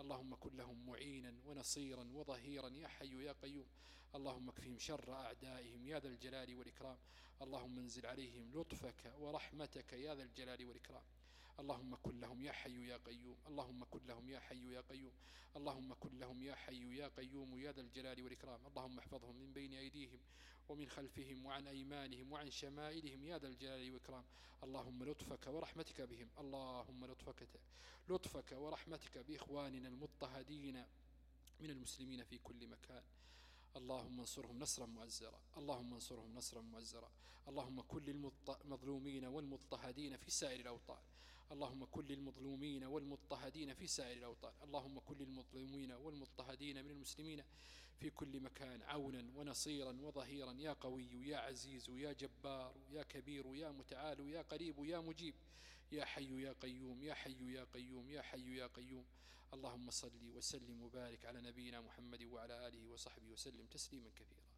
اللهم كن لهم معينا ونصيرا وظهيرا يا حي يا قيوم. اللهم اكفهم شر أعدائهم يا ذا الجلال والإكرام. اللهم انزل عليهم لطفك ورحمتك يا ذا الجلال والإكرام. اللهم كن لهم يا حي يا قيوم. اللهم كن لهم يا حي يا قيوم. اللهم كن لهم يا حي يا قيوم يا ذا الجلال والإكرام. اللهم احفظهم من بين أيديهم ومن خلفهم وعن أيمانهم وعن شمائلهم يا ذا الجلال والإكرام. اللهم لطفك ورحمتك بهم. اللهم لطفك لطفك ورحمتك بإخواننا المضطهدين من المسلمين في كل مكان. اللهم انصرهم نصرا مؤزرا اللهم انصرهم نصرا مؤزرا اللهم كل المظلومين والمضطهدين في سائر الأوطان. اللهم كل المظلومين والمضطهدين في سائر الأوطان. اللهم كل المظلومين والمضطهدين من المسلمين في كل مكان عونا ونصيرا وظهيرا. يا قوي يا عزيز يا جبار يا كبير يا متعال يا قريب يا مجيب. يا حي يا قيوم يا حي يا قيوم يا حي يا قيوم. اللهم صل وسلم وبارك على نبينا محمد وعلى آله وصحبه وسلم تسليما كثيرا.